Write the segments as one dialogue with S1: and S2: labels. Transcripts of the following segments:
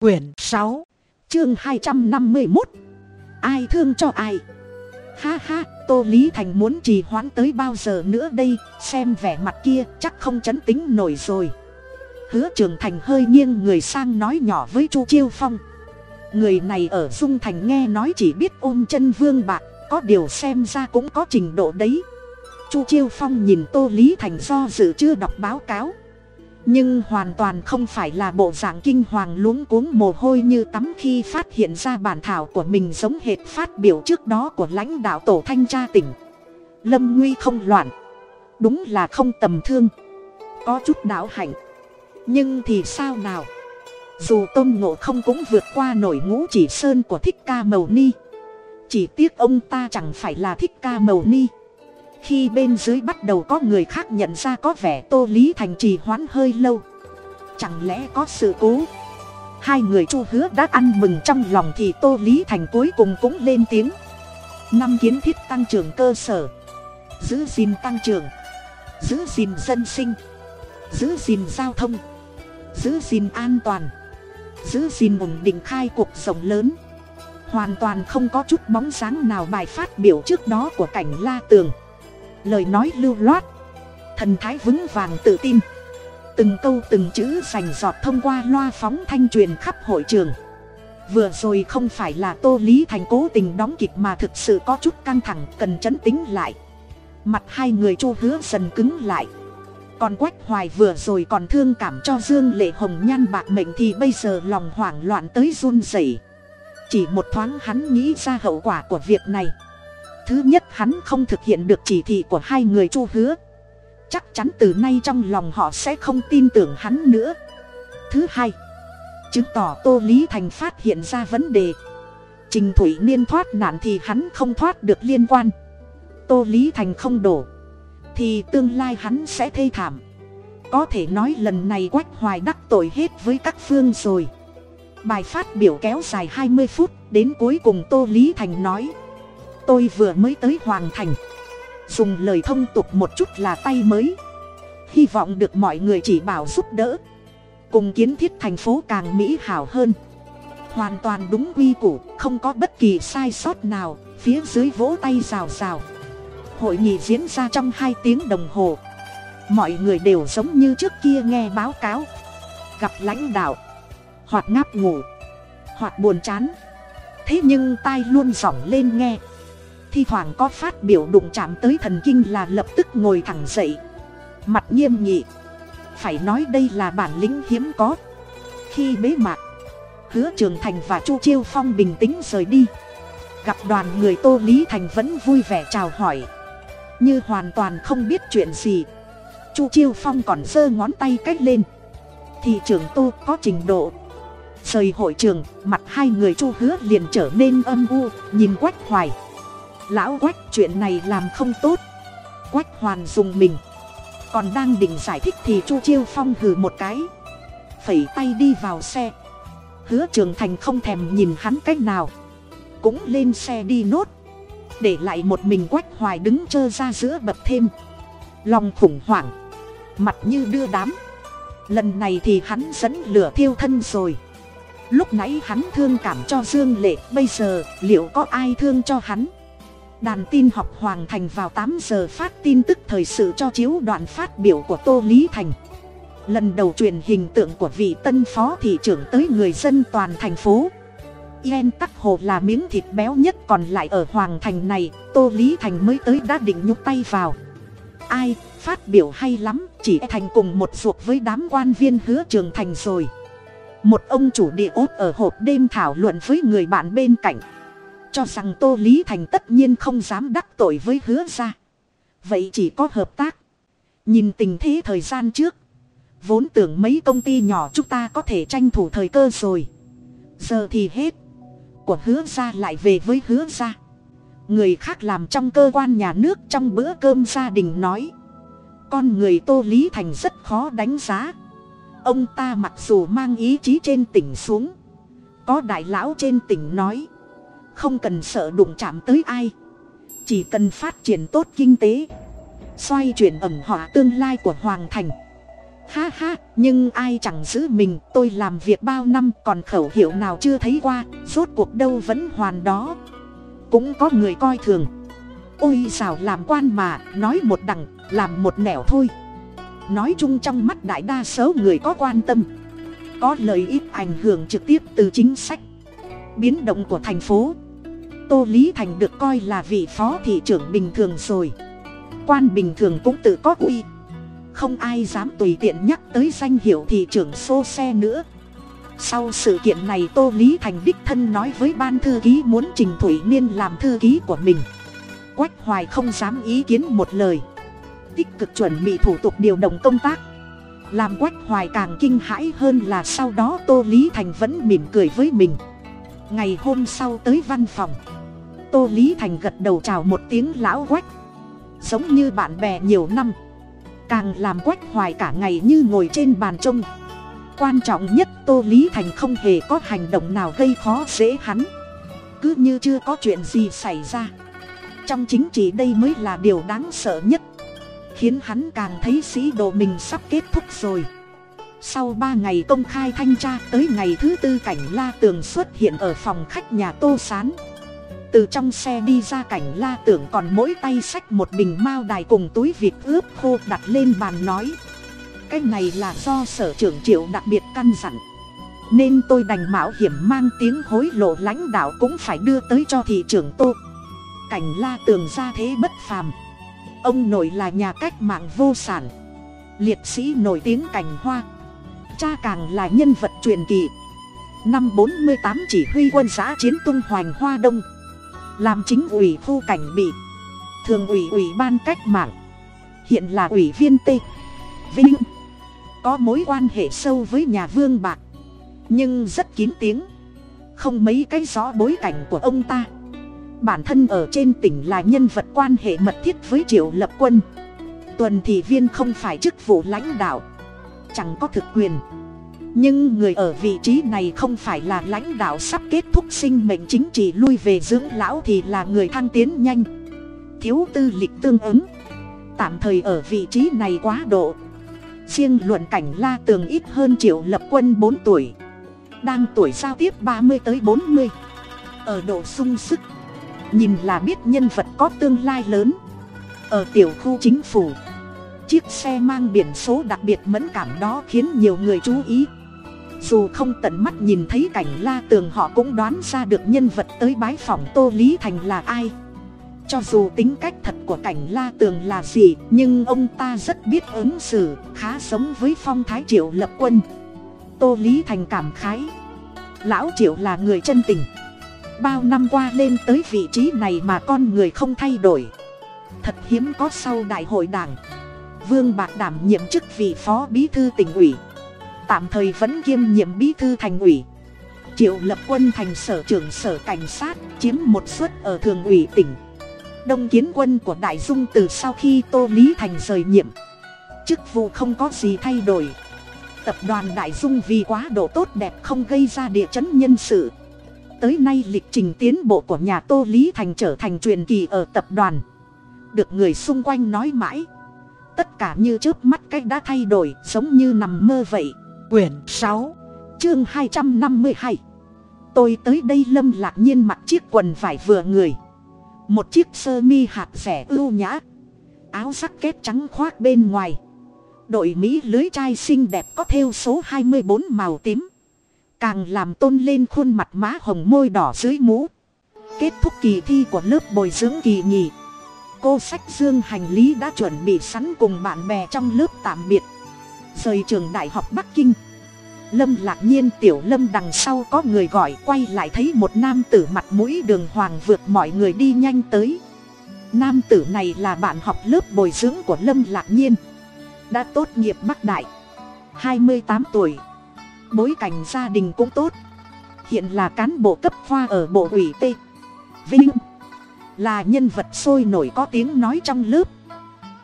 S1: Quyển sáu, Chương hai trăm năm mươi một Ai thương cho ai? Ha ha, Tô Lý Thành muốn trì hoãn tới bao giờ nữa đây? Xem vẻ mặt kia, chắc không chấn tính nổi rồi. Hứa trường thành hơi nghiêng người sang nói nhỏ với chu Chiêu Phong. Người này ở Dung Thành nghe nói chỉ biết ôm chân vương bạc, Có điều xem ra cũng có trình độ đấy. Chu Chiêu Phong nhìn Tô Lý Thành do dự chưa đọc báo cáo nhưng hoàn toàn không phải là bộ dạng kinh hoàng luống cuống mồ hôi như tắm khi phát hiện ra bản thảo của mình giống hệt phát biểu trước đó của lãnh đạo tổ thanh tra tỉnh. Lâm nguy không loạn. Đúng là không tầm thương. Có chút đạo hạnh. Nhưng thì sao nào? Dù tôn ngộ không cũng vượt qua nổi ngũ chỉ sơn của thích ca mầu ni. Chỉ tiếc ông ta chẳng phải là thích ca mầu ni khi bên dưới bắt đầu có người khác nhận ra có vẻ tô lý thành trì hoãn hơi lâu. Chẳng lẽ có sự cố? Hai người chu hứa đã ăn mừng trong lòng thì tô lý thành cuối cùng cũng lên tiếng. Năm kiến thiết tăng trưởng cơ sở. Giữ gìn tăng trưởng. Giữ gìn dân sinh. Giữ gìn giao thông. Giữ gìn an toàn. Giữ gìn ổn định khai cuộc rộng lớn. Hoàn toàn không có chút bóng dáng nào bài phát biểu trước đó của cảnh la tường lời nói lưu loát. Thần thái vững vàng tự tin. Từng câu từng chữ rành giọt thông qua loa phóng thanh truyền khắp hội trường. Vừa rồi không phải là tô lý thành cố tình đóng kịch mà thực sự có chút căng thẳng, cần chấn tính lại. Mặt hai người chu hứa dần cứng lại. Còn quách hoài vừa rồi còn thương cảm cho dương lệ hồng nhan bạc mệnh thì bây giờ lòng hoảng loạn tới run rẩy. Chỉ một thoáng hắn nghĩ ra hậu quả của việc này thứ nhất hắn không thực hiện được chỉ thị của hai người chu hứa. Chắc chắn từ nay trong lòng họ sẽ không tin tưởng hắn nữa. Thứ hai, chứng tỏ tô lý thành phát hiện ra vấn đề. Trình thủy niên thoát nạn thì hắn không thoát được liên quan. Tô lý thành không đổ, thì tương lai hắn sẽ thê thảm. Có thể nói lần này quách hoài đắc tội hết với các phương rồi. Bài phát biểu kéo dài hai mươi phút, đến cuối cùng tô lý thành nói tôi vừa mới tới hoàng thành. Dùng lời thông tục một chút là tay mới. Hy vọng được mọi người chỉ bảo giúp đỡ. Cùng kiến thiết thành phố càng mỹ hảo hơn. Hoàn toàn đúng quy củ, không có bất kỳ sai sót nào. Phía dưới vỗ tay rào rào. Hội nghị diễn ra trong hai tiếng đồng hồ. Mọi người đều giống như trước kia nghe báo cáo. Gặp lãnh đạo. Hoặc ngáp ngủ. Hoặc buồn chán. Thế nhưng tai luôn giỏng lên nghe thi thoảng có phát biểu đụng chạm tới thần kinh là lập tức ngồi thẳng dậy. Mặt nghiêm nghị. Phải nói đây là bản lĩnh hiếm có. Khi bế mạc, hứa trường thành và chu chiêu phong bình tĩnh rời đi. Gặp đoàn người tô lý thành vẫn vui vẻ chào hỏi. Như hoàn toàn không biết chuyện gì, chu chiêu phong còn giơ ngón tay cách lên. Thị Trường tô có trình độ. Rời hội trường, mặt hai người chu hứa liền trở nên âm u, nhìn quách hoài lão quách chuyện này làm không tốt. Quách hoàn dùng mình. Còn đang định giải thích thì chu chiêu phong hừ một cái. Phẩy tay đi vào xe. Hứa trường thành không thèm nhìn hắn cách nào. Cũng lên xe đi nốt. Để lại một mình quách hoài đứng trơ ra giữa bật thêm. Lòng khủng hoảng. Mặt như đưa đám. Lần này thì hắn dẫn lửa thiêu thân rồi. Lúc nãy hắn thương cảm cho dương lệ, bây giờ liệu có ai thương cho hắn? Đàn tin học hoàng thành vào tám giờ phát tin tức thời sự cho chiếu đoạn phát biểu của tô lý thành. Lần đầu truyền hình tượng của vị tân phó thị trưởng tới người dân toàn thành phố. Yen tắc hồ là miếng thịt béo nhất còn lại ở hoàng thành này, tô lý thành mới tới đã định nhúc tay vào. Ai, phát biểu hay lắm, chỉ thành cùng một ruột với đám quan viên hứa trường thành rồi. Một ông chủ địa ốt ở hộp đêm thảo luận với người bạn bên cạnh cho rằng tô lý thành tất nhiên không dám đắc tội với hứa ra vậy chỉ có hợp tác. Nhìn tình thế thời gian trước, vốn tưởng mấy công ty nhỏ chúng ta có thể tranh thủ thời cơ rồi. Giờ thì hết. Của hứa ra lại về với hứa ra người khác làm trong cơ quan nhà nước trong bữa cơm gia đình nói. Con người tô lý thành rất khó đánh giá. Ông ta mặc dù mang ý chí trên tỉnh xuống. Có đại lão trên tỉnh nói không cần sợ đụng chạm tới ai. Chỉ cần phát triển tốt kinh tế, xoay chuyển ẩm họa tương lai của hoàng thành. Ha ha, nhưng ai chẳng giữ mình, tôi làm việc bao năm còn khẩu hiệu nào chưa thấy qua, rốt cuộc đâu vẫn hoàn đó. Cũng có người coi thường. Ôi rào làm quan mà, nói một đằng, làm một nẻo thôi. Nói chung trong mắt đại đa số người có quan tâm. Có lợi ích ảnh hưởng trực tiếp từ chính sách. Biến động của thành phố tô lý thành được coi là vị phó thị trưởng bình thường rồi. Quan bình thường cũng tự có uy. Không ai dám tùy tiện nhắc tới danh hiệu thị trưởng xô xe nữa. Sau sự kiện này tô lý thành đích thân nói với ban thư ký muốn trình thủy niên làm thư ký của mình. Quách hoài không dám ý kiến một lời. Tích cực chuẩn bị thủ tục điều động công tác. Làm quách hoài càng kinh hãi hơn là sau đó tô lý thành vẫn mỉm cười với mình ngày hôm sau tới văn phòng. Tô lý thành gật đầu chào một tiếng lão quách. Giống như bạn bè nhiều năm. Càng làm quách hoài cả ngày như ngồi trên bàn trông. Quan trọng nhất tô lý thành không hề có hành động nào gây khó dễ hắn. Cứ như chưa có chuyện gì xảy ra. Trong chính trị đây mới là điều đáng sợ nhất. Khiến hắn càng thấy sĩ đồ mình sắp kết thúc rồi sau ba ngày công khai thanh tra, tới ngày thứ tư cảnh la tường xuất hiện ở phòng khách nhà tô sán. Từ trong xe đi ra cảnh la tưởng còn mỗi tay xách một bình mao đài cùng túi vịt ướp khô đặt lên bàn nói. Cái này là do sở trưởng triệu đặc biệt căn dặn. Nên tôi đành mạo hiểm mang tiếng hối lộ lãnh đạo cũng phải đưa tới cho thị trưởng tô. Cảnh la tường ra thế bất phàm. Ông nội là nhà cách mạng vô sản. Liệt sĩ nổi tiếng cảnh hoa cha càng là nhân vật truyền kỳ. Năm bốn mươi tám chỉ huy quân xã chiến tung hoành hoa đông. Làm chính ủy khu cảnh bị. Thường ủy ủy ban cách mạng. Hiện là ủy viên t. Vinh. Có mối quan hệ sâu với nhà vương bạc. Nhưng rất kín tiếng. Không mấy cái rõ bối cảnh của ông ta. Bản thân ở trên tỉnh là nhân vật quan hệ mật thiết với triệu lập quân. Tuần thị viên không phải chức vụ lãnh đạo chẳng có thực quyền. Nhưng người ở vị trí này không phải là lãnh đạo sắp kết thúc sinh mệnh chính trị lui về dưỡng lão thì là người thăng tiến nhanh. Thiếu tư lịch tương ứng. Tạm thời ở vị trí này quá độ. Riêng luận cảnh la tường ít hơn triệu lập quân bốn tuổi. Đang tuổi giao tiếp ba mươi tới bốn mươi. Ở độ sung sức. Nhìn là biết nhân vật có tương lai lớn. Ở tiểu khu chính phủ chiếc xe mang biển số đặc biệt mẫn cảm đó khiến nhiều người chú ý. Dù không tận mắt nhìn thấy cảnh la tường họ cũng đoán ra được nhân vật tới bái phỏng tô lý thành là ai. Cho dù tính cách thật của cảnh la tường là gì, nhưng ông ta rất biết ứng xử, khá giống với phong thái triệu lập quân. Tô lý thành cảm khái, lão triệu là người chân tình. Bao năm qua lên tới vị trí này mà con người không thay đổi. Thật hiếm có sau đại hội đảng vương bạc đảm nhiệm chức vị phó bí thư tỉnh ủy. Tạm thời vẫn kiêm nhiệm bí thư thành ủy. Triệu lập quân thành sở trưởng sở cảnh sát, chiếm một suất ở thường ủy tỉnh. Đông kiến quân của đại dung từ sau khi tô lý thành rời nhiệm. Chức vụ không có gì thay đổi. Tập đoàn đại dung vì quá độ tốt đẹp không gây ra địa chấn nhân sự. Tới nay lịch trình tiến bộ của nhà tô lý thành trở thành truyền kỳ ở tập đoàn. Được người xung quanh nói mãi tất cả như trước mắt cách đã thay đổi, giống như nằm mơ vậy. Quyển sáu, chương hai trăm năm mươi hai. Tôi tới đây lâm lạc nhiên mặc chiếc quần vải vừa người. Một chiếc sơ mi hạt rẻ ưu nhã. Áo sắc kết trắng khoác bên ngoài. Đội mỹ lưới trai xinh đẹp có thêu số hai mươi bốn màu tím. Càng làm tôn lên khuôn mặt má hồng môi đỏ dưới mũ. Kết thúc kỳ thi của lớp bồi dưỡng kỳ nhì cô sách dương hành lý đã chuẩn bị sẵn cùng bạn bè trong lớp tạm biệt. Rời trường đại học bắc kinh, lâm lạc nhiên, tiểu lâm đằng sau có người gọi quay lại thấy một nam tử mặt mũi đường hoàng vượt mọi người đi nhanh tới. Nam tử này là bạn học lớp bồi dưỡng của lâm lạc nhiên, đã tốt nghiệp bắc đại, hai mươi tám tuổi. Bối cảnh gia đình cũng tốt, hiện là cán bộ cấp khoa ở bộ ủy t vinh là nhân vật sôi nổi có tiếng nói trong lớp.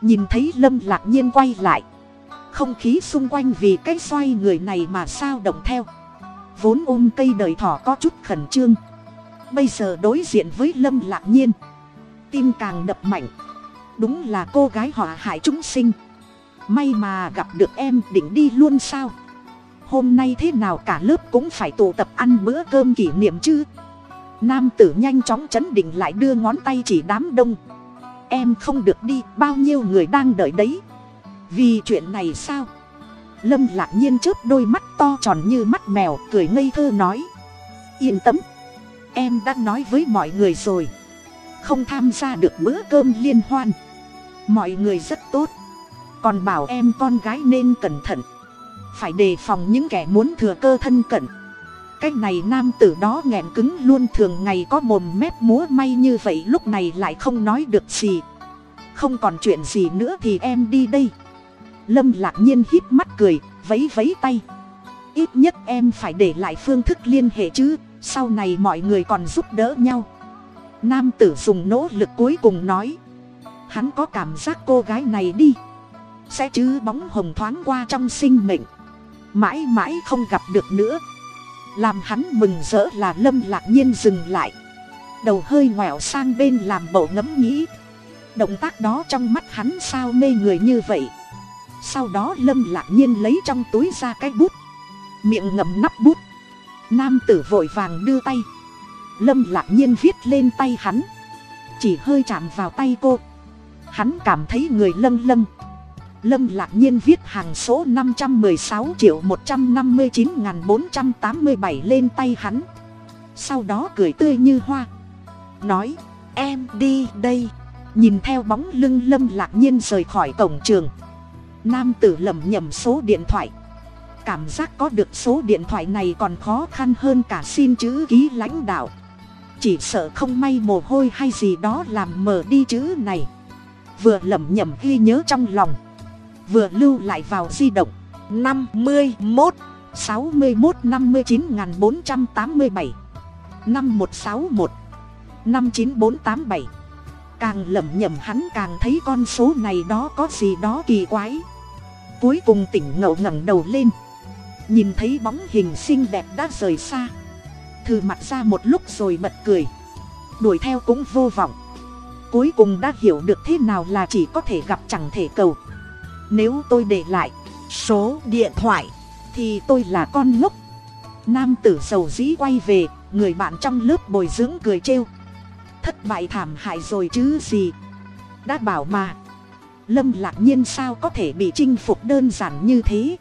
S1: Nhìn thấy lâm lạc nhiên quay lại. Không khí xung quanh vì cái xoay người này mà sao động theo. Vốn ôm cây đời thỏ có chút khẩn trương. Bây giờ đối diện với lâm lạc nhiên. Tim càng đập mạnh. Đúng là cô gái họ hại chúng sinh. May mà gặp được em định đi luôn sao? Hôm nay thế nào cả lớp cũng phải tụ tập ăn bữa cơm kỷ niệm chứ? Nam tử nhanh chóng chấn định lại đưa ngón tay chỉ đám đông. Em không được đi, bao nhiêu người đang đợi đấy. Vì chuyện này sao? Lâm lạc nhiên chớp đôi mắt to tròn như mắt mèo, cười ngây thơ nói. Yên tâm, em đã nói với mọi người rồi. Không tham gia được bữa cơm liên hoan. Mọi người rất tốt. Còn bảo em con gái nên cẩn thận. Phải đề phòng những kẻ muốn thừa cơ thân cận cái này nam tử đó nghẹn cứng luôn thường ngày có mồm mép múa may như vậy lúc này lại không nói được gì. Không còn chuyện gì nữa thì em đi đây. Lâm lạc nhiên hít mắt cười vấy vấy tay. Ít nhất em phải để lại phương thức liên hệ chứ, sau này mọi người còn giúp đỡ nhau. Nam tử dùng nỗ lực cuối cùng nói, hắn có cảm giác cô gái này đi. Sẽ chứ bóng hồng thoáng qua trong sinh mệnh. Mãi mãi không gặp được nữa làm hắn mừng rỡ là lâm lạc nhiên dừng lại. Đầu hơi ngoẹo sang bên làm bộ ngẫm nghĩ. Động tác đó trong mắt hắn sao mê người như vậy. Sau đó lâm lạc nhiên lấy trong túi ra cái bút. Miệng ngậm nắp bút. Nam tử vội vàng đưa tay. Lâm lạc nhiên viết lên tay hắn. Chỉ hơi chạm vào tay cô. Hắn cảm thấy người lâng lâng lâm lạc nhiên viết hàng số năm trăm m ư ơ i sáu triệu một trăm năm mươi chín n g h n bốn trăm tám mươi bảy lên tay hắn. Sau đó cười tươi như hoa. Nói, em đi đây. Nhìn theo bóng lưng lâm lạc nhiên rời khỏi cổng trường. Nam tử lầm nhầm số điện thoại. Cảm giác có được số điện thoại này còn khó khăn hơn cả xin chữ ký lãnh đạo. Chỉ sợ không may mồ hôi hay gì đó làm mờ đi chữ này. Vừa lẩm nhẩm ghi nhớ trong lòng vừa lưu lại vào di động. năm mươi một sáu mươi một năm mươi chín n g h n bốn trăm tám mươi bảy. Năm một sáu một, năm chín bốn tám bảy. Càng lẩm nhẩm hắn càng thấy con số này đó có gì đó kỳ quái. Cuối cùng tỉnh ngậu ngẩng đầu lên. Nhìn thấy bóng hình xinh đẹp đã rời xa. Thử mặt ra một lúc rồi bật cười. Đuổi theo cũng vô vọng. Cuối cùng đã hiểu được thế nào là chỉ có thể gặp chẳng thể cầu nếu tôi để lại số điện thoại, thì tôi là con ngốc nam tử sầu dĩ quay về, người bạn trong lớp bồi dưỡng cười trêu. Thất bại thảm hại rồi chứ gì? Đã bảo mà. Lâm lạc nhiên sao có thể bị chinh phục đơn giản như thế?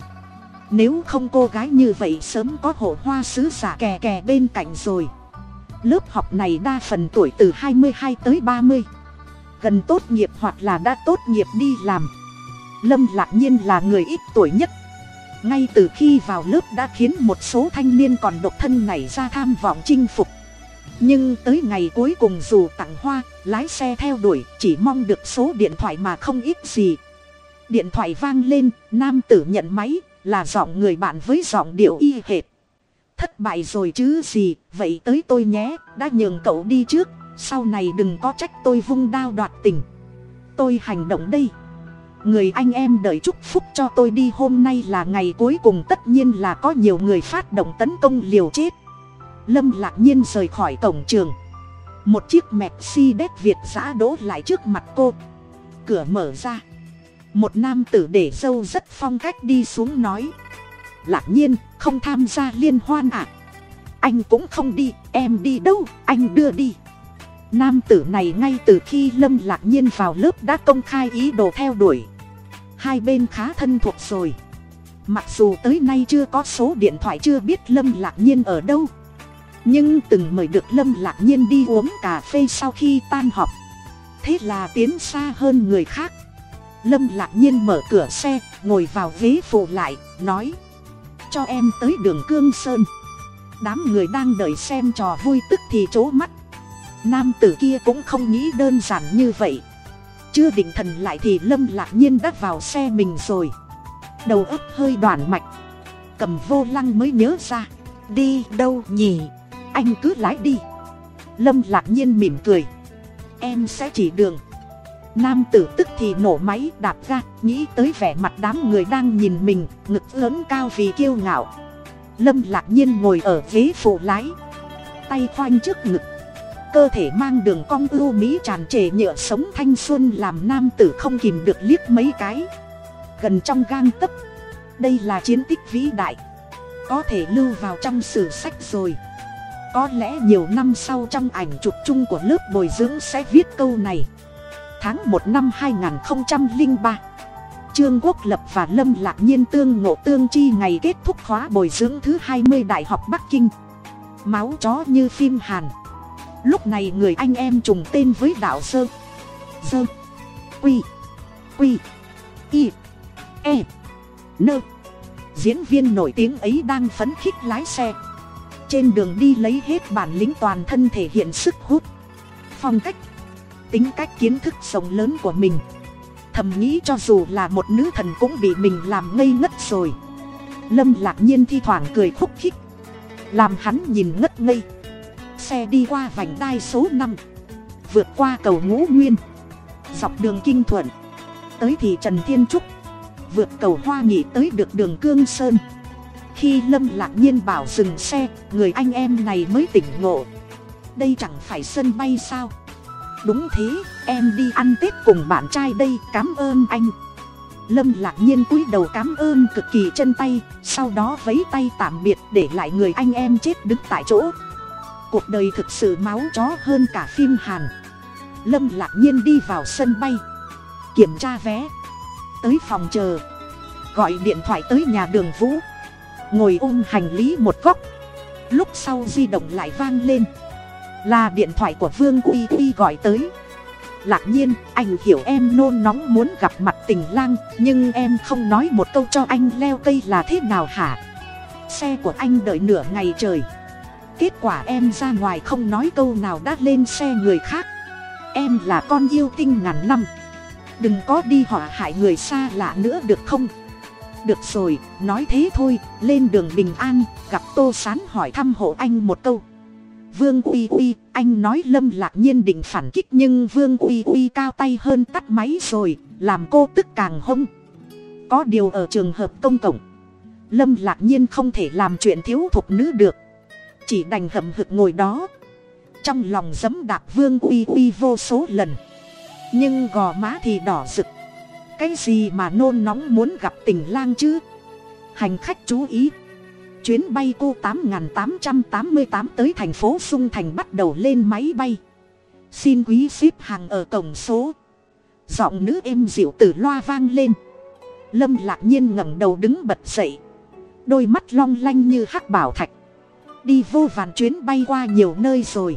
S1: Nếu không cô gái như vậy sớm có hộ hoa sứ giả kè kè bên cạnh rồi. Lớp học này đa phần tuổi từ hai mươi hai tới ba mươi. Gần tốt nghiệp hoặc là đã tốt nghiệp đi làm lâm lạc nhiên là người ít tuổi nhất. Ngay từ khi vào lớp đã khiến một số thanh niên còn độc thân này ra tham vọng chinh phục. Nhưng tới ngày cuối cùng dù tặng hoa, lái xe theo đuổi, chỉ mong được số điện thoại mà không ít gì. Điện thoại vang lên, nam tử nhận máy, là giọng người bạn với giọng điệu y hệt. Thất bại rồi chứ gì, vậy tới tôi nhé, đã nhường cậu đi trước, sau này đừng có trách tôi vung đao đoạt tình. Tôi hành động đây người anh em đợi chúc phúc cho tôi đi. Hôm nay là ngày cuối cùng. Tất nhiên là có nhiều người phát động tấn công liều chết. Lâm lạc nhiên rời khỏi cổng trường. Một chiếc si đét việt giã đỗ lại trước mặt cô. Cửa mở ra. Một nam tử để dâu rất phong cách đi xuống nói. Lạc nhiên, không tham gia liên hoan à? Anh cũng không đi, em đi đâu? Anh đưa đi. Nam tử này ngay từ khi lâm lạc nhiên vào lớp đã công khai ý đồ theo đuổi hai bên khá thân thuộc rồi. Mặc dù tới nay chưa có số điện thoại chưa biết lâm lạc nhiên ở đâu. Nhưng từng mời được lâm lạc nhiên đi uống cà phê sau khi tan họp. Thế là tiến xa hơn người khác. Lâm lạc nhiên mở cửa xe, ngồi vào ghế phụ lại, nói, cho em tới đường cương sơn. Đám người đang đợi xem trò vui tức thì c mắt. Nam tử kia cũng không nghĩ đơn giản như vậy chưa định thần lại thì lâm lạc nhiên đã vào xe mình rồi. Đầu óc hơi đoàn mạch. Cầm vô lăng mới nhớ ra. Đi đâu nhỉ? Anh cứ lái đi. Lâm lạc nhiên mỉm cười. Em sẽ chỉ đường. Nam tử tức thì nổ máy đạp ga, nghĩ tới vẻ mặt đám người đang nhìn mình, ngực lớn cao vì kiêu ngạo. Lâm lạc nhiên ngồi ở ghế phụ lái. Tay khoanh trước ngực cơ thể mang đường cong ưu mỹ tràn trề nhựa sống thanh xuân làm nam tử không kìm được liếc mấy cái. Gần trong gang tấc, đây là chiến tích vĩ đại, có thể lưu vào trong sử sách rồi. Có lẽ nhiều năm sau trong ảnh chụp chung của lớp bồi dưỡng sẽ viết câu này. Tháng một năm hai nghìn ba, trương quốc lập và lâm lạc nhiên tương ngộ tương chi ngày kết thúc khóa bồi dưỡng thứ hai mươi đại học bắc kinh. Máu chó như phim hàn lúc này người anh em trùng tên với đạo sơ. Sơ. Quy. Quy. Y. E. Nơ diễn viên nổi tiếng ấy đang phấn khích lái xe. Trên đường đi lấy hết bản lĩnh toàn thân thể hiện sức hút. Phong cách. Tính cách kiến thức sống lớn của mình. Thầm nghĩ cho dù là một nữ thần cũng bị mình làm ngây ngất rồi. Lâm lạc nhiên thi thoảng cười khúc khích. Làm hắn nhìn ngất ngây xe đi qua vành đai số năm, vượt qua cầu ngũ nguyên, dọc đường kinh thuận, tới thị trần thiên trúc, vượt cầu hoa nghị tới được đường cương sơn. Khi lâm lạc nhiên bảo dừng xe, người anh em này mới tỉnh ngộ. Đây chẳng phải sân bay sao? Đúng thế, em đi ăn tết cùng bạn trai đây cám ơn anh. Lâm lạc nhiên cúi đầu cám ơn cực kỳ chân tay, sau đó vấy tay tạm biệt để lại người anh em chết đứng tại chỗ cuộc đời thực sự máu chó hơn cả phim hàn. Lâm lạc nhiên đi vào sân bay, kiểm tra vé, tới phòng chờ, gọi điện thoại tới nhà đường vũ, ngồi ôm hành lý một góc. Lúc sau di động lại vang lên, là điện thoại của vương uy uy gọi tới. Lạc nhiên, anh hiểu em nôn nóng muốn gặp mặt tình lang, nhưng em không nói một câu cho anh leo cây là thế nào hả? Xe của anh đợi nửa ngày trời kết quả em ra ngoài không nói câu nào đã lên xe người khác. Em là con yêu tinh ngàn năm. Đừng có đi họa hại người xa lạ nữa được không? Được rồi, nói thế thôi, lên đường bình an, gặp tô sán hỏi thăm hộ anh một câu. Vương uy uy, anh nói lâm lạc nhiên định phản kích nhưng vương uy uy cao tay hơn tắt máy rồi, làm cô tức càng hông. Có điều ở trường hợp công cộng, lâm lạc nhiên không thể làm chuyện thiếu thục nữ được chỉ đành hậm hực ngồi đó. Trong lòng giấm đạp vương uy uy vô số lần. Nhưng gò má thì đỏ rực. Cái gì mà nôn nóng muốn gặp tình lang chứ? Hành khách chú ý. Chuyến bay cô tám nghìn tám trăm tám mươi tám tới thành phố sung thành bắt đầu lên máy bay. Xin quý ship hàng ở cổng số. Giọng nữ êm dịu từ loa vang lên. Lâm lạc nhiên ngẩng đầu đứng bật dậy. Đôi mắt long lanh như hắc bảo thạch đi vô vàn chuyến bay qua nhiều nơi rồi.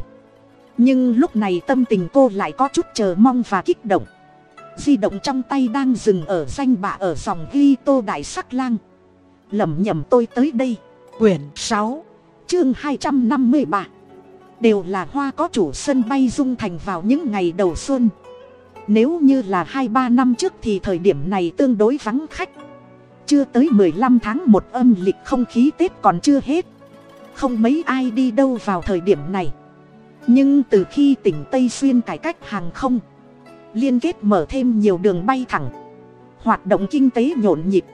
S1: Nhưng lúc này tâm tình cô lại có chút chờ mong và kích động. Di động trong tay đang dừng ở danh bạ ở dòng ghi tô đại sắc lang. Lẩm nhẩm tôi tới đây, quyển sáu, chương hai trăm năm mươi ba. Đều là hoa có chủ sân bay dung thành vào những ngày đầu xuân. Nếu như là hai ba năm trước thì thời điểm này tương đối vắng khách. Chưa tới mười lăm tháng một âm lịch không khí tết còn chưa hết không mấy ai đi đâu vào thời điểm này. Nhưng từ khi tỉnh tây xuyên cải cách hàng không, liên kết mở thêm nhiều đường bay thẳng, hoạt động kinh tế nhộn nhịp.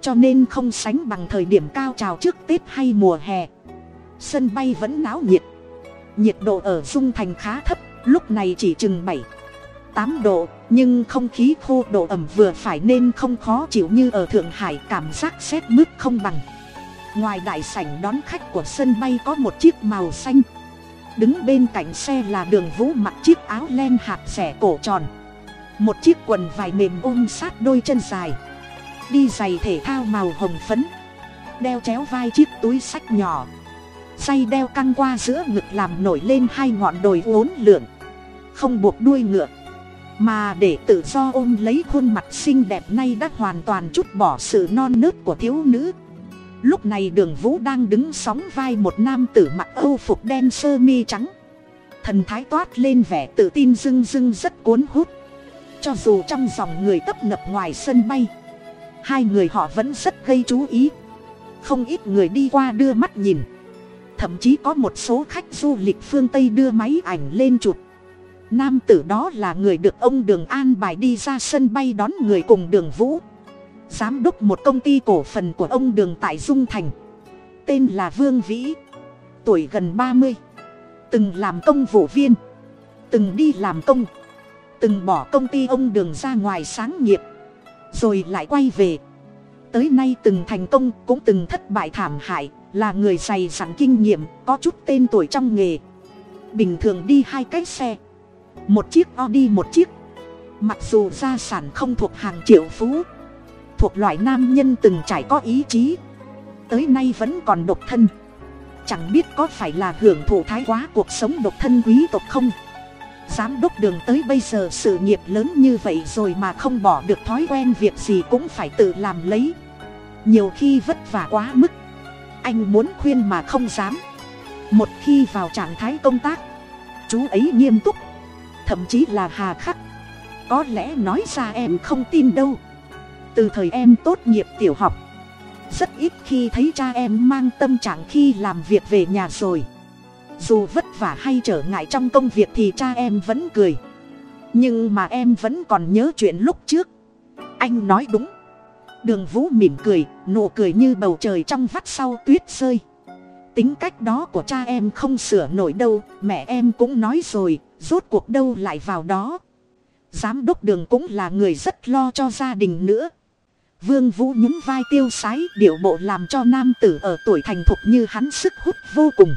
S1: Cho nên không sánh bằng thời điểm cao trào trước tết hay mùa hè. Sân bay vẫn náo nhiệt. Nhiệt độ ở dung thành khá thấp, lúc này chỉ chừng bảy, tám độ. Nhưng không khí khô độ ẩm vừa phải nên không khó chịu như ở thượng hải, cảm giác rét mướt không bằng ngoài đại sảnh đón khách của sân bay có một chiếc màu xanh. Đứng bên cạnh xe là đường vũ mặc chiếc áo len hạt rẻ cổ tròn. Một chiếc quần vải mềm ôm sát đôi chân dài. Đi giày thể thao màu hồng phấn. Đeo chéo vai chiếc túi sách nhỏ. Dây đeo căng qua giữa ngực làm nổi lên hai ngọn đồi uốn lượn. Không buộc đuôi ngựa. Mà để tự do ôm lấy khuôn mặt xinh đẹp nay đã hoàn toàn chút bỏ sự non nớt của thiếu nữ lúc này đường vũ đang đứng sóng vai một nam tử mặc âu phục đen sơ mi trắng. Thần thái toát lên vẻ tự tin dưng dưng rất cuốn hút. Cho dù trong dòng người tấp nập ngoài sân bay, hai người họ vẫn rất gây chú ý. Không ít người đi qua đưa mắt nhìn. Thậm chí có một số khách du lịch phương tây đưa máy ảnh lên chụp. Nam tử đó là người được ông đường an bài đi ra sân bay đón người cùng đường vũ giám đốc một công ty cổ phần của ông đường tại dung thành. Tên là vương vĩ, tuổi gần ba mươi. Từng làm công vụ viên, từng đi làm công, từng bỏ công ty ông đường ra ngoài sáng nghiệp, rồi lại quay về. Tới nay từng thành công cũng từng thất bại thảm hại, là người dày dặn kinh nghiệm, có chút tên tuổi trong nghề. Bình thường đi hai cái xe, một chiếc audi một chiếc. Mặc dù gia sản không thuộc hàng triệu phú thuộc loại nam nhân từng trải có ý chí. Tới nay vẫn còn độc thân. Chẳng biết có phải là hưởng thụ thái quá cuộc sống độc thân quý tộc không? Giám đốc đường tới bây giờ sự nghiệp lớn như vậy rồi mà không bỏ được thói quen việc gì cũng phải tự làm lấy. Nhiều khi vất vả quá mức. Anh muốn khuyên mà không dám. Một khi vào trạng thái công tác, chú ấy nghiêm túc, thậm chí là hà khắc. Có lẽ nói ra em không tin đâu từ thời em tốt nghiệp tiểu học, rất ít khi thấy cha em mang tâm trạng khi làm việc về nhà rồi. Dù vất vả hay trở ngại trong công việc thì cha em vẫn cười. Nhưng mà em vẫn còn nhớ chuyện lúc trước. Anh nói đúng. Đường vũ mỉm cười, nụ cười như bầu trời trong vắt sau tuyết rơi. Tính cách đó của cha em không sửa nổi đâu, mẹ em cũng nói rồi, rốt cuộc đâu lại vào đó. Giám đốc đường cũng là người rất lo cho gia đình nữa vương vũ nhún vai tiêu sái, điệu bộ làm cho nam tử ở tuổi thành thục như hắn sức hút vô cùng.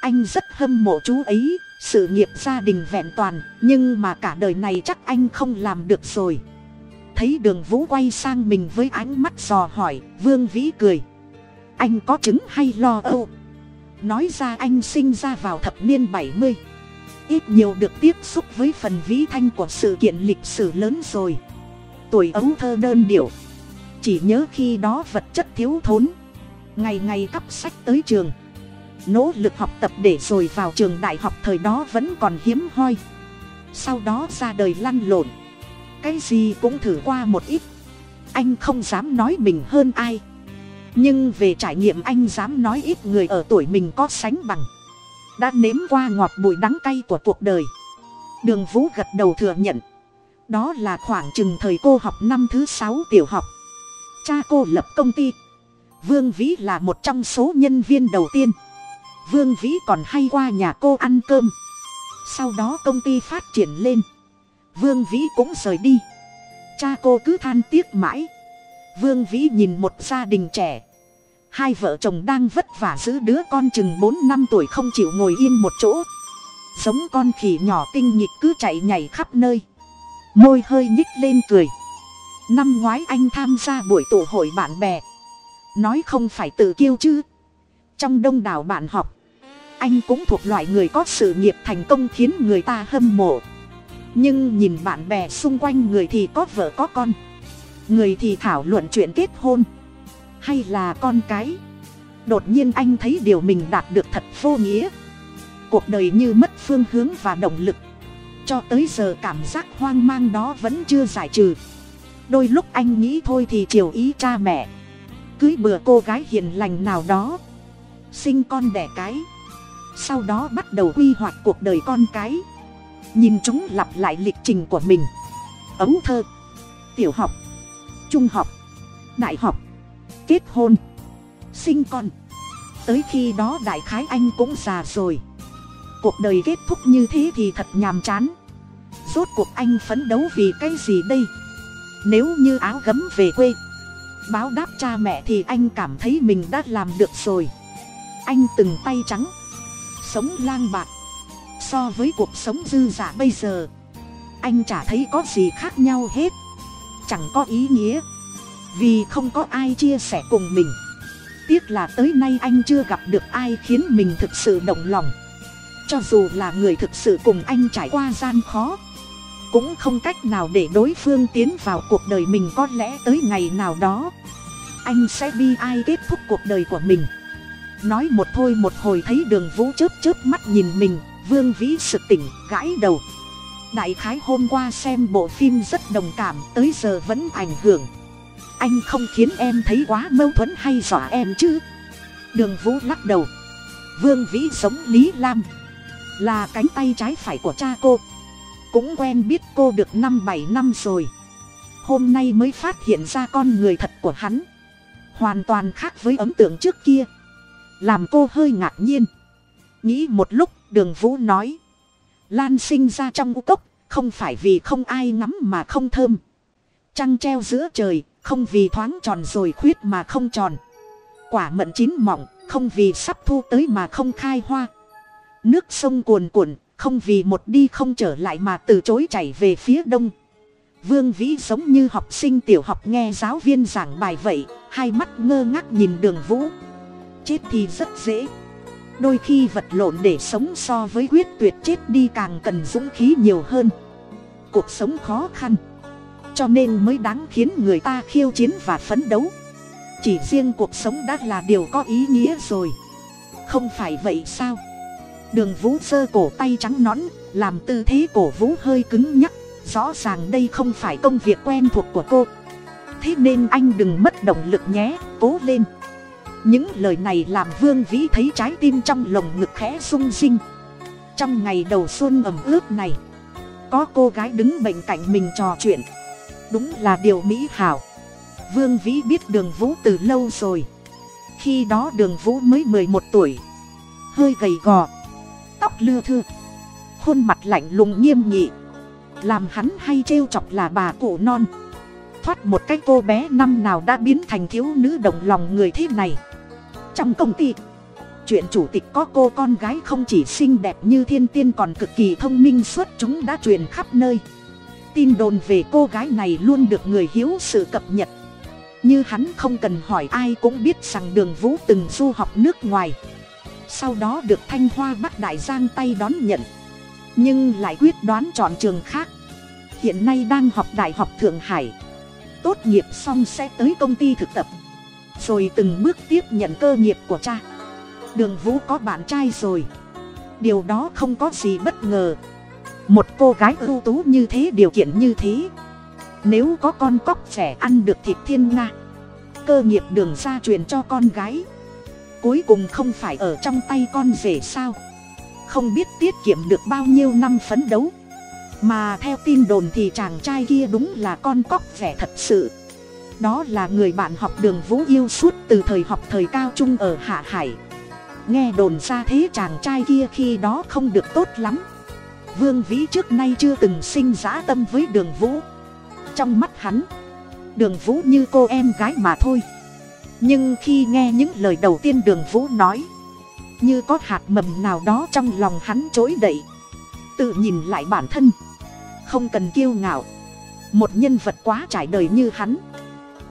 S1: Anh rất hâm mộ chú ấy sự nghiệp gia đình vẹn toàn, nhưng mà cả đời này chắc anh không làm được rồi. Thấy đường vũ quay sang mình với ánh mắt dò hỏi, vương vĩ cười. Anh có chứng hay lo âu? Nói ra anh sinh ra vào thập niên bảy mươi. Ít nhiều được tiếp xúc với phần vĩ thanh của sự kiện lịch sử lớn rồi. Tuổi ấu thơ đơn điệu chỉ nhớ khi đó vật chất thiếu thốn. Ngày ngày cắp sách tới trường. Nỗ lực học tập để rồi vào trường đại học thời đó vẫn còn hiếm hoi. Sau đó ra đời lăn lộn. Cái gì cũng thử qua một ít. Anh không dám nói mình hơn ai. Nhưng về trải nghiệm anh dám nói ít người ở tuổi mình có sánh bằng. Đã nếm qua ngọt bụi đắng cay của cuộc đời. Đường vũ gật đầu thừa nhận. Đó là khoảng chừng thời cô học năm thứ sáu tiểu học cha cô lập công ty. Vương vĩ là một trong số nhân viên đầu tiên. Vương vĩ còn hay qua nhà cô ăn cơm. Sau đó công ty phát triển lên. Vương vĩ cũng rời đi. Cha cô cứ than tiếc mãi. Vương vĩ nhìn một gia đình trẻ. Hai vợ chồng đang vất vả giữ đứa con chừng bốn năm tuổi không chịu ngồi yên một chỗ. Giống con khỉ nhỏ tinh nhịp cứ chạy nhảy khắp nơi. Môi hơi nhích lên cười năm ngoái anh tham gia buổi tụ hội bạn bè. Nói không phải tự kiêu chứ. Trong đông đảo bạn học, anh cũng thuộc loại người có sự nghiệp thành công khiến người ta hâm mộ. Nhưng nhìn bạn bè xung quanh người thì có vợ có con. Người thì thảo luận chuyện kết hôn. Hay là con cái. Đột nhiên anh thấy điều mình đạt được thật vô nghĩa. Cuộc đời như mất phương hướng và động lực. Cho tới giờ cảm giác hoang mang đó vẫn chưa giải trừ đôi lúc anh nghĩ thôi thì chiều ý cha mẹ. Cưới bừa cô gái hiền lành nào đó. Sinh con đẻ cái. Sau đó bắt đầu quy hoạch cuộc đời con cái. Nhìn chúng lặp lại lịch trình của mình. Ấu thơ. Tiểu học. Trung học. Đại học. Kết hôn. Sinh con. Tới khi đó đại khái anh cũng già rồi. Cuộc đời kết thúc như thế thì thật nhàm chán. Rốt cuộc anh phấn đấu vì cái gì đây? Nếu như áo gấm về quê, báo đáp cha mẹ thì anh cảm thấy mình đã làm được rồi. Anh từng tay trắng, sống lang bạc. So với cuộc sống dư giả bây giờ, anh chả thấy có gì khác nhau hết. Chẳng có ý nghĩa, vì không có ai chia sẻ cùng mình. Tiếc là tới nay anh chưa gặp được ai khiến mình thực sự động lòng. Cho dù là người thực sự cùng anh trải qua gian khó cũng không cách nào để đối phương tiến vào cuộc đời mình. Có lẽ tới ngày nào đó, anh sẽ bi ai kết thúc cuộc đời của mình. Nói một thôi một hồi thấy đường vũ chớp chớp mắt nhìn mình, vương vĩ sực tỉnh, gãi đầu. Đại khái hôm qua xem bộ phim rất đồng cảm, tới giờ vẫn ảnh hưởng. Anh không khiến em thấy quá mâu thuẫn hay dọa em chứ? Đường vũ lắc đầu. Vương vĩ giống lý lam. Là cánh tay trái phải của cha cô cũng quen biết cô được năm bảy năm rồi. Hôm nay mới phát hiện ra con người thật của hắn. Hoàn toàn khác với ấn tượng trước kia. Làm cô hơi ngạc nhiên. Nghĩ một lúc, đường vũ nói. Lan sinh ra trong u cốc, không phải vì không ai ngắm mà không thơm. Trăng treo giữa trời, không vì thoáng tròn rồi khuyết mà không tròn. Quả mận chín mỏng không vì sắp thu tới mà không khai hoa. Nước sông cuồn cuộn không vì một đi không trở lại mà từ chối chảy về phía đông. Vương vĩ giống như học sinh tiểu học nghe giáo viên giảng bài vậy, hai mắt ngơ ngác nhìn đường vũ. Chết thì rất dễ. Đôi khi vật lộn để sống so với quyết tuyệt chết đi càng cần dũng khí nhiều hơn. Cuộc sống khó khăn. Cho nên mới đáng khiến người ta khiêu chiến và phấn đấu. Chỉ riêng cuộc sống đã là điều có ý nghĩa rồi. Không phải vậy sao? Đường vũ sơ cổ tay trắng nõn, làm tư thế cổ vũ hơi cứng nhắc, rõ ràng đây không phải công việc quen thuộc của cô. Thế nên anh đừng mất động lực nhé, cố lên. Những lời này làm vương vĩ thấy trái tim trong lồng ngực khẽ rung rinh. Trong ngày đầu xuân ẩm ướt này, có cô gái đứng bên cạnh mình trò chuyện. Đúng là điều mỹ hảo. Vương vĩ biết đường vũ từ lâu rồi. Khi đó đường vũ mới mười một tuổi. Hơi gầy gò tóc lưa thưa. Khuôn mặt lạnh lùng nghiêm nghị. Làm hắn hay trêu chọc là bà cụ non. Thoát một cái cô bé năm nào đã biến thành thiếu nữ đồng lòng người thế này. Trong công ty, chuyện chủ tịch có cô con gái không chỉ xinh đẹp như thiên tiên còn cực kỳ thông minh suốt chúng đã truyền khắp nơi. Tin đồn về cô gái này luôn được người hiếu sự cập nhật. Như hắn không cần hỏi ai cũng biết rằng đường vũ từng du học nước ngoài sau đó được thanh hoa bắc đại giang tay đón nhận. Nhưng lại quyết đoán chọn trường khác. Hiện nay đang học đại học thượng hải. Tốt nghiệp xong sẽ tới công ty thực tập. Rồi từng bước tiếp nhận cơ nghiệp của cha. Đường vũ có bạn trai rồi. Điều đó không có gì bất ngờ. Một cô gái ưu tú như thế, điều kiện như thế. Nếu có con cóc trẻ ăn được thịt thiên nga, cơ nghiệp đường ra truyền cho con gái cuối cùng không phải ở trong tay con rể sao? Không biết tiết kiệm được bao nhiêu năm phấn đấu. Mà theo tin đồn thì chàng trai kia đúng là con cóc vẻ thật sự. Đó là người bạn học đường vũ yêu suốt từ thời học thời cao trung ở hạ hải. Nghe đồn ra thế chàng trai kia khi đó không được tốt lắm. Vương vĩ trước nay chưa từng sinh dã tâm với đường vũ. Trong mắt hắn, đường vũ như cô em gái mà thôi nhưng khi nghe những lời đầu tiên đường vũ nói, như có hạt mầm nào đó trong lòng hắn trỗi đậy. Tự nhìn lại bản thân, không cần kiêu ngạo. Một nhân vật quá trải đời như hắn,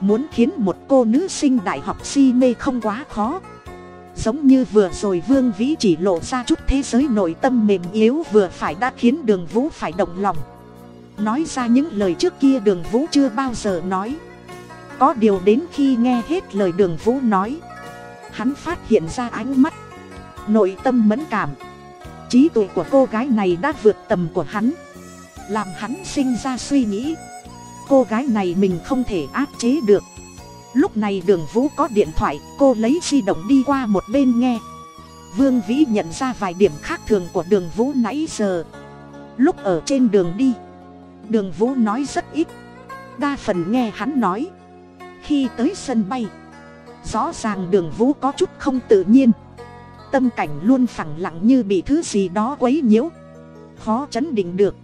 S1: muốn khiến một cô nữ sinh đại học si mê không quá khó. Giống như vừa rồi vương vĩ chỉ lộ ra chút thế giới nội tâm mềm yếu vừa phải đã khiến đường vũ phải động lòng. Nói ra những lời trước kia đường vũ chưa bao giờ nói có điều đến khi nghe hết lời đường vũ nói. Hắn phát hiện ra ánh mắt, nội tâm mẫn cảm. Trí tuệ của cô gái này đã vượt tầm của hắn, làm hắn sinh ra suy nghĩ. Cô gái này mình không thể áp chế được. Lúc này đường vũ có điện thoại, cô lấy di động đi qua một bên nghe. Vương vĩ nhận ra vài điểm khác thường của đường vũ nãy giờ. Lúc ở trên đường đi, đường vũ nói rất ít. Đa phần nghe hắn nói khi tới sân bay, rõ ràng đường vũ có chút không tự nhiên. Tâm cảnh luôn phẳng lặng như bị thứ gì đó quấy nhiễu. Khó chấn định được.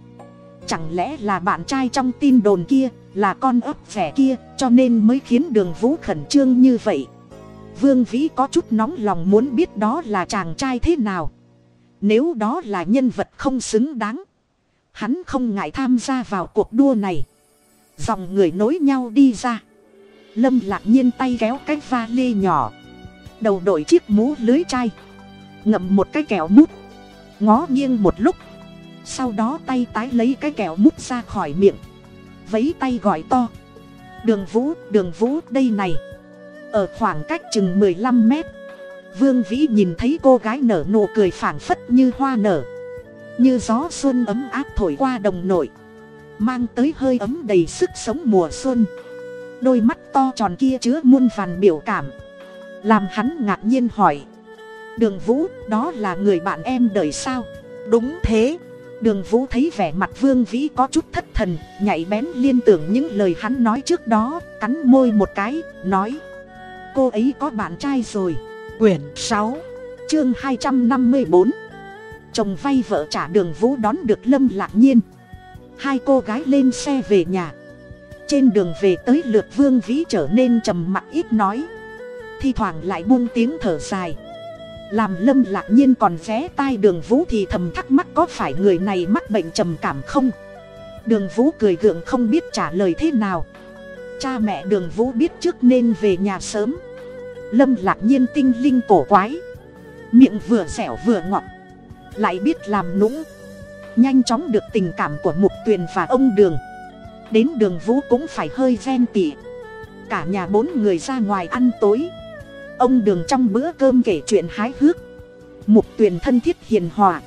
S1: Chẳng lẽ là bạn trai trong tin đồn kia, là con ấp vẻ kia, cho nên mới khiến đường vũ khẩn trương như vậy? Vương vĩ có chút nóng lòng muốn biết đó là chàng trai thế nào. Nếu đó là nhân vật không xứng đáng, hắn không ngại tham gia vào cuộc đua này. Dòng người nối nhau đi ra lâm lạc nhiên tay kéo cái va lê nhỏ. Đầu đội chiếc mũ lưới chai. Ngậm một cái kẹo mút. Ngó nghiêng một lúc. Sau đó tay tái lấy cái kẹo mút ra khỏi miệng. Vấy tay gọi to. Đường vũ đường vũ, đây này. Ở khoảng cách chừng mười lăm mét. Vương vĩ nhìn thấy cô gái nở nụ cười phảng phất như hoa nở. Như gió xuân ấm áp thổi qua đồng nội. Mang tới hơi ấm đầy sức sống mùa xuân đôi mắt to tròn kia chứa muôn vàn biểu cảm. Làm hắn ngạc nhiên hỏi, đường vũ, đó là người bạn em đời sao? Đúng thế. Đường vũ thấy vẻ mặt vương vĩ có chút thất thần nhảy bén liên tưởng những lời hắn nói trước đó, cắn môi một cái, nói, cô ấy có bạn trai rồi. Quyển sáu, chương hai trăm năm mươi bốn. Chồng vay vợ trả đường vũ đón được lâm lạc nhiên. Hai cô gái lên xe về nhà trên đường về tới lượt vương vĩ trở nên trầm mặc ít nói. Thi thoảng lại buông tiếng thở dài. Làm lâm lạc nhiên còn vé tai đường vũ thì thầm thắc mắc có phải người này mắc bệnh trầm cảm không? Đường vũ cười gượng không biết trả lời thế nào. Cha mẹ đường vũ biết trước nên về nhà sớm. Lâm lạc nhiên tinh linh cổ quái. Miệng vừa dẻo vừa ngọt. Lại biết làm nũng. Nhanh chóng được tình cảm của mục tuyền và ông đường đến đường vũ cũng phải hơi ven tỉ. Cả nhà bốn người ra ngoài ăn tối. Ông đường trong bữa cơm kể chuyện hái hước. Mục tuyền thân thiết hiền hòa.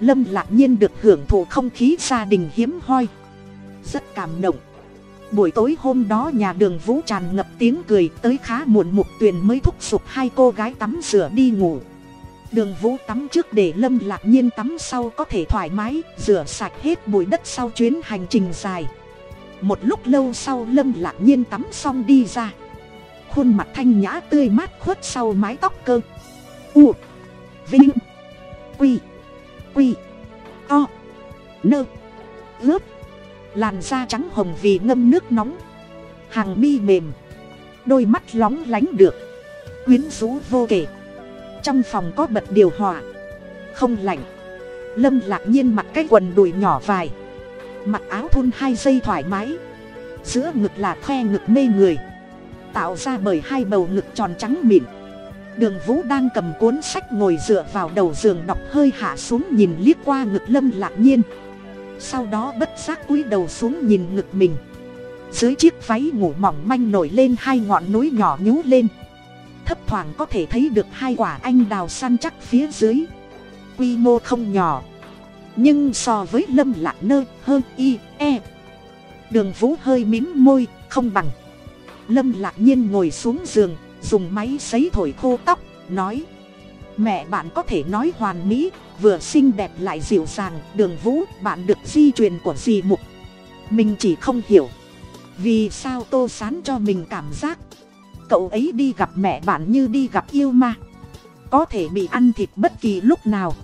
S1: Lâm lạc nhiên được hưởng thụ không khí gia đình hiếm hoi. Rất cảm động. Buổi tối hôm đó nhà đường vũ tràn ngập tiếng cười tới khá muộn mục tuyền mới thúc giục hai cô gái tắm rửa đi ngủ. Đường vũ tắm trước để lâm lạc nhiên tắm sau có thể thoải mái, rửa sạch hết bụi đất sau chuyến hành trình dài một lúc lâu sau lâm lạc nhiên tắm xong đi ra. Khuôn mặt thanh nhã tươi mát khuất sau mái tóc cơ. U, vinh, quy quy to nơ, ướp. Làn da trắng hồng vì ngâm nước nóng. Hàng mi mềm. Đôi mắt lóng lánh được. Quyến rũ vô kể. Trong phòng có bật điều hòa. Không lạnh. Lâm lạc nhiên mặc cái quần đùi nhỏ vài mặc áo thun hai dây thoải mái. Giữa ngực là khoe ngực mê người. Tạo ra bởi hai bầu ngực tròn trắng mịn. Đường vũ đang cầm cuốn sách ngồi dựa vào đầu giường đọc hơi hạ xuống nhìn liếc qua ngực lâm lạc nhiên. Sau đó bất giác cúi đầu xuống nhìn ngực mình. Dưới chiếc váy ngủ mỏng manh nổi lên hai ngọn núi nhỏ nhú lên. Thấp thoảng có thể thấy được hai quả anh đào săn chắc phía dưới. Quy mô không nhỏ nhưng so với lâm lạc nơ hơn y e. Đường vũ hơi mím môi, không bằng. Lâm lạc nhiên ngồi xuống giường, dùng máy sấy thổi khô tóc, nói, mẹ bạn có thể nói hoàn mỹ, vừa xinh đẹp lại dịu dàng, đường vũ, bạn được di truyền của dì mục. Mình chỉ không hiểu, vì sao tô sán cho mình cảm giác, cậu ấy đi gặp mẹ bạn như đi gặp yêu ma, có thể bị ăn thịt bất kỳ lúc nào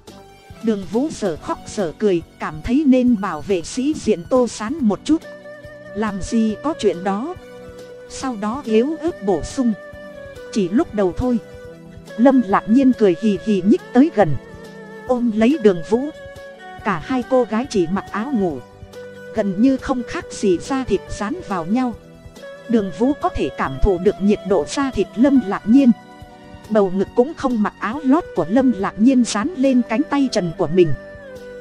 S1: đường vũ sở khóc sở cười, cảm thấy nên bảo vệ sĩ diện tô sán một chút. Làm gì có chuyện đó? Sau đó yếu ớt bổ sung. Chỉ lúc đầu thôi. Lâm lạc nhiên cười hì hì nhích tới gần. Ôm lấy đường vũ. Cả hai cô gái chỉ mặc áo ngủ. Gần như không khác gì da thịt dán vào nhau. Đường vũ có thể cảm thụ được nhiệt độ da thịt lâm lạc nhiên bầu ngực cũng không mặc áo lót của lâm lạc nhiên dán lên cánh tay trần của mình.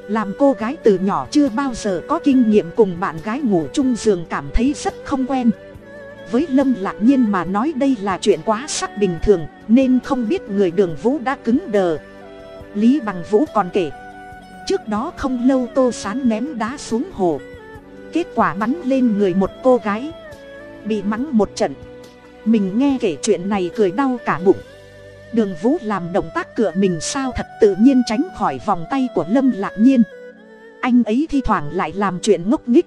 S1: Làm cô gái từ nhỏ chưa bao giờ có kinh nghiệm cùng bạn gái ngủ chung giường cảm thấy rất không quen. Với lâm lạc nhiên mà nói đây là chuyện quá sắc bình thường, nên không biết người đường vũ đã cứng đờ. Lý bằng vũ còn kể, trước đó không lâu tô sán ném đá xuống hồ. Kết quả bắn lên người một cô gái, bị mắng một trận. Mình nghe kể chuyện này cười đau cả bụng đường vũ làm động tác cửa mình sao thật tự nhiên tránh khỏi vòng tay của lâm lạc nhiên. Anh ấy thi thoảng lại làm chuyện ngốc nghích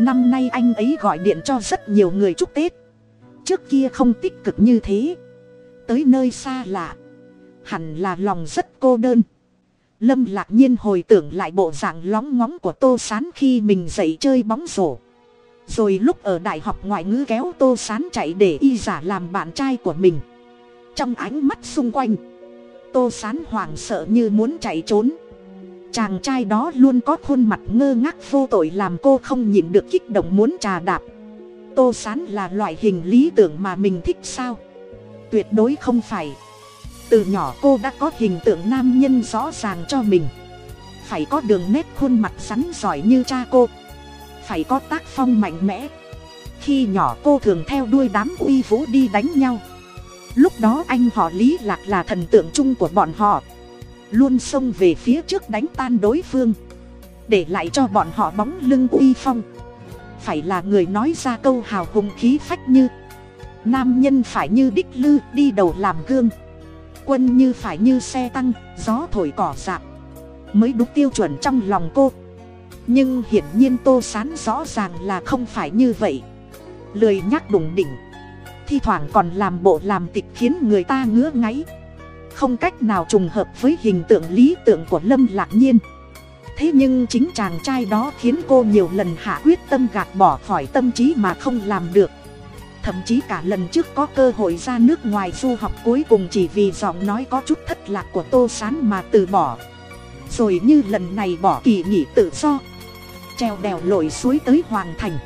S1: năm nay anh ấy gọi điện cho rất nhiều người chúc tết. Trước kia không tích cực như thế. Tới nơi xa lạ. Hẳn là lòng rất cô đơn. Lâm lạc nhiên hồi tưởng lại bộ dạng lóng ngóng của tô s á n khi mình dậy chơi bóng rổ. Rồi lúc ở đại học ngoại ngữ kéo tô s á n chạy để y giả làm bạn trai của mình trong ánh mắt xung quanh. Tô s á n hoảng sợ như muốn chạy trốn. Chàng trai đó luôn có khuôn mặt ngơ ngác vô tội làm cô không nhịn được kích động muốn trà đạp. Tô s á n là loại hình lý tưởng mà mình thích sao? Tuyệt đối không phải. Từ nhỏ cô đã có hình tượng nam nhân rõ ràng cho mình. Phải có đường nét khuôn mặt rắn giỏi như cha cô. Phải có tác phong mạnh mẽ. Khi nhỏ cô thường theo đuôi đám uy vũ đi đánh nhau lúc đó anh họ lý lạc là thần tượng chung của bọn họ. Luôn xông về phía trước đánh tan đối phương. Để lại cho bọn họ bóng lưng uy phong. Phải là người nói ra câu hào hùng khí phách như, nam nhân phải như đích lư đi đầu làm gương. Quân như phải như xe tăng, gió thổi cỏ dạp mới đúng tiêu chuẩn trong lòng cô. Nhưng hiển nhiên tô sán rõ ràng là không phải như vậy. Lười nhắc đủng đỉnh thi thoảng còn làm bộ làm tịch khiến người ta ngứa ngáy. Không cách nào trùng hợp với hình tượng lý tưởng của lâm lạc nhiên. Thế nhưng chính chàng trai đó khiến cô nhiều lần hạ quyết tâm gạt bỏ khỏi tâm trí mà không làm được. Thậm chí cả lần trước có cơ hội ra nước ngoài du học cuối cùng chỉ vì giọng nói có chút thất lạc của tô s á n mà từ bỏ. Rồi như lần này bỏ kỳ nghỉ tự do. Treo đèo lội suối tới hoàng thành.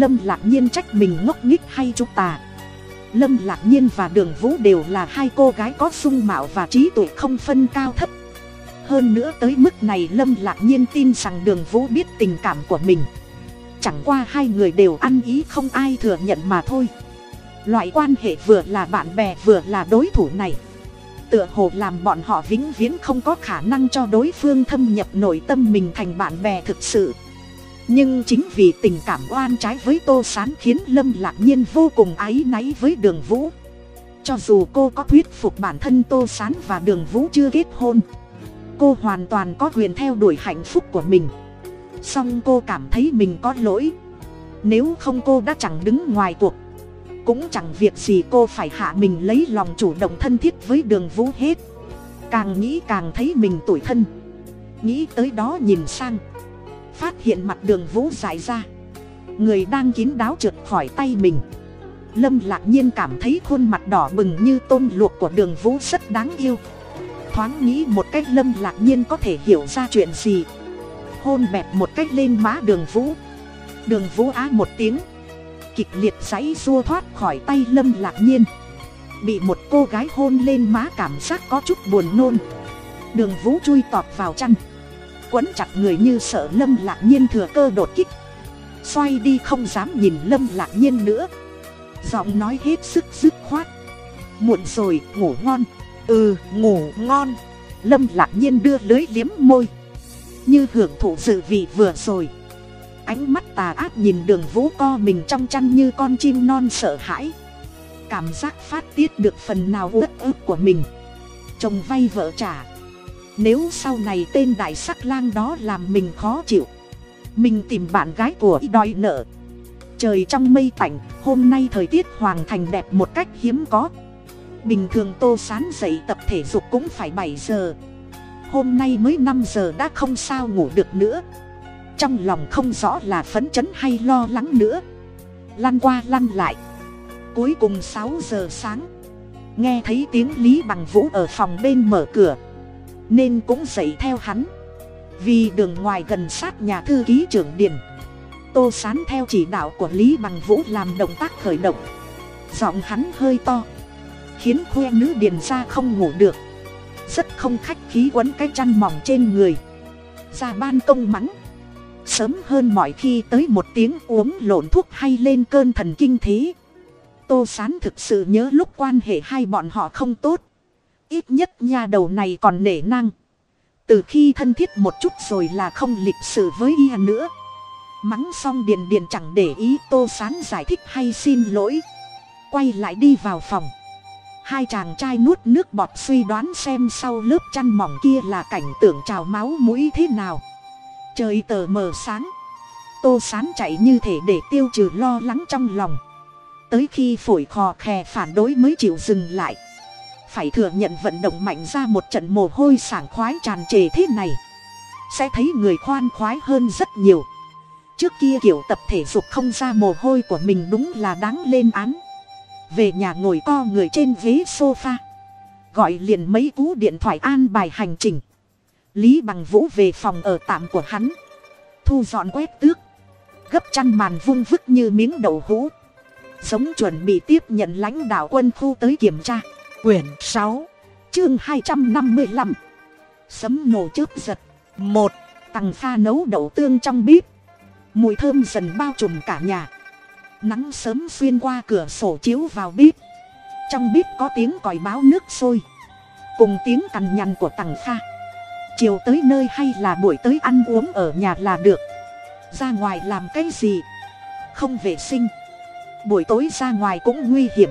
S1: Lâm lạc nhiên trách mình ngốc nghích hay chúng tà lâm lạc nhiên và đường vũ đều là hai cô gái có sung mạo và trí tuệ không phân cao thấp. Hơn nữa tới mức này lâm lạc nhiên tin rằng đường vũ biết tình cảm của mình. Chẳng qua hai người đều ăn ý không ai thừa nhận mà thôi. Loại quan hệ vừa là bạn bè vừa là đối thủ này. Tựa hồ làm bọn họ vĩnh viễn không có khả năng cho đối phương thâm nhập nội tâm mình thành bạn bè thực sự nhưng chính vì tình cảm oan trái với tô s á n khiến lâm lạc nhiên vô cùng áy náy với đường vũ. Cho dù cô có thuyết phục bản thân tô s á n và đường vũ chưa kết hôn, cô hoàn toàn có quyền theo đuổi hạnh phúc của mình. Song cô cảm thấy mình có lỗi. Nếu không cô đã chẳng đứng ngoài cuộc, cũng chẳng việc gì cô phải hạ mình lấy lòng chủ động thân thiết với đường vũ hết. Càng nghĩ càng thấy mình tủi thân. Nghĩ tới đó nhìn sang phát hiện mặt đường vũ dài ra. Người đang kín đáo trượt khỏi tay mình. Lâm lạc nhiên cảm thấy khuôn mặt đỏ bừng như tôm luộc của đường vũ rất đáng yêu. Thoáng nghĩ một cách lâm lạc nhiên có thể hiểu ra chuyện gì. Hôn bẹp một cách lên má đường vũ. Đường vũ á một tiếng. Kịch liệt giấy xua thoát khỏi tay lâm lạc nhiên. Bị một cô gái hôn lên má cảm giác có chút buồn nôn. Đường vũ chui tọt vào chăn quấn chặt người như sợ lâm lạc nhiên thừa cơ đột kích. Xoay đi không dám nhìn lâm lạc nhiên nữa. Giọng nói hết sức dứt khoát. Muộn rồi, ngủ ngon. Ừ ngủ ngon. Lâm lạc nhiên đưa lưới liếm môi. Như hưởng thụ dự vị vừa rồi. Ánh mắt tà ác nhìn đường vũ co mình trong chăn như con chim non sợ hãi. Cảm giác phát tiết được phần nào uất ức của mình. Chồng vay vợ trả nếu sau này tên đại sắc lang đó làm mình khó chịu, mình tìm bạn gái của y đòi nợ. Trời trong mây tạnh, hôm nay thời tiết hoàng thành đẹp một cách hiếm có. Bình thường tô sán dậy tập thể dục cũng phải bảy giờ. Hôm nay mới năm giờ đã không sao ngủ được nữa. Trong lòng không rõ là phấn chấn hay lo lắng nữa. Lăn qua lăn lại. Cuối cùng sáu giờ sáng, nghe thấy tiếng lý bằng vũ ở phòng bên mở cửa nên cũng dậy theo hắn. Vì đường ngoài gần sát nhà thư ký trưởng điền, tô sán theo chỉ đạo của lý bằng vũ làm động tác khởi động. Giọng hắn hơi to, khiến khoe nữ điền ra không ngủ được. Rất không khách khí quấn cái chăn mỏng trên người. Ra ban công mắng, sớm hơn mọi khi tới một tiếng uống lộn thuốc hay lên cơn thần kinh thế. Tô sán thực sự nhớ lúc quan hệ hai bọn họ không tốt ít nhất nha đầu này còn nể năng từ khi thân thiết một chút rồi là không lịch sự với y nữa. Mắng xong điền điền chẳng để ý, tô sán giải thích hay xin lỗi. Quay lại đi vào phòng. Hai chàng trai nuốt nước bọt suy đoán xem sau lớp chăn mỏng kia là cảnh tượng trào máu mũi thế nào. Trời tờ mờ sáng. Tô sán chạy như thể để tiêu trừ lo lắng trong lòng. Tới khi phổi khò khè phản đối mới chịu dừng lại phải thừa nhận vận động mạnh ra một trận mồ hôi sảng khoái tràn trề thế này. Sẽ thấy người khoan khoái hơn rất nhiều. Trước kia kiểu tập thể dục không ra mồ hôi của mình đúng là đáng lên án. Về nhà ngồi co người trên ghế sofa. Gọi liền mấy cú điện thoại an bài hành trình. Lý bằng vũ về phòng ở tạm của hắn. Thu dọn quét tước. Gấp chăn màn vung vức như miếng đậu hũ. Giống chuẩn bị tiếp nhận lãnh đạo quân khu tới kiểm tra quyển sáu, chương hai trăm năm mươi lăm. Sấm nổ chớp giật. Một tằng pha nấu đậu tương trong bếp. Mùi thơm dần bao trùm cả nhà. Nắng sớm xuyên qua cửa sổ chiếu vào bếp. Trong bếp có tiếng còi báo nước sôi. Cùng tiếng cằn nhằn của tằng kha chiều tới nơi hay là buổi tới ăn uống ở nhà là được. Ra ngoài làm cái gì? Không vệ sinh. Buổi tối ra ngoài cũng nguy hiểm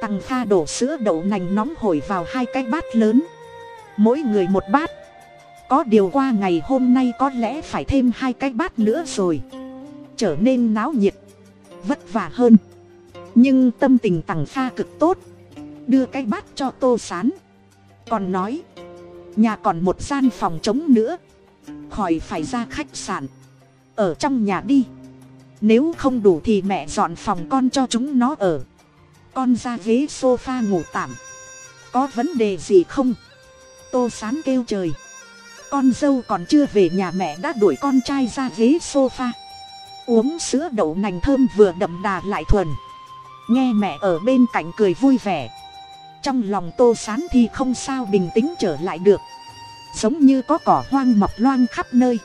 S1: tằng kha đổ sữa đậu nành nóng hổi vào hai cái bát lớn. Mỗi người một bát. Có điều qua ngày hôm nay có lẽ phải thêm hai cái bát nữa rồi. Trở nên náo nhiệt. Vất vả hơn. Nhưng tâm tình tằng kha cực tốt. Đưa cái bát cho tô sán. Còn nói. Nhà còn một gian phòng trống nữa. Khỏi phải ra khách sạn. Ở trong nhà đi. Nếu không đủ thì mẹ dọn phòng con cho chúng nó ở con ra ghế s o f a ngủ tạm. Có vấn đề gì không? Tô sán kêu trời. Con dâu còn chưa về nhà mẹ đã đuổi con trai ra ghế s o f a uống sữa đậu nành thơm vừa đậm đà lại thuần. Nghe mẹ ở bên cạnh cười vui vẻ. Trong lòng tô sán thì không sao bình tĩnh trở lại được. Giống như có cỏ hoang mọc loang khắp nơi.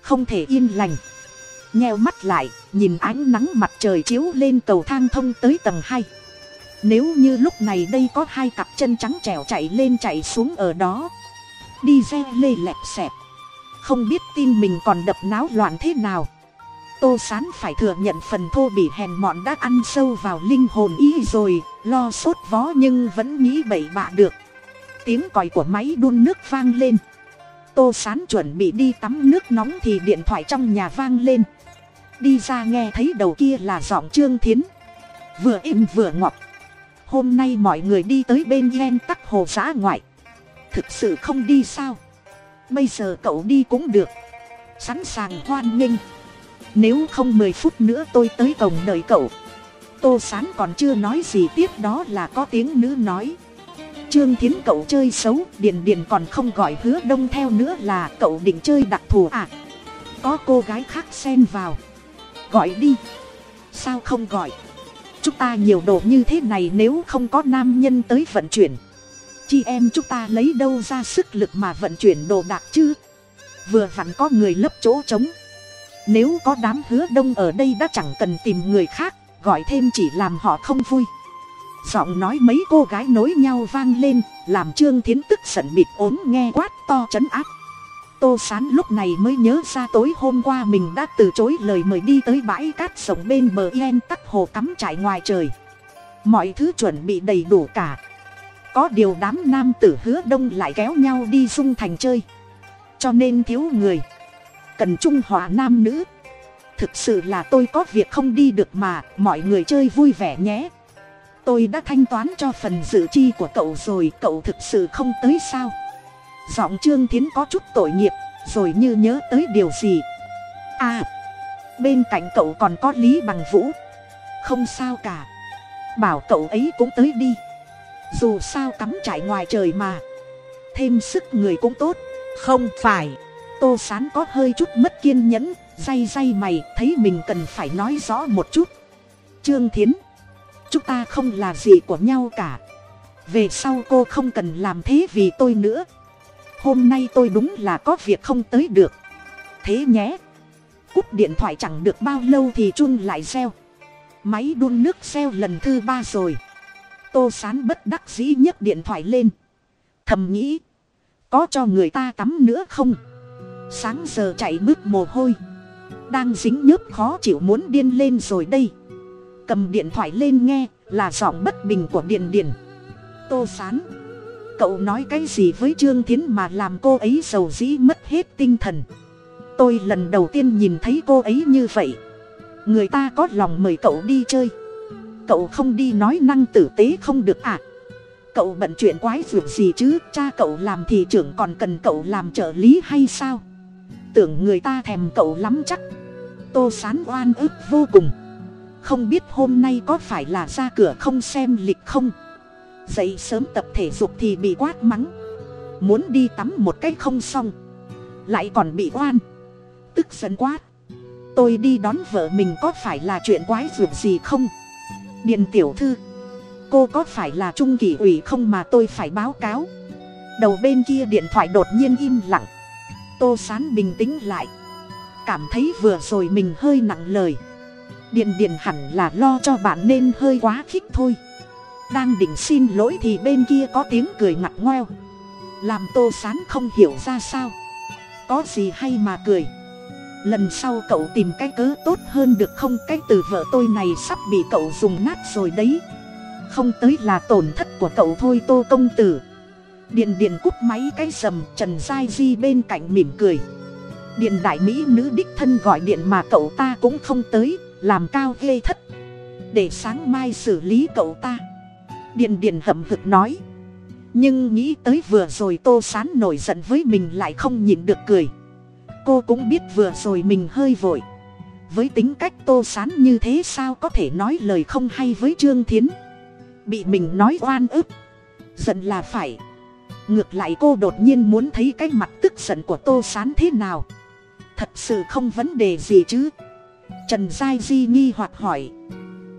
S1: Không thể yên lành. Nheo mắt lại, nhìn ánh nắng mặt trời chiếu lên cầu thang thông tới tầng hai nếu như lúc này đây có hai cặp chân trắng trèo chạy lên chạy xuống ở đó. Đi re lê lẹp xẹp. Không biết tin mình còn đập náo loạn thế nào. Tô sán phải thừa nhận phần thô bỉ hèn mọn đã ăn sâu vào linh hồn ý rồi, lo sốt vó nhưng vẫn nghĩ bậy bạ được. Tiếng còi của máy đun nước vang lên. Tô sán chuẩn bị đi tắm nước nóng thì điện thoại trong nhà vang lên. Đi ra nghe thấy đầu kia là giọng trương thiến. Vừa êm vừa ngọt hôm nay mọi người đi tới bên ven tắc hồ giã ngoại. Thực sự không đi sao? Bây giờ cậu đi cũng được. Sẵn sàng hoan nghênh. Nếu không mười phút nữa tôi tới cổng đợi cậu. Tô sán còn chưa nói gì tiếp đó là có tiếng nữ nói. Trương thiến cậu chơi xấu, điền điền còn không gọi hứa đông theo nữa là cậu định chơi đặc thù à? Có cô gái khác xen vào. Gọi đi. Sao không gọi? Chúng ta nhiều đồ như thế này nếu không có nam nhân tới vận chuyển. Chị em chúng ta lấy đâu ra sức lực mà vận chuyển đồ đạc chứ? Vừa vặn có người lấp chỗ trống. Nếu có đám hứa đông ở đây đã chẳng cần tìm người khác, gọi thêm chỉ làm họ không vui. Giọng nói mấy cô gái nối nhau vang lên, làm trương thiến tức giận bịt ốm nghe quát to chấn áp tô sán lúc này mới nhớ ra tối hôm qua mình đã từ chối lời mời đi tới bãi cát rộng bên bờ yen tắc hồ cắm trải ngoài trời. Mọi thứ chuẩn bị đầy đủ cả. Có điều đám nam tử hứa đông lại kéo nhau đi dung thành chơi. Cho nên thiếu người. Cần trung hòa nam nữ. Thực sự là tôi có việc không đi được mà mọi người chơi vui vẻ nhé. Tôi đã thanh toán cho phần dự chi của cậu rồi, cậu thực sự không tới sao? Giọng trương thiến có chút tội nghiệp, rồi như nhớ tới điều gì. À bên cạnh cậu còn có lý bằng vũ. Không sao cả. Bảo cậu ấy cũng tới đi. Dù sao cắm trải ngoài trời mà. Thêm sức người cũng tốt. Không phải. Tô sán có hơi chút mất kiên nhẫn day day mày, thấy mình cần phải nói rõ một chút. Trương thiến, chúng ta không là gì của nhau cả. Về sau cô không cần làm thế vì tôi nữa hôm nay tôi đúng là có việc không tới được. Thế nhé. Cúp điện thoại chẳng được bao lâu thì chun lại reo. Máy đun nước reo lần thứ ba rồi. Tô sán bất đắc dĩ nhấc điện thoại lên. Thầm nghĩ, có cho người ta tắm nữa không? Sáng giờ chạy bước mồ hôi. Đang dính nhớp khó chịu muốn điên lên rồi đây. Cầm điện thoại lên nghe là giọng bất bình của điện điền tô sán cậu nói cái gì với trương thiến mà làm cô ấy giàu dĩ mất hết tinh thần? Tôi lần đầu tiên nhìn thấy cô ấy như vậy. Người ta có lòng mời cậu đi chơi. Cậu không đi nói năng tử tế không được à? Cậu bận chuyện quái việc gì chứ? Cha cậu làm thị trưởng còn cần cậu làm trợ lý hay sao? Tưởng người ta thèm cậu lắm chắc. Tô sán oan ức vô cùng. Không biết hôm nay có phải là ra cửa không xem lịch không? Dậy sớm tập thể dục thì bị quát mắng. Muốn đi tắm một cách không xong. Lại còn bị oan. Tức giận quát. Tôi đi đón vợ mình có phải là chuyện quái ruột gì không? Điện tiểu thư. Cô có phải là trung kỳ ủy không mà tôi phải báo cáo? Đầu bên kia điện thoại đột nhiên im lặng. Tô sán bình tĩnh lại. Cảm thấy vừa rồi mình hơi nặng lời. Điện điện hẳn là lo cho bạn nên hơi quá khích thôi đang định xin lỗi thì bên kia có tiếng cười ngặt ngoeo. Làm tô sán không hiểu ra sao. Có gì hay mà cười. Lần sau cậu tìm cái cớ tốt hơn được không? Cái từ vợ tôi này sắp bị cậu dùng nát rồi đấy. Không tới là tổn thất của cậu thôi tô công tử. Điện điện cúp máy cái sầm, trần giai di bên cạnh mỉm cười. Điện đại mỹ nữ đích thân gọi điện mà cậu ta cũng không tới, làm cao ghê thất. Để sáng mai xử lý cậu ta điền điền hậm hực nói. Nhưng nghĩ tới vừa rồi tô sán nổi giận với mình lại không nhịn được cười. Cô cũng biết vừa rồi mình hơi vội. Với tính cách tô sán như thế sao có thể nói lời không hay với trương thiến? Bị mình nói oan ức. Giận là phải. Ngược lại cô đột nhiên muốn thấy cái mặt tức giận của tô sán thế nào. Thật sự không vấn đề gì chứ. Trần giai di nghi hoặc hỏi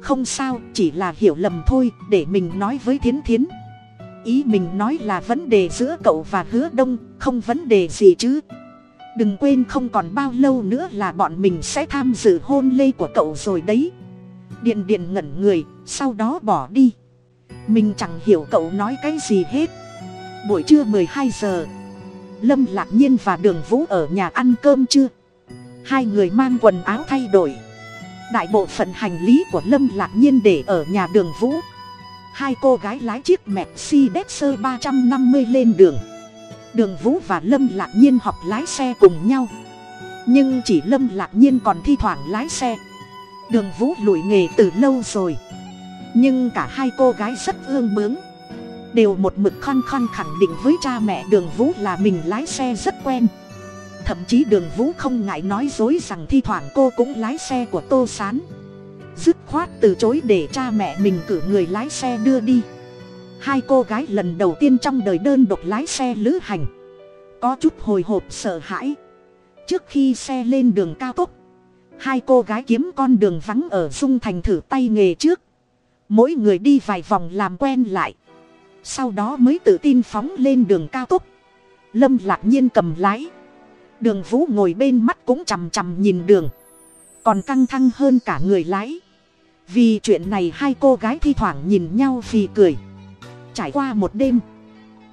S1: không sao, chỉ là hiểu lầm thôi, để mình nói với thiến thiến. Ý mình nói là vấn đề giữa cậu và hứa đông, không vấn đề gì chứ. Đừng quên không còn bao lâu nữa là bọn mình sẽ tham dự hôn lê của cậu rồi đấy. Điện điện ngẩn người, sau đó bỏ đi. Mình chẳng hiểu cậu nói cái gì hết. Buổi trưa m ộ ư ơ i hai giờ, lâm lạc nhiên và đường vũ ở nhà ăn cơm chưa? Hai người mang quần áo thay đổi đại bộ phận hành lý của lâm lạc nhiên để ở nhà đường vũ. Hai cô gái lái chiếc mercedes ba trăm năm mươi lên đường. Đường vũ và lâm lạc nhiên học lái xe cùng nhau. Nhưng chỉ lâm lạc nhiên còn thi thoảng lái xe. Đường vũ lủi nghề từ lâu rồi. Nhưng cả hai cô gái rất ương bướng. Đều một mực khăng khăng khẳng định với cha mẹ đường vũ là mình lái xe rất quen thậm chí đường vũ không ngại nói dối rằng thi thoảng cô cũng lái xe của tô s á n dứt khoát từ chối để cha mẹ mình cử người lái xe đưa đi. Hai cô gái lần đầu tiên trong đời đơn độc lái xe lữ hành. Có chút hồi hộp sợ hãi. Trước khi xe lên đường cao tốc, hai cô gái kiếm con đường vắng ở dung thành thử tay nghề trước. Mỗi người đi vài vòng làm quen lại. Sau đó mới tự tin phóng lên đường cao tốc. Lâm lạc nhiên cầm lái đường vũ ngồi bên mắt cũng chằm chằm nhìn đường. Còn căng thăng hơn cả người lái. Vì chuyện này hai cô gái thi thoảng nhìn nhau phì cười. Trải qua một đêm,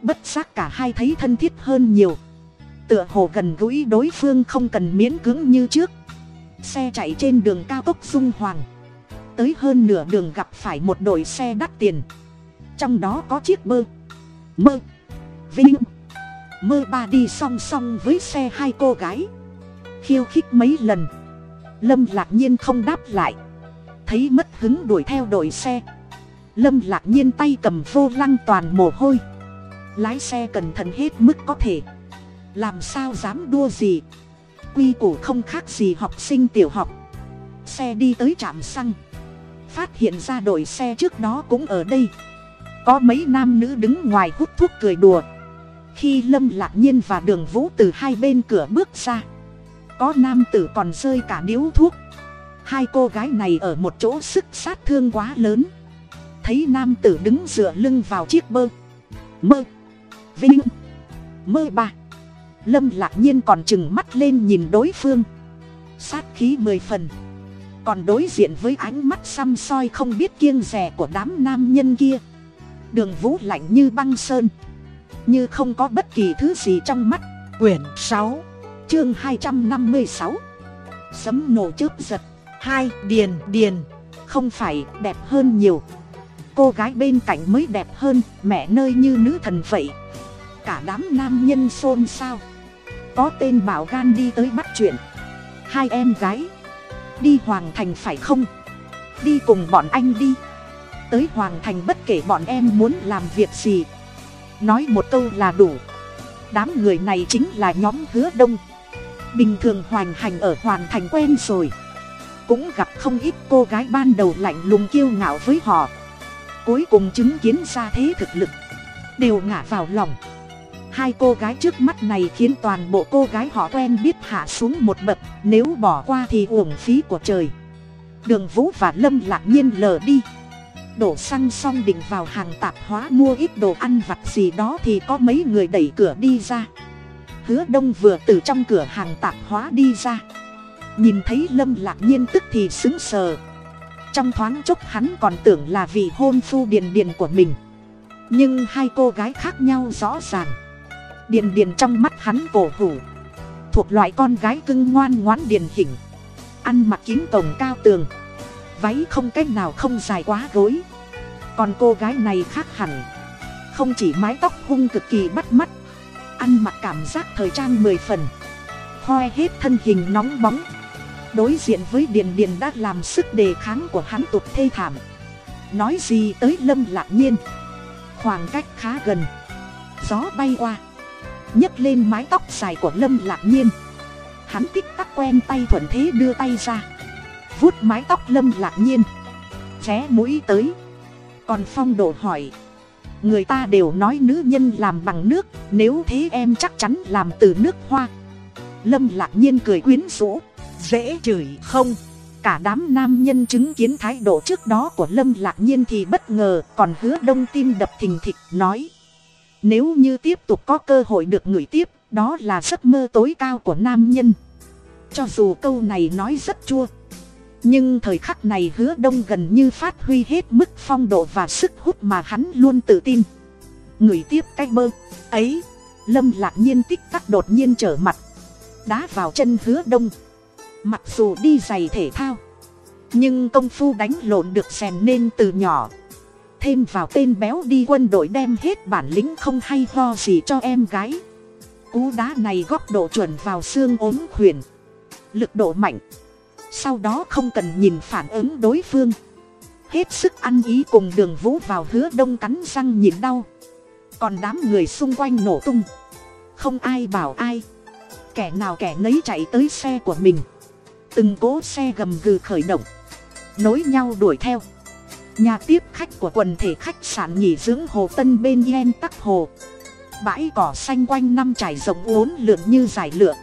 S1: bất giác cả hai thấy thân thiết hơn nhiều. Tựa hồ gần gũi đối phương không cần miễn cưỡng như trước. Xe chạy trên đường cao tốc dung hoàng. Tới hơn nửa đường gặp phải một đội xe đắt tiền. Trong đó có chiếc bơ. Mơ. Vinh mơ ba đi song song với xe hai cô gái. Khiêu khích mấy lần. Lâm lạc nhiên không đáp lại. Thấy mất hứng đuổi theo đội xe. Lâm lạc nhiên tay cầm vô lăng toàn mồ hôi. Lái xe cẩn thận hết mức có thể. Làm sao dám đua gì? Quy củ không khác gì học sinh tiểu học. Xe đi tới trạm xăng. Phát hiện ra đội xe trước đó cũng ở đây. Có mấy nam nữ đứng ngoài hút thuốc cười đùa khi lâm lạc nhiên và đường vũ từ hai bên cửa bước ra, có nam tử còn rơi cả điếu thuốc. Hai cô gái này ở một chỗ sức sát thương quá lớn. Thấy nam tử đứng dựa lưng vào chiếc bơ. Mơ. Vinh. Mơ ba lâm lạc nhiên còn chừng mắt lên nhìn đối phương. Sát khí mười phần. Còn đối diện với ánh mắt xăm soi không biết kiêng rè của đám nam nhân kia. Đường vũ lạnh như băng sơn như không có bất kỳ thứ gì trong mắt. Quyển sáu, chương hai trăm năm mươi sáu. Sấm nổ chớp giật. Hai, điền điền. Không phải đẹp hơn nhiều. Cô gái bên cạnh mới đẹp hơn, mẹ nơi như nữ thần vậy. Cả đám nam nhân xôn xao. Có tên bảo gan đi tới bắt chuyện. Hai em gái. Đi hoàng thành phải không? Đi cùng bọn anh đi. Tới hoàng thành bất kể bọn em muốn làm việc gì nói một câu là đủ. Đám người này chính là nhóm hứa đông. Bình thường hoành hành ở hoàn thành quen rồi. Cũng gặp không ít cô gái ban đầu lạnh lùng kiêu ngạo với họ. Cuối cùng chứng kiến ra thế thực lực. Đều ngả vào lòng. Hai cô gái trước mắt này khiến toàn bộ cô gái họ quen biết hạ xuống một bậc, nếu bỏ qua thì uổng phí của trời. Đường vũ và lâm lạc nhiên lờ đi đổ xăng xong định vào hàng tạp hóa mua ít đồ ăn vặt gì đó thì có mấy người đẩy cửa đi ra. Hứa đông vừa từ trong cửa hàng tạp hóa đi ra. Nhìn thấy lâm lạc nhiên tức thì xứng sờ. Trong thoáng chốc hắn còn tưởng là vì hôn phu điền điền của mình. Nhưng hai cô gái khác nhau rõ ràng. Điền điền trong mắt hắn cổ hủ. Thuộc loại con gái cưng ngoan ngoãn điền hình. Ăn mặc kín cổng cao tường váy không cách nào không dài quá gối. Còn cô gái này khác hẳn. Không chỉ mái tóc hung cực kỳ bắt mắt, ăn mặc cảm giác thời trang mười phần. Hoe hết thân hình nóng bóng. Đối diện với điền điền đã làm sức đề kháng của hắn tụt thê thảm. Nói gì tới lâm lạc nhiên? Khoảng cách khá gần. Gió bay qua. Nhấc lên mái tóc dài của lâm lạc nhiên. Hắn tích tắc quen tay thuận thế đưa tay ra vuốt mái tóc lâm lạc nhiên. Ré mũi tới. Còn phong độ hỏi. Người ta đều nói nữ nhân làm bằng nước, nếu thế em chắc chắn làm từ nước hoa. Lâm lạc nhiên cười quyến rũ. Dễ chửi không? Cả đám nam nhân chứng kiến thái độ trước đó của lâm lạc nhiên thì bất ngờ, còn hứa đông tim đập thình thịch, nói. Nếu như tiếp tục có cơ hội được ngửi tiếp, đó là giấc mơ tối cao của nam nhân. Cho dù câu này nói rất chua nhưng thời khắc này hứa đông gần như phát huy hết mức phong độ và sức hút mà hắn luôn tự tin. Người tiếp cái bơ, ấy, lâm lạc nhiên tích tắc đột nhiên trở mặt, đá vào chân hứa đông. Mặc dù đi giày thể thao, nhưng công phu đánh lộn được rèn nên từ nhỏ. Thêm vào tên béo đi quân đội đem hết bản lĩnh không hay ho gì cho em gái. Cú đá này góc độ chuẩn vào xương ốm khuyển, lực độ mạnh sau đó không cần nhìn phản ứng đối phương. Hết sức ăn ý cùng đường vũ vào hứa đông cắn răng nhìn đau. Còn đám người xung quanh nổ tung. Không ai bảo ai. Kẻ nào kẻ nấy chạy tới xe của mình. Từng cố xe gầm gừ khởi động. Nối nhau đuổi theo. Nhà tiếp khách của quần thể khách sạn nghỉ dưỡng hồ tân bên yen tắc hồ. Bãi cỏ xanh quanh năm trải rộng uốn lượn như giải lượn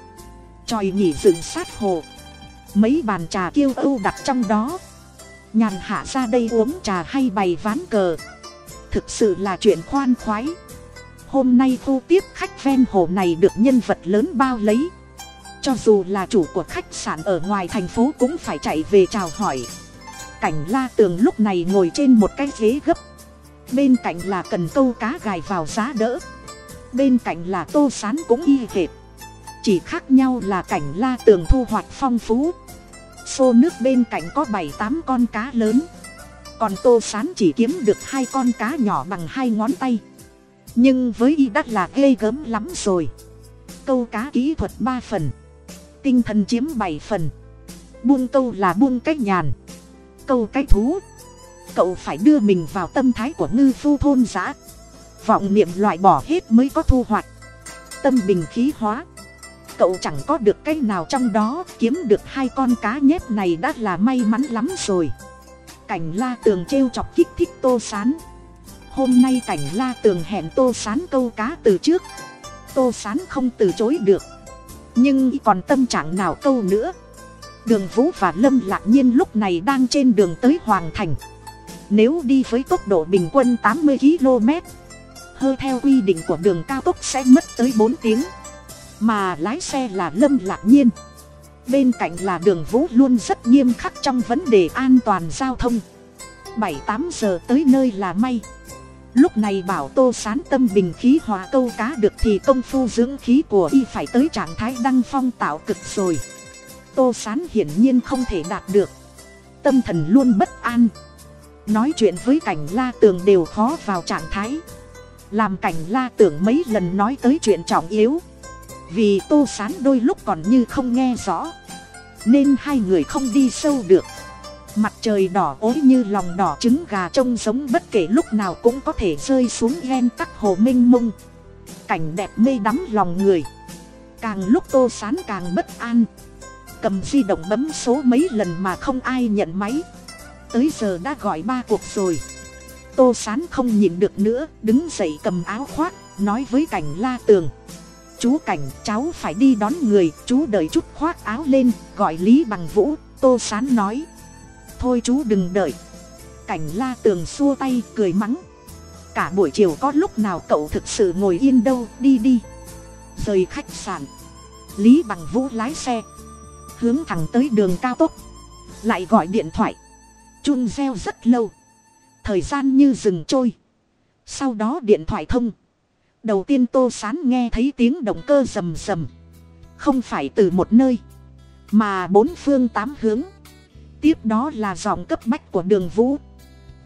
S1: tròi nghỉ dựng sát hồ mấy bàn trà kiêu ưu đặt trong đó. Nhàn hạ ra đây uống trà hay bày ván cờ. Thực sự là chuyện khoan khoái. Hôm nay khu tiếp khách ven hồ này được nhân vật lớn bao lấy. Cho dù là chủ của khách sạn ở ngoài thành phố cũng phải chạy về chào hỏi. Cảnh la tường lúc này ngồi trên một cái ghế gấp. Bên cạnh là cần câu cá gài vào giá đỡ. Bên cạnh là tô sán cũng y hệt chỉ khác nhau là cảnh la tường thu hoạch phong phú. Xô nước bên cạnh có bảy tám con cá lớn. Còn tô sán chỉ kiếm được hai con cá nhỏ bằng hai ngón tay. Nhưng với y đắt là ghê gớm lắm rồi. Câu cá kỹ thuật ba phần. Tinh thần chiếm bảy phần. Buông câu là buông cái nhàn. Câu cái thú. Cậu phải đưa mình vào tâm thái của ngư phu thôn giã vọng niệm loại bỏ hết mới có thu hoạch. Tâm bình khí hóa cậu chẳng có được cái nào trong đó, kiếm được hai con cá nhép này đã là may mắn lắm rồi. Cảnh la tường trêu chọc kích thích tô sán. Hôm nay cảnh la tường hẹn tô sán câu cá từ trước. Tô sán không từ chối được. Nhưng còn tâm trạng nào câu nữa. Đường vũ và lâm lạc nhiên lúc này đang trên đường tới hoàng thành. Nếu đi với tốc độ bình quân tám mươi km hơi theo quy định của đường cao tốc sẽ mất tới bốn tiếng mà lái xe là lâm lạc nhiên. Bên cạnh là đường vũ luôn rất nghiêm khắc trong vấn đề an toàn giao thông. Bảy, tám giờ tới nơi là may. Lúc này bảo tô sán tâm bình khí hòa câu cá được thì công phu dưỡng khí của y phải tới trạng thái đăng phong tạo cực rồi. Tô sán hiển nhiên không thể đạt được. Tâm thần luôn bất an. Nói chuyện với cảnh la tường đều khó vào trạng thái. Làm cảnh la tưởng mấy lần nói tới chuyện trọng yếu vì tô sán đôi lúc còn như không nghe rõ, nên hai người không đi sâu được. Mặt trời đỏ ối như lòng đỏ trứng gà trông giống bất kể lúc nào cũng có thể rơi xuống ghen tắc hồ m i n h mông. Cảnh đẹp mê đắm lòng người. Càng lúc tô sán càng bất an. Cầm di động bấm số mấy lần mà không ai nhận máy. Tới giờ đã gọi ba cuộc rồi. Tô sán không nhìn được nữa, đứng dậy cầm áo khoác, nói với cảnh la tường chú cảnh, cháu phải đi đón người. Chú đợi chút khoác áo lên, gọi lý bằng vũ. Tô sán nói, thôi chú đừng đợi. Cảnh la tường xua tay, cười mắng, cả buổi chiều có lúc nào cậu thực sự ngồi yên đâu, đi đi. Rời khách sạn, lý bằng vũ lái xe, hướng thẳng tới đường cao tốc, lại gọi điện thoại, chun reo rất lâu. Thời gian như dừng trôi. Sau đó điện thoại thông đầu tiên tô sán nghe thấy tiếng động cơ rầm rầm. Không phải từ một nơi, mà bốn phương tám hướng. Tiếp đó là giọng cấp bách của đường vũ.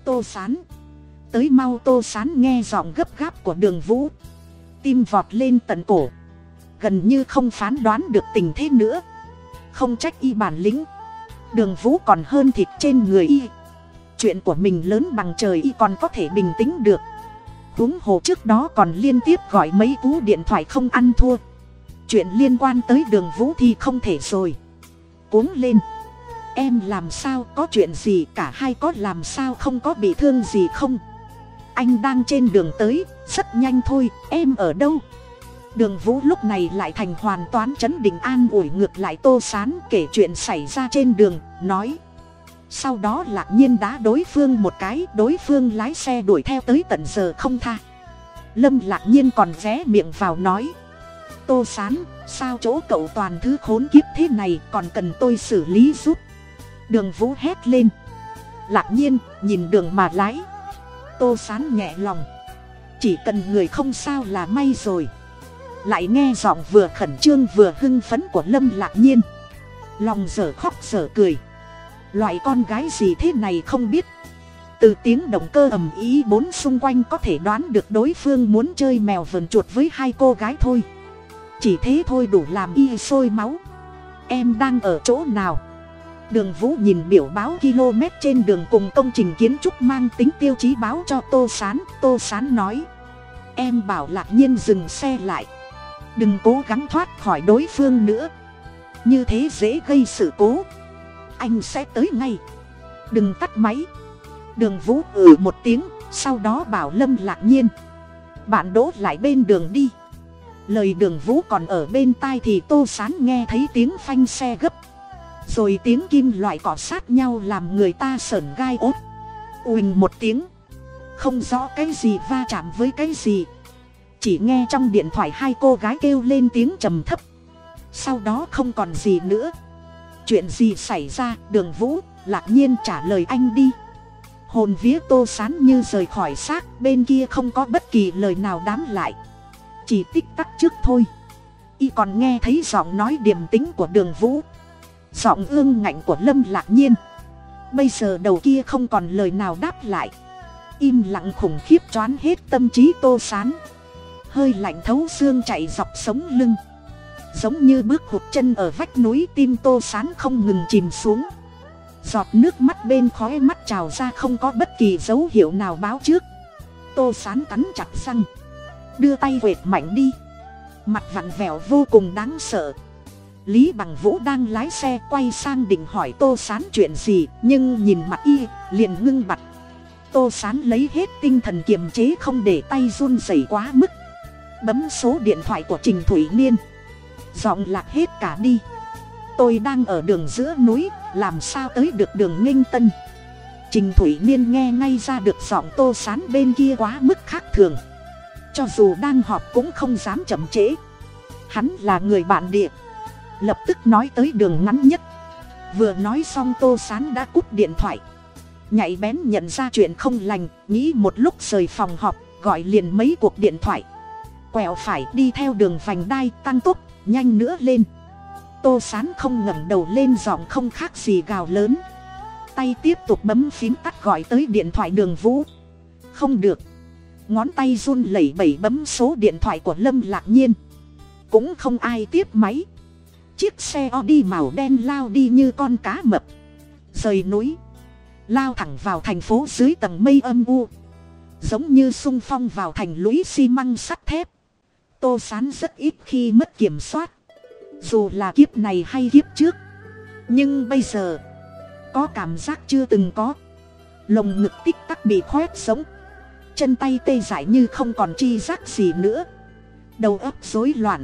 S1: Tô sán, tới mau tô sán nghe giọng gấp gáp của đường vũ. Tim vọt lên tận cổ, gần như không phán đoán được tình thế nữa. Không trách y bản lĩnh, đường vũ còn hơn thịt trên người y. Chuyện của mình lớn bằng trời y còn có thể bình tĩnh được huống hồ trước đó còn liên tiếp gọi mấy cú điện thoại không ăn thua. Chuyện liên quan tới đường vũ thì không thể rồi. Cuống lên. Em làm sao, có chuyện gì cả hai có làm sao, không có bị thương gì không? Anh đang trên đường tới, rất nhanh thôi, em ở đâu? Đường vũ lúc này lại thành hoàn toán chấn định an ủi ngược lại tô sán kể chuyện xảy ra trên đường, nói sau đó lạc nhiên đá đối phương một cái, đối phương lái xe đuổi theo tới tận giờ không tha. Lâm lạc nhiên còn vé miệng vào nói, tô sán, sao chỗ cậu toàn thứ khốn kiếp thế này, còn cần tôi xử lý giúp? Đường vũ hét lên. Lạc nhiên, nhìn đường mà lái. Tô sán nhẹ lòng. Chỉ cần người không sao là may rồi. Lại nghe giọng vừa khẩn trương vừa hưng phấn của lâm lạc nhiên. Lòng dở khóc dở cười loại con gái gì thế này không biết. Từ tiếng động cơ ầm ý bốn xung quanh có thể đoán được đối phương muốn chơi mèo vườn chuột với hai cô gái thôi. Chỉ thế thôi đủ làm y sôi máu. Em đang ở chỗ nào? Đường vũ nhìn biểu báo km trên đường cùng công trình kiến trúc mang tính tiêu chí báo cho tô s á n tô s á n nói, em bảo lạc nhiên dừng xe lại. Đừng cố gắng thoát khỏi đối phương nữa. Như thế dễ gây sự cố anh sẽ tới ngay. Đừng tắt máy. Đường vũ ử một tiếng, sau đó bảo lâm lạc nhiên. Bạn đỗ lại bên đường đi. Lời đường vũ còn ở bên tai thì tô sán nghe thấy tiếng phanh xe gấp. Rồi tiếng kim loại cỏ sát nhau làm người ta sởn gai ốt uỳnh một tiếng. Không rõ cái gì va chạm với cái gì. Chỉ nghe trong điện thoại hai cô gái kêu lên tiếng trầm thấp. Sau đó không còn gì nữa chuyện gì xảy ra? Đường vũ lạc nhiên trả lời anh đi. Hồn vía tô sán như rời khỏi xác, bên kia không có bất kỳ lời nào đám lại. Chỉ tích tắc trước thôi. Y còn nghe thấy giọng nói điềm tính của đường vũ. Giọng ương ngạnh của lâm lạc nhiên. Bây giờ đầu kia không còn lời nào đáp lại. Im lặng khủng khiếp choán hết tâm trí tô sán. Hơi lạnh thấu xương chạy dọc sống lưng giống như bước hụt chân ở vách núi tim tô sán không ngừng chìm xuống. Giọt nước mắt bên khói mắt trào ra không có bất kỳ dấu hiệu nào báo trước. Tô sán cắn chặt răng. Đưa tay quệt mạnh đi. Mặt vặn vẹo vô cùng đáng sợ. Lý bằng vũ đang lái xe quay sang định hỏi tô sán chuyện gì, nhưng nhìn mặt y, liền ngưng bặt tô sán lấy hết tinh thần kiềm chế không để tay run rẩy quá mức. Bấm số điện thoại của trình thủy niên giọng lạc hết cả đi. Tôi đang ở đường giữa núi, làm sao tới được đường nghinh tân? Trình thủy niên nghe ngay ra được giọng tô sán bên kia quá mức khác thường. Cho dù đang họp cũng không dám chậm trễ. Hắn là người bạn địa. Lập tức nói tới đường ngắn nhất. Vừa nói xong tô sán đã cúp điện thoại. Nhạy bén nhận ra chuyện không lành, nghĩ một lúc rời phòng họp, gọi liền mấy cuộc điện thoại. Quẹo phải đi theo đường vành đai, tăng tốc nhanh nữa lên. Tô sán không ngẩng đầu lên, giọng không khác gì gào lớn. Tay tiếp tục bấm phím tắt gọi tới điện thoại đường vũ. Không được. Ngón tay run lẩy bẩy bấm số điện thoại của lâm lạc nhiên. Cũng không ai tiếp máy. Chiếc xe o đi màu đen lao đi như con cá mập. Rời núi. Lao thẳng vào thành phố dưới tầng mây âm u. Giống như sung phong vào thành lũy xi măng sắt thép tô sán rất ít khi mất kiểm soát. Dù là kiếp này hay kiếp trước. Nhưng bây giờ, có cảm giác chưa từng có. Lồng ngực tích tắc bị khoét sống. Chân tay tê dại như không còn chi giác gì nữa. Đầu óc rối loạn.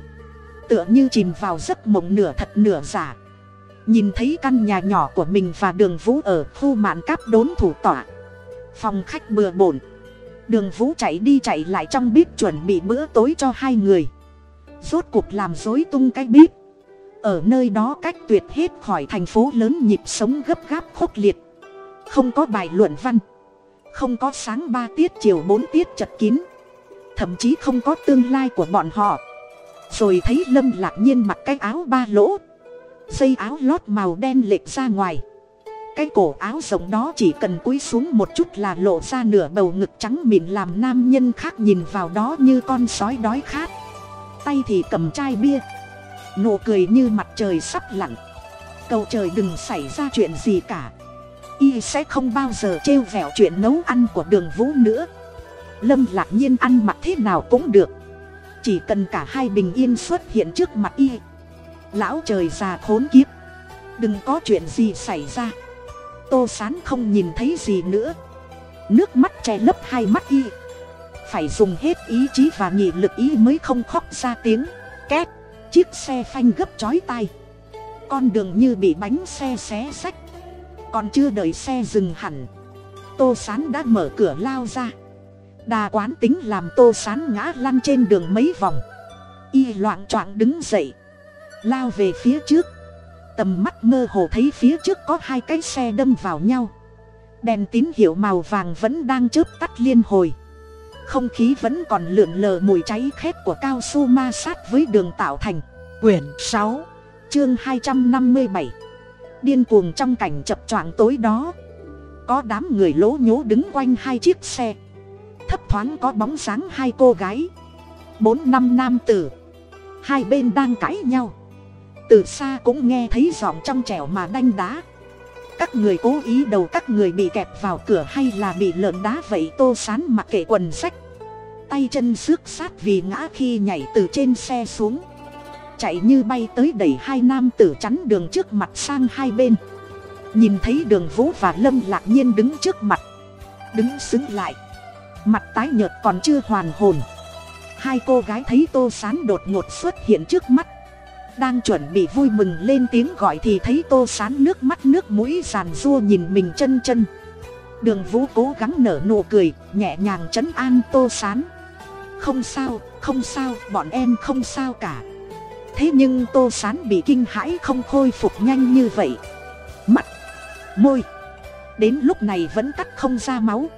S1: Tựa như chìm vào giấc mộng nửa thật nửa giả. Nhìn thấy căn nhà nhỏ của mình và đường vũ ở khu mạn cáp đốn thủ tọa. Phòng khách bừa bổn đường vũ chạy đi chạy lại trong bếp chuẩn bị bữa tối cho hai người. Rốt cuộc làm dối tung cái bếp. Ở nơi đó cách tuyệt hết khỏi thành phố lớn nhịp sống gấp gáp khốc liệt. Không có bài luận văn. Không có sáng ba tiết chiều bốn tiết chật kín. Thậm chí không có tương lai của bọn họ. Rồi thấy lâm lạc nhiên mặc cái áo ba lỗ. Dây áo lót màu đen lệch ra ngoài cái cổ áo rộng đó chỉ cần cúi xuống một chút là lộ ra nửa bầu ngực trắng mịn làm nam nhân khác nhìn vào đó như con sói đói khát. Tay thì cầm chai bia. Nụ cười như mặt trời sắp lặn. Cầu trời đừng xảy ra chuyện gì cả. Y sẽ không bao giờ trêu vẹo chuyện nấu ăn của đường vũ nữa. Lâm lạc nhiên ăn mặc thế nào cũng được. Chỉ cần cả hai bình yên xuất hiện trước mặt y. Lão trời già khốn kiếp. Đừng có chuyện gì xảy ra tô sán không nhìn thấy gì nữa. Nước mắt che lấp hai mắt y. Phải dùng hết ý chí và nghị lực ý mới không khóc ra tiếng. Két, chiếc xe phanh gấp chói tai. con đường như bị bánh xe xé xách. Còn chưa đợi xe dừng hẳn. Tô sán đã mở cửa lao ra. Đà quán tính làm tô sán ngã lăn trên đường mấy vòng. Y loạng choạng đứng dậy. Lao về phía trước tầm mắt mơ hồ thấy phía trước có hai cái xe đâm vào nhau. Đèn tín hiệu màu vàng vẫn đang chớp tắt liên hồi. Không khí vẫn còn lượn lờ mùi cháy khét của cao su ma sát với đường tạo thành. Quyển sáu, chương hai trăm năm mươi bảy. Điên cuồng trong cảnh chập choạng tối đó. Có đám người lố nhố đứng quanh hai chiếc xe. Thấp thoáng có bóng dáng hai cô gái. Bốn năm nam tử. Hai bên đang cãi nhau từ xa cũng nghe thấy giọng trong trẻo mà đanh đá. Các người cố ý đầu các người bị kẹp vào cửa hay là bị lợn đá vậy tô sán mặc kệ quần sách. Tay chân xước sát vì ngã khi nhảy từ trên xe xuống. Chạy như bay tới đẩy hai nam tử chắn đường trước mặt sang hai bên. Nhìn thấy đường vũ và lâm lạc nhiên đứng trước mặt. Đứng xứng lại. Mặt tái nhợt còn chưa hoàn hồn. Hai cô gái thấy tô sán đột ngột xuất hiện trước mắt đang chuẩn bị vui mừng lên tiếng gọi thì thấy tô sán nước mắt nước mũi giàn rua nhìn mình chân chân. Đường vũ cố gắng nở nụ cười, nhẹ nhàng chấn an tô sán. Không sao không sao, bọn em không sao cả. Thế nhưng tô sán bị kinh hãi không khôi phục nhanh như vậy. Mặt, môi, đến lúc này vẫn cắt không ra máu.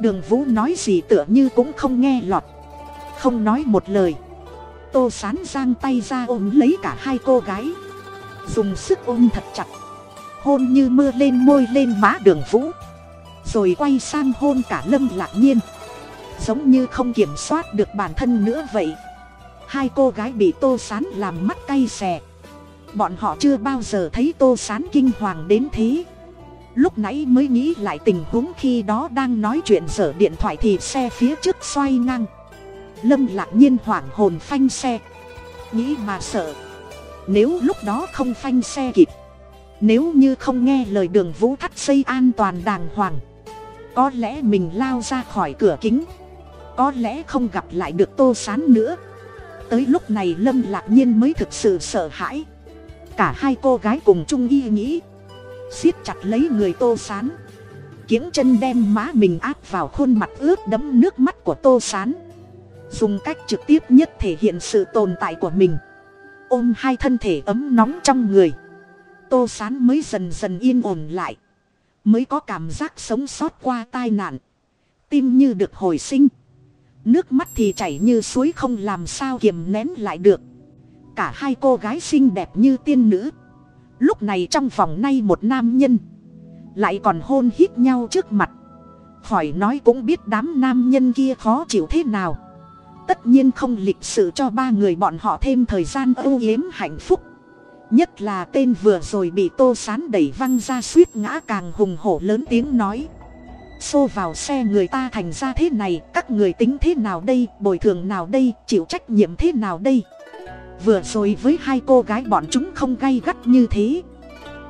S1: Đường vũ nói gì tựa như cũng không nghe lọt. Không nói một lời tô sán giang tay ra ôm lấy cả hai cô gái. Dùng sức ôm thật chặt. Hôn như mưa lên môi lên má đường vũ. Rồi quay sang hôn cả lâm lạc nhiên. Giống như không kiểm soát được bản thân nữa vậy. Hai cô gái bị tô sán làm mắt cay xè. Bọn họ chưa bao giờ thấy tô sán kinh hoàng đến thế. Lúc nãy mới nghĩ lại tình huống khi đó đang nói chuyện dở điện thoại thì xe phía trước xoay ngang lâm lạc nhiên hoảng hồn phanh xe. Nghĩ mà sợ. Nếu lúc đó không phanh xe kịp. Nếu như không nghe lời đường vũ thắt dây an toàn đàng hoàng. Có lẽ mình lao ra khỏi cửa kính. Có lẽ không gặp lại được tô sán nữa. Tới lúc này lâm lạc nhiên mới thực sự sợ hãi. Cả hai cô gái cùng chung y nghĩ. Siết chặt lấy người tô sán. Kiếng chân đem má mình áp vào khuôn mặt ướt đẫm nước mắt của tô sán dùng cách trực tiếp nhất thể hiện sự tồn tại của mình. Ôm hai thân thể ấm nóng trong người. Tô sán mới dần dần yên ổn lại. Mới có cảm giác sống sót qua tai nạn. Tim như được hồi sinh. Nước mắt thì chảy như suối không làm sao kiềm nén lại được. Cả hai cô gái xinh đẹp như tiên nữ. Lúc này trong vòng nay một nam nhân. Lại còn hôn hít nhau trước mặt. Khỏi nói cũng biết đám nam nhân kia khó chịu thế nào tất nhiên không lịch sự cho ba người bọn họ thêm thời gian âu yếm hạnh phúc. Nhất là tên vừa rồi bị tô sán đẩy văng ra suýt ngã càng hùng hổ lớn tiếng nói. Xô vào xe người ta thành ra thế này, các người tính thế nào đây, bồi thường nào đây, chịu trách nhiệm thế nào đây? Vừa rồi với hai cô gái bọn chúng không gay gắt như thế.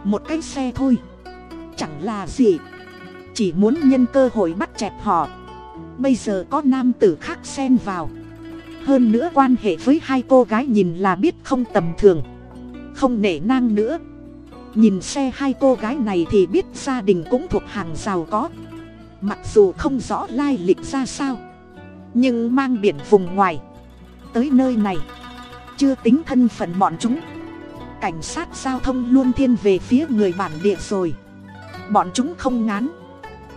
S1: Một cái xe thôi. Chẳng là gì. Chỉ muốn nhân cơ hội bắt chẹp họ. Bây giờ có nam tử khác xen vào hơn nữa quan hệ với hai cô gái nhìn là biết không tầm thường. Không nể nang nữa. Nhìn xe hai cô gái này thì biết gia đình cũng thuộc hàng giàu có. Mặc dù không rõ lai lịch ra sao, nhưng mang biển vùng ngoài. Tới nơi này, chưa tính thân phận bọn chúng. Cảnh sát giao thông luôn thiên về phía người bản địa rồi. Bọn chúng không ngán.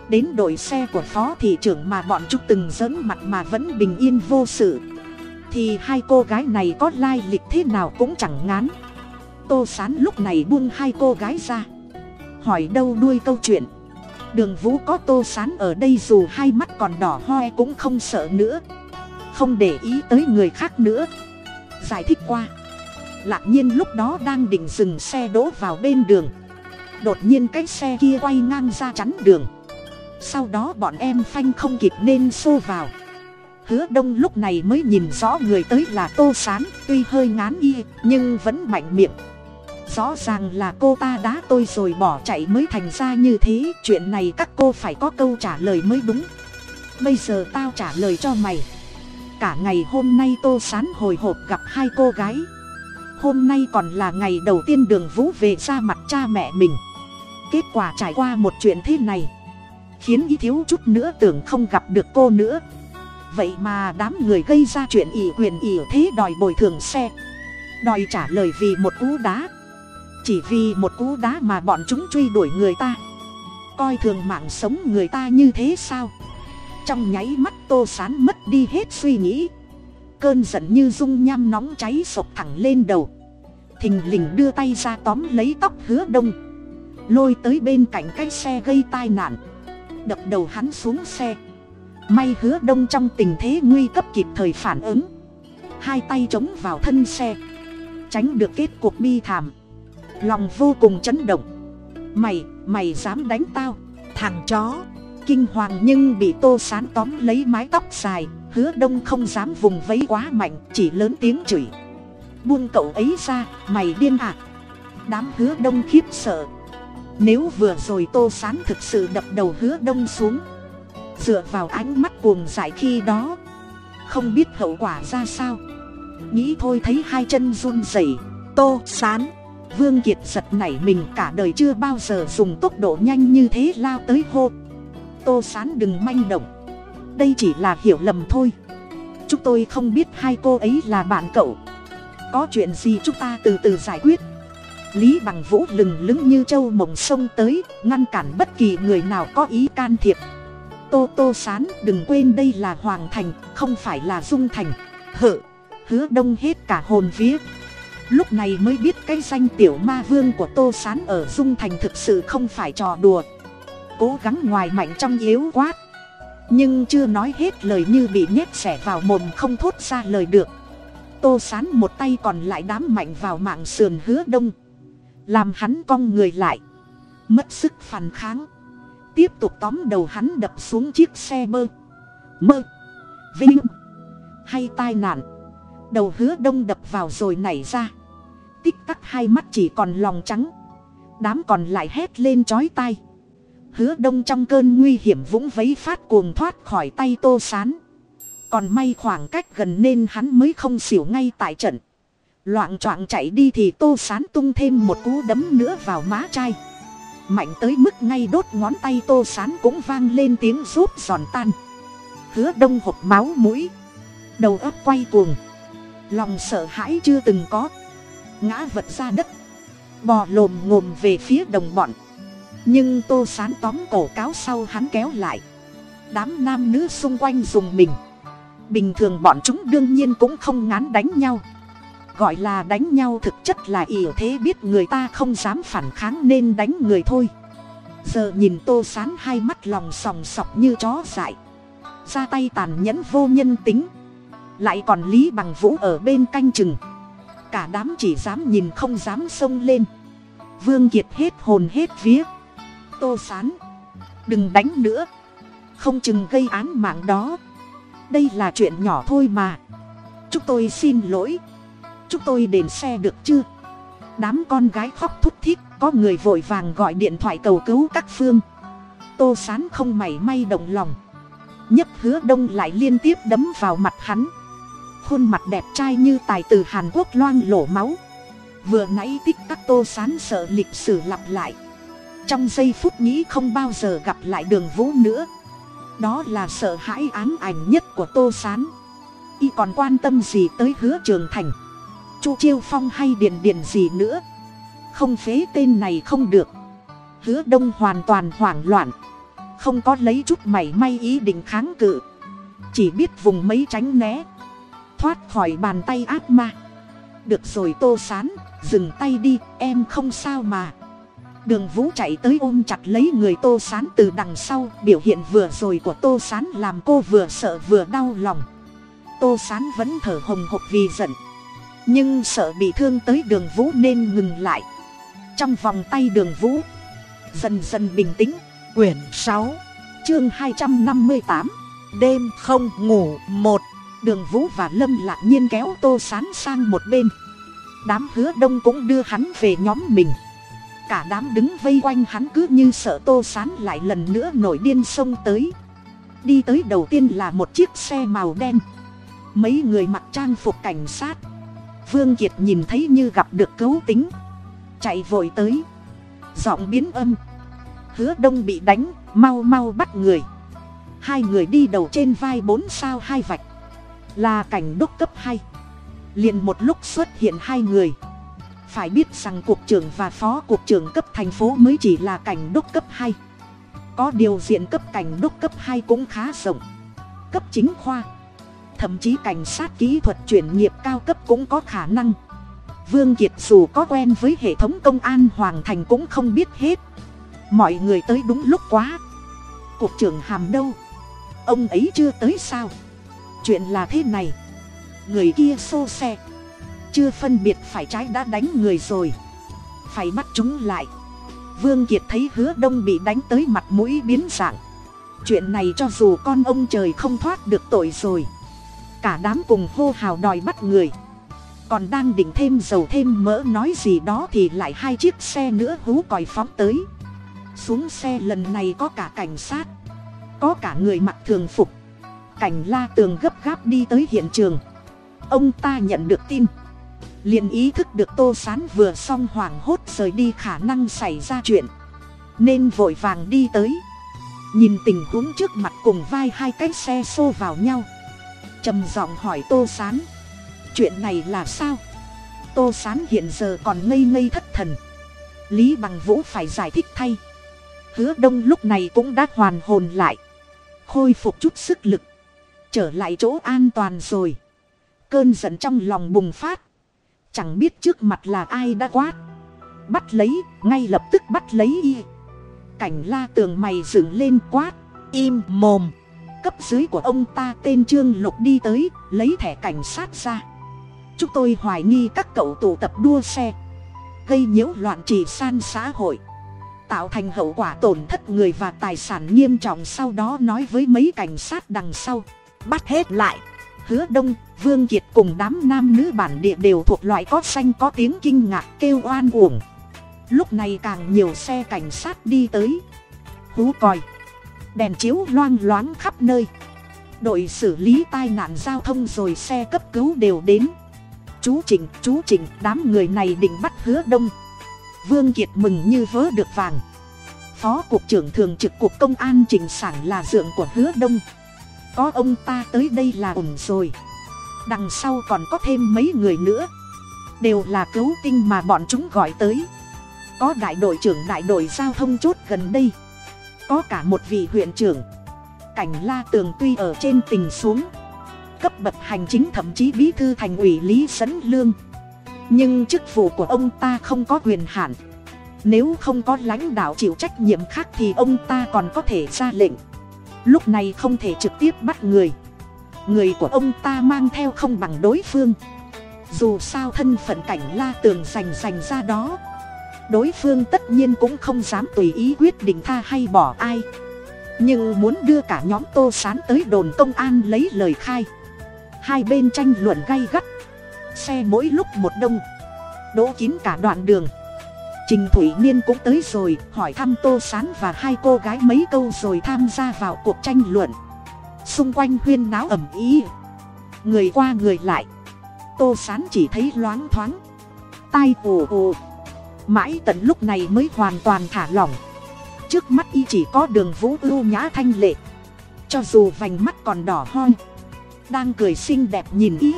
S1: Đến đội xe của phó thị trưởng mà bọn chúng từng dẫn mặt mà vẫn bình yên vô sự thì hai cô gái này có lai lịch thế nào cũng chẳng ngán. Tô sán lúc này buông hai cô gái ra. Hỏi đâu đuôi câu chuyện. Đường vũ có tô sán ở đây dù hai mắt còn đỏ hoe cũng không sợ nữa. Không để ý tới người khác nữa. Giải thích qua. Lạc nhiên lúc đó đang định dừng xe đỗ vào bên đường. Đột nhiên cái xe kia quay ngang ra chắn đường. Sau đó bọn em phanh không kịp nên xô vào hứa đông lúc này mới nhìn rõ người tới là tô s á n tuy hơi ngán y, nhưng vẫn mạnh miệng. Rõ ràng là cô ta đá tôi rồi bỏ chạy mới thành ra như thế, chuyện này các cô phải có câu trả lời mới đúng. Bây giờ tao trả lời cho mày. Cả ngày hôm nay tô s á n hồi hộp gặp hai cô gái. Hôm nay còn là ngày đầu tiên đường vũ về ra mặt cha mẹ mình. Kết quả trải qua một chuyện thế này, khiến ý thiếu chút nữa tưởng không gặp được cô nữa vậy mà đám người gây ra chuyện ỷ quyền ỷ thế đòi bồi thường xe. Đòi trả lời vì một cú đá. Chỉ vì một cú đá mà bọn chúng truy đuổi người ta. Coi thường mạng sống người ta như thế sao? Trong nháy mắt tô sán mất đi hết suy nghĩ. Cơn giận như dung nham nóng cháy sộc thẳng lên đầu. Thình lình đưa tay ra tóm lấy tóc hứa đông. Lôi tới bên cạnh cái xe gây tai nạn. Đập đầu hắn xuống xe may hứa đông trong tình thế nguy cấp kịp thời phản ứng. Hai tay chống vào thân xe. Tránh được kết cuộc bi thảm. Lòng vô cùng chấn động. Mày mày dám đánh tao. Thằng chó. Kinh hoàng nhưng bị tô sán tóm lấy mái tóc dài. Hứa đông không dám vùng vấy quá mạnh, chỉ lớn tiếng chửi. Buông cậu ấy ra, mày điên à. Đám hứa đông khiếp sợ. Nếu vừa rồi tô sán thực sự đập đầu hứa đông xuống dựa vào ánh mắt cuồng dại khi đó. Không biết hậu quả ra sao. Nghĩ thôi thấy hai chân run rẩy, tô sán. Vương kiệt giật nảy mình cả đời chưa bao giờ dùng tốc độ nhanh như thế lao tới hô. Tô sán đừng manh động. Đây chỉ là hiểu lầm thôi. Chúng tôi không biết hai cô ấy là bạn cậu. Có chuyện gì chúng ta từ từ giải quyết. Lý bằng vũ lừng lững như châu mộng sông tới, ngăn cản bất kỳ người nào có ý can thiệp tô tô sán, đừng quên đây là hoàng thành, không phải là dung thành. Hự, hứa đông hết cả hồn vía. Lúc này mới biết cái danh tiểu ma vương của tô sán ở dung thành thực sự không phải trò đùa. Cố gắng ngoài mạnh trong yếu quát. Nhưng chưa nói hết lời như bị nhét xẻ vào mồm không thốt ra lời được. Tô sán một tay còn lại đám mạnh vào mạng sườn hứa đông. Làm hắn cong người lại. Mất sức phản kháng tiếp tục tóm đầu hắn đập xuống chiếc xe bơ mơ. Vinh. Hay tai nạn. Đầu hứa đông đập vào rồi nảy ra. Tích tắc hai mắt chỉ còn lòng trắng. Đám còn lại hét lên chói tai. Hứa đông trong cơn nguy hiểm vũng vấy phát cuồng thoát khỏi tay tô sán. Còn may khoảng cách gần nên hắn mới không xỉu ngay tại trận. Loạng choạng chạy đi thì tô sán tung thêm một cú đấm nữa vào má trai mạnh tới mức ngay đốt ngón tay tô sán cũng vang lên tiếng rút giòn tan. Hứa đông hộp máu mũi. Đầu ấp quay cuồng. Lòng sợ hãi chưa từng có. Ngã vật ra đất. Bò lồm ngồm về phía đồng bọn. Nhưng tô sán tóm cổ cáo sau hắn kéo lại. Đám nam nữ xung quanh dùng mình. Bình thường bọn chúng đương nhiên cũng không ngán đánh nhau gọi là đánh nhau thực chất là ỉa thế biết người ta không dám phản kháng nên đánh người thôi. Giờ nhìn tô sán hai mắt lòng sòng sọc như chó dại. Ra tay tàn nhẫn vô nhân tính. Lại còn lý bằng vũ ở bên canh chừng. Cả đám chỉ dám nhìn không dám xông lên. Vương kiệt hết hồn hết vía. Tô sán, đừng đánh nữa. Không chừng gây án mạng đó. Đây là chuyện nhỏ thôi mà. Chúng tôi xin lỗi chúng tôi đền xe được chưa? Đám con gái khóc thút thít, có người vội vàng gọi điện thoại cầu cứu các phương. Tô sán không mảy may động lòng. Nhất hứa đông lại liên tiếp đấm vào mặt hắn. Khuôn mặt đẹp trai như tài từ hàn quốc loang lổ máu. Vừa nãy tích các tô sán sợ lịch sử lặp lại. Trong giây phút nghĩ không bao giờ gặp lại đường vũ nữa. Đó là sợ hãi ám ảnh nhất của tô sán. Y còn quan tâm gì tới hứa trường thành? Chu chiêu phong hay điền điền gì nữa. Không phế tên này không được. Hứa đông hoàn toàn hoảng loạn. Không có lấy chút mảy may ý định kháng cự. Chỉ biết vùng mấy tránh né. Thoát khỏi bàn tay ác ma. Được rồi tô sán, dừng tay đi, em không sao mà. Đường vũ chạy tới ôm chặt lấy người tô sán từ đằng sau, biểu hiện vừa rồi của tô sán làm cô vừa sợ vừa đau lòng. Tô sán vẫn thở hồng hộc vì giận nhưng sợ bị thương tới đường vũ nên ngừng lại. Trong vòng tay đường vũ, dần dần bình tĩnh. Quyển sáu, chương hai trăm năm mươi tám,
S2: đêm không ngủ một.
S1: Đường vũ và lâm lạc nhiên kéo tô sán sang một bên. Đám hứa đông cũng đưa hắn về nhóm mình. Cả đám đứng vây quanh hắn cứ như sợ tô sán lại lần nữa nổi điên xông tới. Đi tới đầu tiên là một chiếc xe màu đen. Mấy người mặc trang phục cảnh sát vương kiệt nhìn thấy như gặp được cứu tính. Chạy vội tới. Giọng biến âm. Hứa đông bị đánh, mau mau bắt người. Hai người đi đầu trên vai bốn sao hai vạch. Là cảnh đốc cấp hai. Liền một lúc xuất hiện hai người. Phải biết rằng cục trưởng và phó cục trưởng cấp thành phố mới chỉ là cảnh đốc cấp hai. Có điều diện cấp cảnh đốc cấp hai cũng khá rộng. Cấp chính khoa thậm chí cảnh sát kỹ thuật chuyển nghiệp cao cấp cũng có khả năng. Vương kiệt dù có quen với hệ thống công an hoàng thành cũng không biết hết. Mọi người tới đúng lúc quá. Cục trưởng hàm đâu? Ông ấy chưa tới sao? Chuyện là thế này. Người kia xô xe. Chưa phân biệt phải trái đã đánh người rồi. Phải bắt chúng lại. Vương kiệt thấy hứa đông bị đánh tới mặt mũi biến dạng. Chuyện này cho dù con ông trời không thoát được tội rồi cả đám cùng hô hào đòi bắt người. Còn đang định thêm dầu thêm mỡ nói gì đó thì lại hai chiếc xe nữa hú còi phóng tới. Xuống xe lần này có cả cảnh sát, có cả người mặc thường phục. Cảnh la tường gấp gáp đi tới hiện trường. Ông ta nhận được tin. Liền ý thức được tô sán vừa xong hoảng hốt rời đi khả năng xảy ra chuyện. Nên vội vàng đi tới. Nhìn tình huống trước mặt cùng vai hai cái xe xô vào nhau trầm giọng hỏi tô sán. Chuyện này là sao? Tô sán hiện giờ còn ngây ngây thất thần. Lý bằng vũ phải giải thích thay. Hứa đông lúc này cũng đã hoàn hồn lại. Khôi phục chút sức lực. Trở lại chỗ an toàn rồi. Cơn giận trong lòng bùng phát. Chẳng biết trước mặt là ai đã quát. Bắt lấy, ngay lập tức bắt lấy y. Cảnh la tường mày dựng lên quát. Im mồm cấp dưới của ông ta tên trương lục đi tới, lấy thẻ cảnh sát ra. Chúng tôi hoài nghi các cậu tụ tập đua xe, gây nhiễu loạn trì san xã hội, tạo thành hậu quả tổn thất người và tài sản nghiêm trọng sau đó nói với mấy cảnh sát đằng sau. Bắt hết lại, hứa đông, vương kiệt cùng đám nam nữ bản địa đều thuộc loại có xanh có tiếng kinh ngạc kêu oan uổng. Lúc này càng nhiều xe cảnh sát đi tới, hú còi đèn chiếu loang loáng khắp nơi. Đội xử lý tai nạn giao thông rồi xe cấp cứu đều đến. Chú trịnh chú trịnh, đám người này định bắt hứa đông. Vương kiệt mừng như vớ được vàng. Phó cục trưởng thường trực cục công an trình sản là dượng của hứa đông. Có ông ta tới đây là ổn rồi. Đằng sau còn có thêm mấy người nữa. Đều là cứu tinh mà bọn chúng gọi tới. Có đại đội trưởng đại đội giao thông chốt gần đây có cả một vị huyện trưởng. Cảnh la tường tuy ở trên tình xuống, cấp bậc hành chính thậm chí bí thư thành ủy lý dẫn lương. Nhưng chức vụ của ông ta không có quyền hạn. Nếu không có lãnh đạo chịu trách nhiệm khác thì ông ta còn có thể ra lệnh. Lúc này không thể trực tiếp bắt người. Người của ông ta mang theo không bằng đối phương. Dù sao thân phận cảnh la tường dành dành ra đó đối phương tất nhiên cũng không dám tùy ý quyết định tha hay bỏ ai. Nhưng muốn đưa cả nhóm tô sán tới đồn công an lấy lời khai. Hai bên tranh luận gay gắt. Xe mỗi lúc một đông. Đỗ kín cả đoạn đường. Trình thủy niên cũng tới rồi, hỏi thăm tô sán và hai cô gái mấy câu rồi tham gia vào cuộc tranh luận. Xung quanh huyên náo ẩm ý người qua người lại. Tô sán chỉ thấy loáng thoáng. Tai ồ ồ mãi tận lúc này mới hoàn toàn thả lỏng. Trước mắt y chỉ có đường vũ ưu nhã thanh lệ. Cho dù vành mắt còn đỏ hoi đang cười xinh đẹp nhìn y,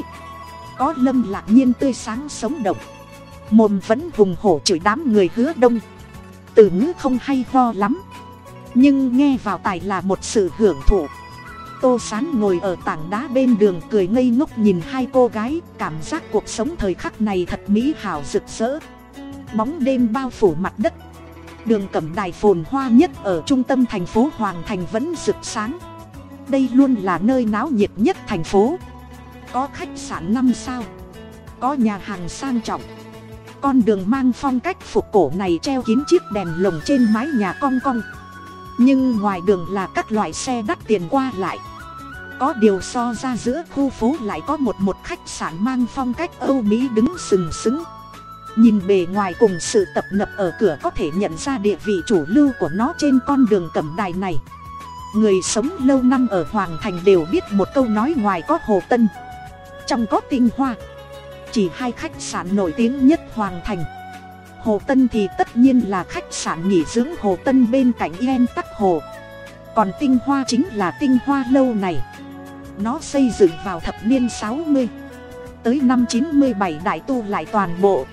S1: có lâm lạc nhiên tươi sáng sống động. Mồm vẫn hùng hổ chửi đám người hứa đông. Từ ngữ không hay ho lắm, nhưng nghe vào tài là một sự hưởng thụ. Tô sán ngồi ở tảng đá bên đường cười ngây ngốc nhìn hai cô gái, cảm giác cuộc sống thời khắc này thật mỹ hảo rực rỡ bóng đêm bao phủ mặt đất. Đường cẩm đài phồn hoa nhất ở trung tâm thành phố hoàng thành vẫn rực sáng. Đây luôn là nơi náo nhiệt nhất thành phố. Có khách sạn năm sao. Có nhà hàng sang trọng. Con đường mang phong cách phục cổ này treo kín chiếc đèn lồng trên mái nhà cong cong. Nhưng ngoài đường là các loại xe đắt tiền qua lại. Có điều so ra giữa khu phố lại có một một khách sạn mang phong cách âu mỹ đứng sừng sững nhìn bề ngoài cùng sự tập nập ở cửa có thể nhận ra địa vị chủ lưu của nó trên con đường cẩm đài này. Người sống lâu năm ở hoàng thành đều biết một câu nói ngoài có hồ tân. Trong có tinh hoa, chỉ hai khách sạn nổi tiếng nhất hoàng thành. Hồ tân thì tất nhiên là khách sạn nghỉ dưỡng hồ tân bên cạnh yên tắc hồ. Còn tinh hoa chính là tinh hoa lâu này. Nó xây dựng vào thập niên sáu mươi. Tới năm chín mươi bảy đại tu lại toàn bộ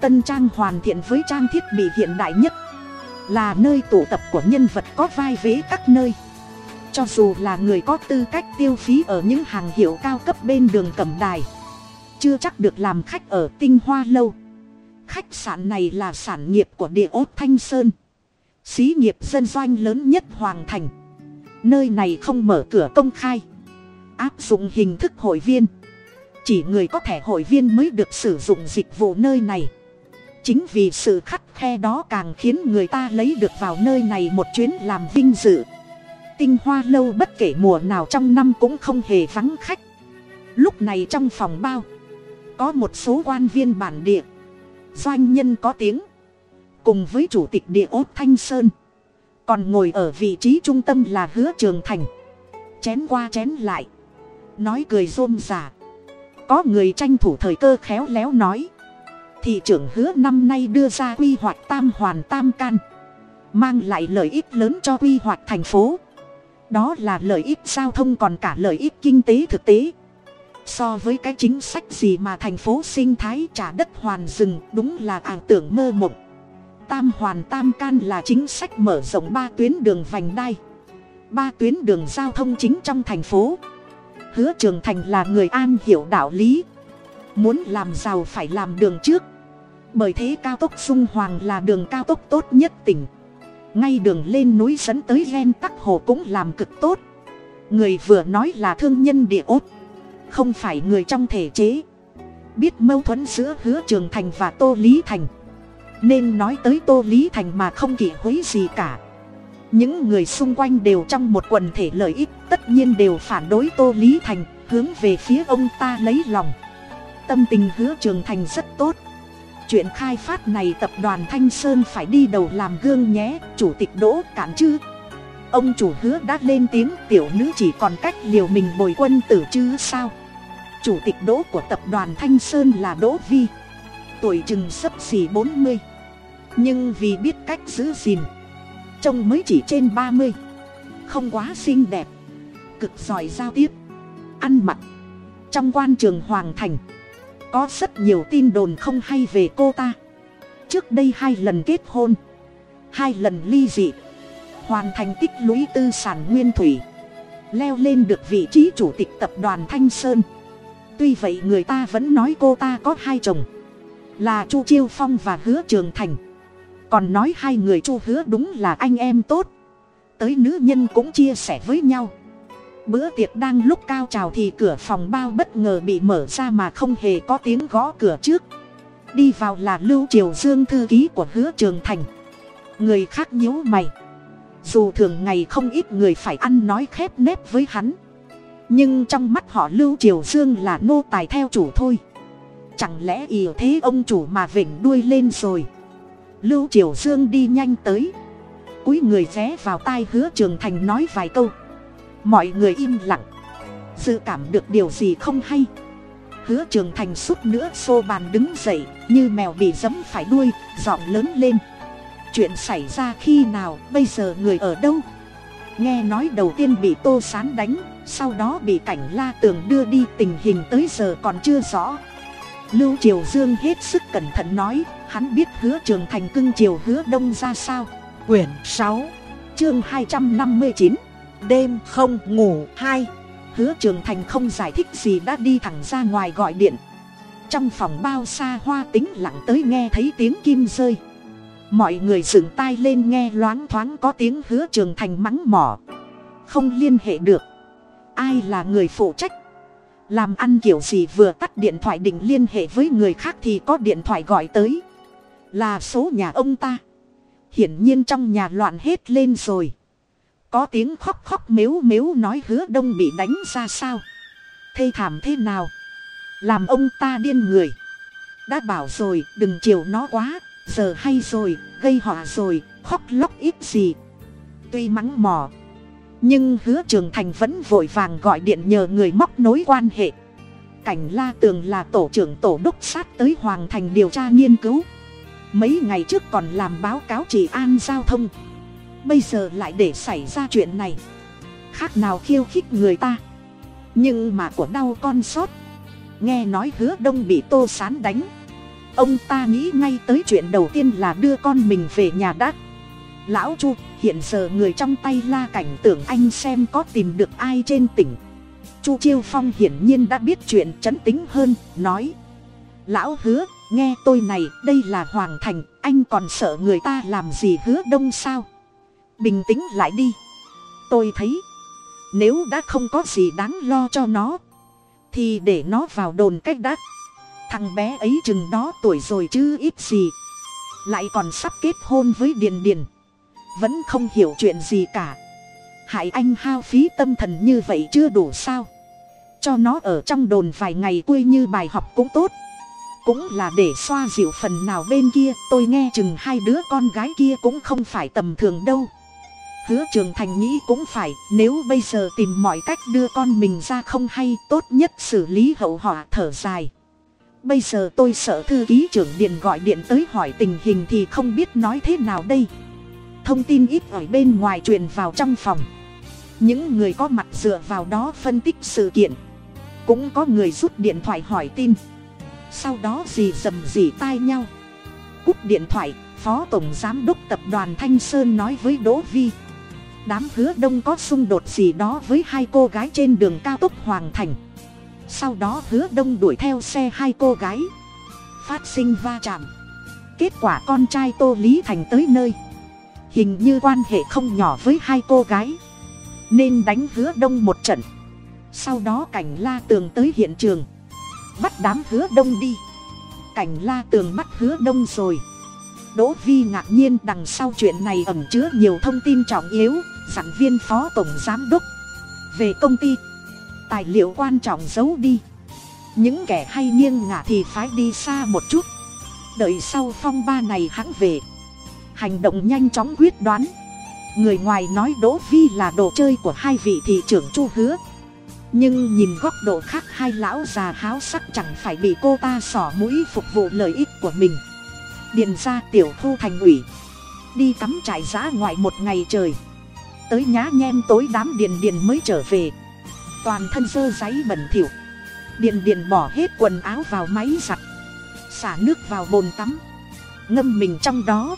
S1: tân trang hoàn thiện với trang thiết bị hiện đại nhất. Là nơi tụ tập của nhân vật có vai vế các nơi. Cho dù là người có tư cách tiêu phí ở những hàng hiệu cao cấp bên đường cẩm đài, chưa chắc được làm khách ở tinh hoa lâu. Khách sạn này là sản nghiệp của địa ốt thanh sơn. Xí nghiệp dân doanh lớn nhất hoàng thành. Nơi này không mở cửa công khai. Áp dụng hình thức hội viên. Chỉ người có thẻ hội viên mới được sử dụng dịch vụ nơi này chính vì sự khắt khe đó càng khiến người ta lấy được vào nơi này một chuyến làm vinh dự. Tinh hoa lâu bất kể mùa nào trong năm cũng không hề vắng khách. Lúc này trong phòng bao, có một số quan viên bản địa. Doanh nhân có tiếng. Cùng với chủ tịch địa ốt thanh sơn. Còn ngồi ở vị trí trung tâm là hứa trường thành. Chén qua chén lại. Nói cười rôm rả. Có người tranh thủ thời cơ khéo léo nói thị trưởng hứa năm nay đưa ra quy hoạch tam hoàn tam can, mang lại lợi ích lớn cho quy hoạch thành phố. Đó là lợi ích giao thông còn cả lợi ích kinh tế thực tế. So với cái chính sách gì mà thành phố sinh thái trả đất hoàn rừng, đúng là ảo tưởng mơ mộng. Tam hoàn tam can là chính sách mở rộng ba tuyến đường vành đai, ba tuyến đường giao thông chính trong thành phố. Hứa trường thành là người an hiểu đạo lý, muốn làm giàu phải làm đường trước bởi thế cao tốc dung hoàng là đường cao tốc tốt nhất tỉnh. Ngay đường lên núi dẫn tới ven tắc hồ cũng làm cực tốt. Người vừa nói là thương nhân địa ốt. Không phải người trong thể chế. Biết mâu thuẫn giữa hứa trường thành và tô lý thành. Nên nói tới tô lý thành mà không kỷ hối gì cả. Những người xung quanh đều trong một quần thể lợi ích, tất nhiên đều phản đối tô lý thành, hướng về phía ông ta lấy lòng. Tâm tình hứa trường thành rất tốt chuyện khai phát này tập đoàn thanh sơn phải đi đầu làm gương nhé, chủ tịch đỗ cản chứ ông chủ hứa đã lên tiếng, tiểu nữ chỉ còn cách liều mình bồi quân tử chứ sao? Chủ tịch đỗ của tập đoàn thanh sơn là đỗ vi. Tuổi chừng sấp xỉ bốn mươi. Nhưng vì biết cách giữ gìn, trông mới chỉ trên ba mươi. Không quá xinh đẹp. Cực giỏi giao tiếp. Ăn mặc. Trong quan trường hoàng thành có rất nhiều tin đồn không hay về cô ta. Trước đây hai lần kết hôn, hai lần ly dị, hoàn thành tích lũy tư sản nguyên thủy, leo lên được vị trí chủ tịch tập đoàn thanh sơn. Tuy vậy người ta vẫn nói cô ta có hai chồng, là chu chiêu phong và hứa trường thành. Còn nói hai người chu hứa đúng là anh em tốt. Tới nữ nhân cũng chia sẻ với nhau bữa tiệc đang lúc cao trào thì cửa phòng bao bất ngờ bị mở ra mà không hề có tiếng gõ cửa trước. Đi vào là lưu triều dương thư ký của hứa trường thành. Người khác nhíu mày. Dù thường ngày không ít người phải ăn nói khép nép với hắn. Nhưng trong mắt họ lưu triều dương là nô tài theo chủ thôi. Chẳng lẽ ì thế ông chủ mà vểnh đuôi lên rồi? Lưu triều dương đi nhanh tới. Cúi người ré vào tai hứa trường thành nói vài câu mọi người im lặng. Dự cảm được điều gì không hay. Hứa trường thành suốt nữa xô bàn đứng dậy, như mèo bị giấm phải đuôi, giọng lớn lên. Chuyện xảy ra khi nào, bây giờ người ở đâu? Nghe nói đầu tiên bị tô sán đánh, sau đó bị cảnh la tường đưa đi, tình hình tới giờ còn chưa rõ. Lưu triều dương hết sức cẩn thận nói, hắn biết hứa trường thành cưng triều hứa đông ra sao.
S2: Quyển sáu,
S1: chương hai trăm năm mươi chín
S2: đêm không ngủ, hai.
S1: Hứa trường thành không giải thích gì đã đi thẳng ra ngoài gọi điện. Trong phòng bao xa hoa tính lặng tới nghe thấy tiếng kim rơi. Mọi người dừng tai lên nghe loáng thoáng có tiếng hứa trường thành mắng mỏ. Không liên hệ được. Ai là người phụ trách? Làm ăn kiểu gì vừa tắt điện thoại định liên hệ với người khác thì có điện thoại gọi tới. Là số nhà ông ta. Hiển nhiên trong nhà loạn hết lên rồi có tiếng khóc khóc mếu mếu nói hứa đông bị đánh ra sao? Thê thảm thế nào? Làm ông ta điên người. Đã bảo rồi, đừng chiều nó quá. Giờ hay rồi, gây họa rồi, khóc lóc ít gì. Tuy mắng mỏ, nhưng hứa trường thành vẫn vội vàng gọi điện nhờ người móc nối quan hệ. Cảnh la tường là tổ trưởng tổ đốc sát tới hoàng thành điều tra nghiên cứu. Mấy ngày trước còn làm báo cáo trị an giao thông bây giờ lại để xảy ra chuyện này. Khác nào khiêu khích người ta. Nhưng mà của đau con sót. Nghe nói hứa đông bị tô sán đánh. Ông ta nghĩ ngay tới chuyện đầu tiên là đưa con mình về nhà đã lão chu, hiện giờ người trong tay la cảnh tưởng anh xem có tìm được ai trên tỉnh. Chu chiêu phong hiển nhiên đã biết chuyện chấn tính hơn, nói. Lão hứa, nghe tôi này, đây là hoàng thành, anh còn sợ người ta làm gì hứa đông sao? Bình tĩnh lại đi. Tôi thấy, nếu đã không có gì đáng lo cho nó, thì để nó vào đồn cách đắt thằng bé ấy chừng đó tuổi rồi chứ ít gì. Lại còn sắp kết hôn với điền điền. Vẫn không hiểu chuyện gì cả. Hại anh hao phí tâm thần như vậy chưa đủ sao? Cho nó ở trong đồn vài ngày quê như bài học cũng tốt. Cũng là để xoa dịu phần nào bên kia. Tôi nghe chừng hai đứa con gái kia cũng không phải tầm thường đâu hứa trường thành nghĩ cũng phải, nếu bây giờ tìm mọi cách đưa con mình ra không hay, tốt nhất xử lý hậu họa thở dài. Bây giờ tôi sợ thư ký trưởng điện gọi điện tới hỏi tình hình thì không biết nói thế nào đây. Thông tin ít ở bên ngoài truyền vào trong phòng. Những người có mặt dựa vào đó phân tích sự kiện. Cũng có người rút điện thoại hỏi tin. Sau đó gì dầm gì tai nhau. Cúp điện thoại, phó tổng giám đốc tập đoàn thanh sơn nói với đỗ vi đám hứa đông có xung đột gì đó với hai cô gái trên đường cao tốc hoàng thành. Sau đó hứa đông đuổi theo xe hai cô gái. Phát sinh va chạm. Kết quả con trai tô lý thành tới nơi. Hình như quan hệ không nhỏ với hai cô gái. Nên đánh hứa đông một trận. Sau đó cảnh la tường tới hiện trường. Bắt đám hứa đông đi. Cảnh la tường bắt hứa đông rồi. Đỗ vi ngạc nhiên đằng sau chuyện này ẩn chứa nhiều thông tin trọng yếu dặn viên phó tổng giám đốc. Về công ty. Tài liệu quan trọng giấu đi. Những kẻ hay nghiêng ngả thì phái đi xa một chút. Đợi sau phong ba này hãng về. Hành động nhanh chóng quyết đoán. Người ngoài nói đỗ vi là đồ chơi của hai vị thị trưởng chu hứa. Nhưng nhìn góc độ khác hai lão già háo sắc chẳng phải bị cô ta xỏ mũi phục vụ lợi ích của mình. Điền ra tiểu thu thành ủy. Đi cắm trại giã ngoại một ngày trời tới nhá nhem tối đám điền điền mới trở về. Toàn thân sơ giấy bẩn thỉu. Điền điền bỏ hết quần áo vào máy giặt. Xả nước vào bồn tắm. Ngâm mình trong đó.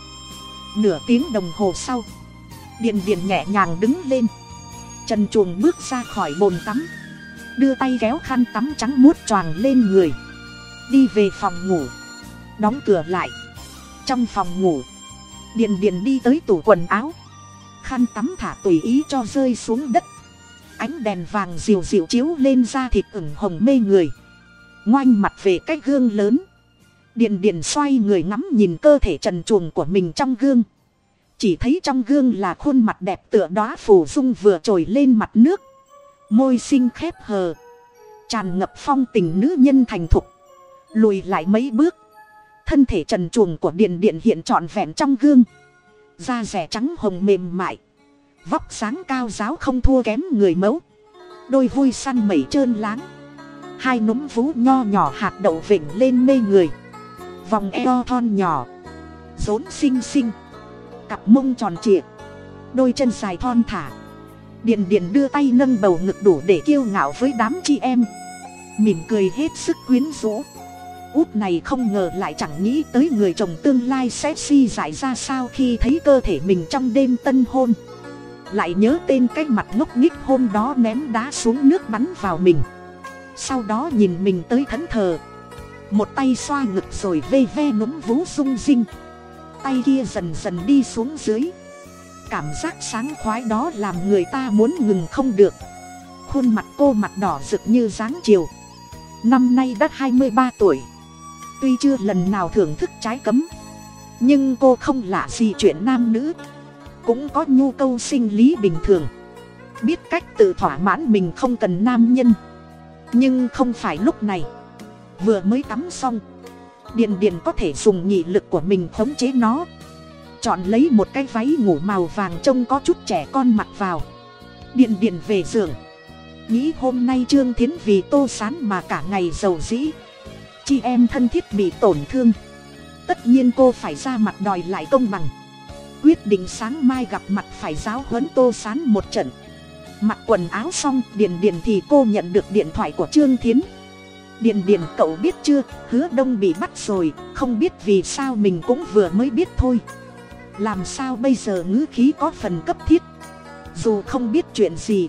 S1: Nửa tiếng đồng hồ sau, điền điền nhẹ nhàng đứng lên. Trần chuồng bước ra khỏi bồn tắm. Đưa tay kéo khăn tắm trắng muốt choàng lên người. Đi về phòng ngủ. Đóng cửa lại. Trong phòng ngủ, điền điền đi tới tủ quần áo khăn tắm thả tùy ý cho rơi xuống đất. Ánh đèn vàng dịu dịu chiếu lên da thịt ửng hồng mê người. Ngoanh mặt về cái gương lớn. Điền điền xoay người ngắm nhìn cơ thể trần chuồng của mình trong gương. Chỉ thấy trong gương là khuôn mặt đẹp tựa đóa phủ dung vừa trồi lên mặt nước. Môi xinh khép hờ. Tràn ngập phong tình nữ nhân thành thục. Lùi lại mấy bước. Thân thể trần chuồng của điền điện hiện trọn vẹn trong gương da rẻ trắng hồng mềm mại. Vóc sáng cao giáo không thua kém người mẫu. Đôi vui săn mẩy trơn láng. Hai núm vú nho nhỏ hạt đậu vịnh lên mê người. Vòng eo thon nhỏ. Rốn xinh xinh. Cặp mông tròn trịa. Đôi chân dài thon thả. Điền điền đưa tay nâng bầu ngực đủ để kiêu ngạo với đám chị em. Mỉm cười hết sức quyến rũ út này không ngờ lại chẳng nghĩ tới người chồng tương lai sẽ si giải ra sao khi thấy cơ thể mình trong đêm tân hôn. Lại nhớ tên cái mặt ngốc nghích hôm đó ném đá xuống nước bắn vào mình. Sau đó nhìn mình tới thẫn thờ. Một tay xoa ngực rồi vê ve núm vú rung rinh. Tay kia dần dần đi xuống dưới. Cảm giác sáng khoái đó làm người ta muốn ngừng không được. Khuôn mặt cô mặt đỏ rực như dáng chiều. Năm nay đã hai mươi ba tuổi tuy chưa lần nào thưởng thức trái cấm, nhưng cô không lạ gì chuyện nam nữ. Cũng có nhu cầu sinh lý bình thường. Biết cách tự thỏa mãn mình không cần nam nhân. Nhưng không phải lúc này. Vừa mới tắm xong, điền điền có thể dùng nhị lực của mình khống chế nó. Chọn lấy một cái váy ngủ màu vàng trông có chút trẻ con mặc vào. Điền điền về giường. Nghĩ hôm nay trương thiến vì tô sán mà cả ngày giàu dĩ chị em thân thiết bị tổn thương. Tất nhiên cô phải ra mặt đòi lại công bằng. Quyết định sáng mai gặp mặt phải giáo huấn tô sán một trận. Mặc quần áo xong, điền điền thì cô nhận được điện thoại của trương thiến. Điền điền, cậu biết chưa? Hứa đông bị bắt rồi, không biết vì sao mình cũng vừa mới biết thôi. Làm sao bây giờ ngữ khí có phần cấp thiết? Dù không biết chuyện gì,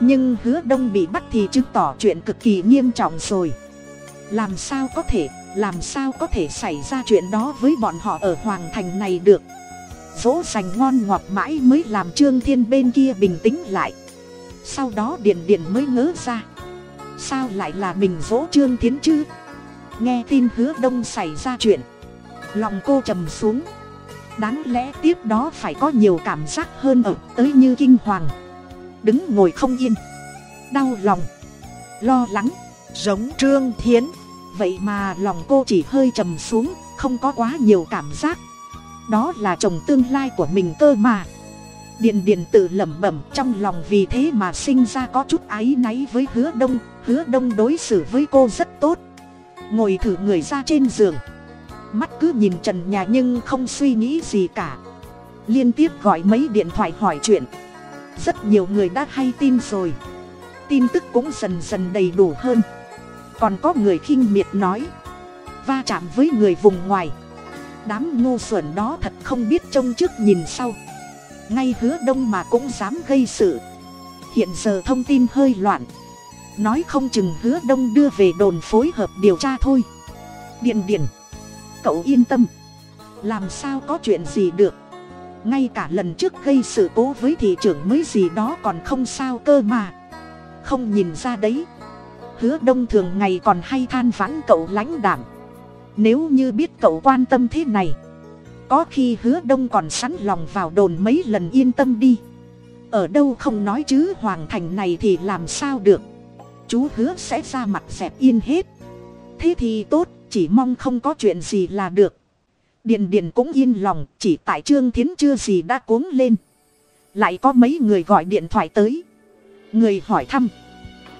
S1: nhưng hứa đông bị bắt thì chứng tỏ chuyện cực kỳ nghiêm trọng rồi làm sao có thể, làm sao có thể xảy ra chuyện đó với bọn họ ở hoàng thành này được? Dỗ dành ngon ngọt mãi mới làm trương thiên bên kia bình tĩnh lại. Sau đó điền điền mới ngớ ra. Sao lại là mình dỗ trương thiến chứ? Nghe tin hứa đông xảy ra chuyện. Lòng cô trầm xuống. Đáng lẽ tiếp đó phải có nhiều cảm giác hơn ở, tới như kinh hoàng. Đứng ngồi không yên. Đau lòng. Lo lắng
S2: giống trương thiến.
S1: Vậy mà lòng cô chỉ hơi trầm xuống, không có quá nhiều cảm giác. Đó là chồng tương lai của mình cơ mà. Điền điền tự lẩm bẩm trong lòng vì thế mà sinh ra có chút áy náy với hứa đông. Hứa đông đối xử với cô rất tốt. Ngồi thử người ra trên giường. Mắt cứ nhìn trần nhà nhưng không suy nghĩ gì cả. Liên tiếp gọi mấy điện thoại hỏi chuyện. Rất nhiều người đã hay tin rồi. Tin tức cũng dần dần đầy đủ hơn còn có người khinh miệt nói. Va chạm với người vùng ngoài. Đám ngu xuẩn đó thật không biết trông trước nhìn sau. Ngay hứa đông mà cũng dám gây sự. Hiện giờ thông tin hơi loạn. Nói không chừng hứa đông đưa về đồn phối hợp điều tra thôi. Điện điện. Cậu yên tâm. Làm sao có chuyện gì được. Ngay cả lần trước gây sự cố với thị trưởng mới gì đó còn không sao cơ mà. Không nhìn ra đấy hứa đông thường ngày còn hay than vãn cậu lãnh đảm nếu như biết cậu quan tâm thế này, có khi hứa đông còn sẵn lòng vào đồn mấy lần yên tâm đi. Ở đâu không nói chứ hoàng thành này thì làm sao được. Chú hứa sẽ ra mặt dẹp yên hết. Thế thì tốt, chỉ mong không có chuyện gì là được. Điền điền cũng yên lòng, chỉ tại trương thiến chưa gì đã cuống lên. Lại có mấy người gọi điện thoại tới. Người hỏi thăm.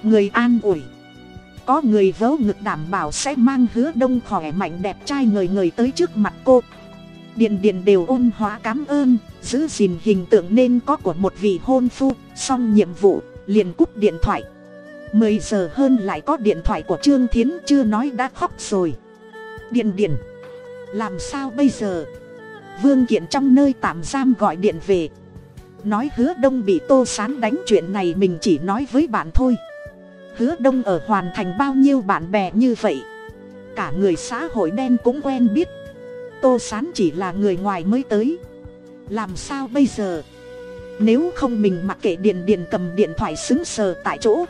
S1: Người an ủi có người vớ ngực đảm bảo sẽ mang hứa đông khỏe mạnh đẹp trai người người tới trước mặt cô. Điền điền đều ôn hóa cám ơn, giữ gìn hình tượng nên có của một vị hôn phu, xong nhiệm vụ, liền cúp điện thoại. Mười giờ hơn lại có điện thoại của trương thiến, chưa nói đã khóc rồi. Điền điền làm sao bây giờ? Vương kiện trong nơi tạm giam gọi điện về. Nói hứa đông bị tô sán đánh, chuyện này mình chỉ nói với bạn thôi hứa đông ở hoàn thành bao nhiêu bạn bè như vậy. Cả người xã hội đen cũng quen biết. Tô sán chỉ là người ngoài mới tới. Làm sao bây giờ? Nếu không mình mặc kệ điền điền cầm điện thoại xứng sờ tại chỗ.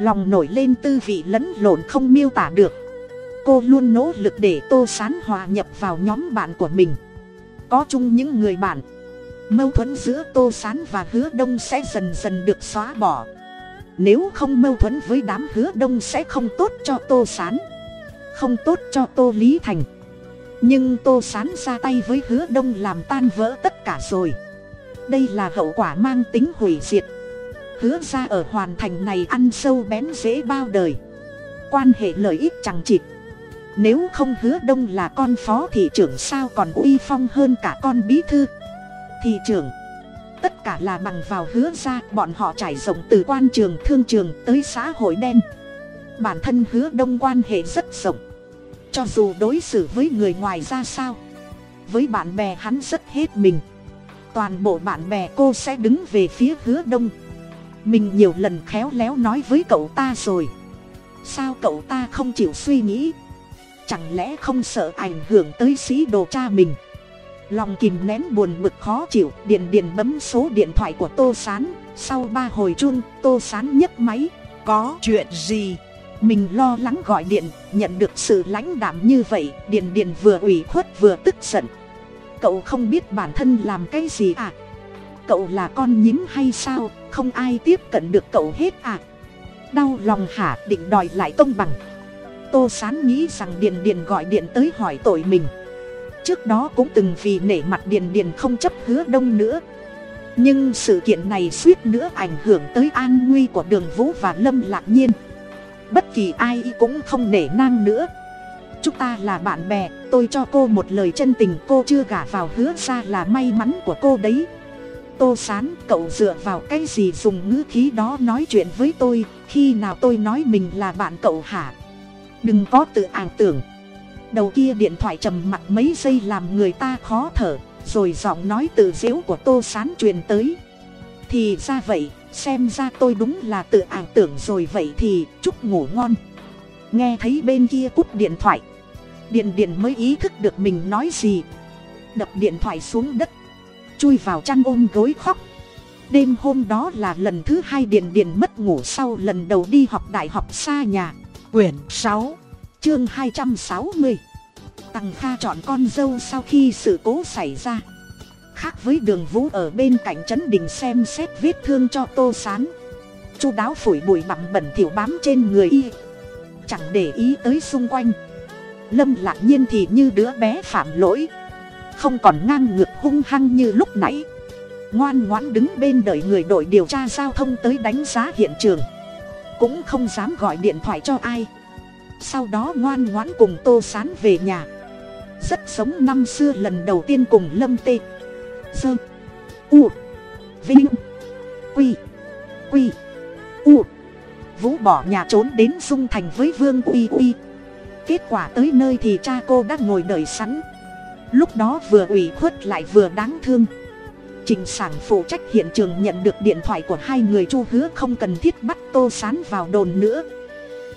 S1: Lòng nổi lên tư vị lẫn lộn không miêu tả được. Cô luôn nỗ lực để tô sán hòa nhập vào nhóm bạn của mình. Có chung những người bạn. Mâu thuẫn giữa tô sán và hứa đông sẽ dần dần được xóa bỏ nếu không mâu thuẫn với đám hứa đông sẽ không tốt cho tô sán. Không tốt cho tô lý thành. Nhưng tô sán ra tay với hứa đông làm tan vỡ tất cả rồi. Đây là hậu quả mang tính hủy diệt. Hứa ra ở hoàn thành này ăn sâu bén dễ bao đời. Quan hệ lợi ích chẳng chịt. Nếu không hứa đông là con phó thị trưởng sao còn uy phong hơn cả con bí thư? Thị trưởng tất cả là bằng vào hứa ra, bọn họ trải rộng từ quan trường, thương trường tới xã hội đen. Bản thân hứa đông quan hệ rất rộng. Cho dù đối xử với người ngoài ra sao, với bạn bè hắn rất hết mình. Toàn bộ bạn bè cô sẽ đứng về phía hứa đông. Mình nhiều lần khéo léo nói với cậu ta rồi. Sao cậu ta không chịu suy nghĩ? Chẳng lẽ không sợ ảnh hưởng tới sĩ đồ cha mình? Lòng kìm nén buồn bực khó chịu, điện điện bấm số điện thoại của tô s á n sau ba hồi chuông tô s á n nhấc máy. Có chuyện gì? Mình lo lắng gọi điện, nhận được sự lãnh đạm như vậy, điện điện vừa ủy khuất vừa tức giận. Cậu không biết bản thân làm cái gì à? Cậu là con nhím hay sao? Không ai tiếp cận được cậu hết à? Đau lòng hả? Định đòi lại công bằng. Tô sán nghĩ rằng điền điền gọi điện tới hỏi tội mình trước đó cũng từng vì nể mặt điền điền không chấp hứa đông nữa. Nhưng sự kiện này suýt nữa ảnh hưởng tới an nguy của đường vũ và lâm lạc nhiên. Bất kỳ ai cũng không nể nang nữa. Chúng ta là bạn bè, tôi cho cô một lời chân tình, cô chưa gả vào hứa ra là may mắn của cô đấy. Tô sán, cậu dựa vào cái gì dùng ngữ khí đó nói chuyện với tôi, khi nào tôi nói mình là bạn cậu hả? Đừng có tự ảo tưởng đầu kia điện thoại trầm mặc mấy giây làm người ta khó thở, rồi giọng nói tự dễu của tô sán truyền tới. Thì ra vậy, xem ra tôi đúng là tự ảo tưởng rồi vậy thì chúc ngủ ngon. Nghe thấy bên kia cúp điện thoại, điện điện mới ý thức được mình nói gì. Đập điện thoại xuống đất, chui vào chăn ôm gối khóc. Đêm hôm đó là lần thứ hai điện điện mất ngủ sau lần đầu đi học đại học xa nhà.
S2: Quyển sáu
S1: chương hai trăm sáu mươi. Tằng kha chọn con dâu sau khi sự cố xảy ra. Khác với đường vũ ở bên cạnh trấn đình xem xét vết thương cho tô sán, chu đáo phủi bụi bặm bẩn thỉu bám trên người y. Chẳng để ý tới xung quanh. Lâm lạc nhiên thì như đứa bé phạm lỗi, không còn ngang ngược hung hăng như lúc nãy. Ngoan ngoãn đứng bên đợi người đội điều tra giao thông tới đánh giá hiện trường. Cũng không dám gọi điện thoại cho ai sau đó ngoan ngoãn cùng tô sán về nhà. Rất sống năm xưa lần đầu tiên cùng lâm tê. Dơ. U. Vinh. Quy. Quy. U. Vũ bỏ nhà trốn đến dung thành với vương uy uy kết quả tới nơi thì cha cô đã ngồi đợi sẵn. Lúc đó vừa ủy khuất lại vừa đáng thương. Trình sản phụ trách hiện trường nhận được điện thoại của hai người chu hứa không cần thiết bắt tô sán vào đồn nữa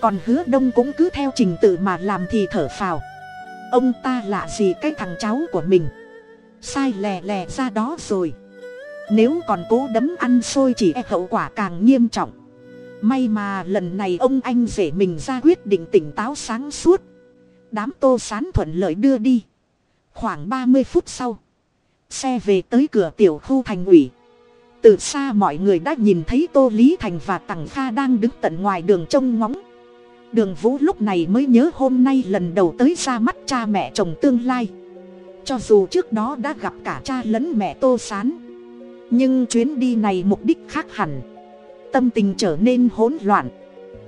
S1: còn hứa đông cũng cứ theo trình tự mà làm thì thở phào. Ông ta lạ gì cái thằng cháu của mình? Sai lè lè ra đó rồi. Nếu còn cố đấm ăn xôi chỉ e hậu quả càng nghiêm trọng. May mà lần này ông anh rể mình ra quyết định tỉnh táo sáng suốt. Đám tô sán thuận lợi đưa đi. Khoảng ba mươi phút sau, xe về tới cửa tiểu khu thành ủy. Từ xa mọi người đã nhìn thấy tô lý thành và tằng kha đang đứng tận ngoài đường trông ngóng đường vũ lúc này mới nhớ hôm nay lần đầu tới ra mắt cha mẹ chồng tương lai. Cho dù trước đó đã gặp cả cha lẫn mẹ tô s á n nhưng chuyến đi này mục đích khác hẳn. Tâm tình trở nên hỗn loạn.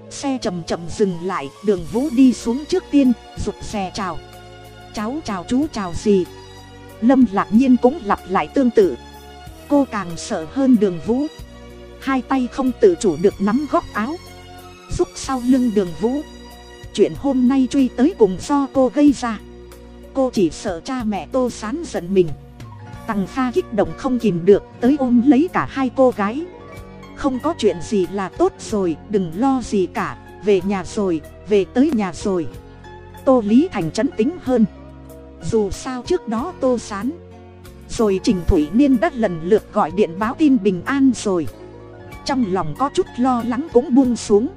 S1: Xe chầm chậm dừng lại, đường vũ đi xuống trước tiên, rụt xe chào. Cháu chào chú chào gì? Lâm lạc nhiên cũng lặp lại tương tự. Cô càng sợ hơn đường vũ. Hai tay không tự chủ được nắm góc áo giúp sau lưng đường vũ. Chuyện hôm nay truy tới cùng do cô gây ra. Cô chỉ sợ cha mẹ tô sán giận mình. Tằng kha kích động không kìm được, tới ôm lấy cả hai cô gái. Không có chuyện gì là tốt rồi, đừng lo gì cả, về nhà rồi, về tới nhà rồi. Tô lý thành trấn tính hơn. Dù sao trước đó tô sán, rồi trình thủy niên đã lần lượt gọi điện báo tin bình an rồi. Trong lòng có chút lo lắng cũng buông xuống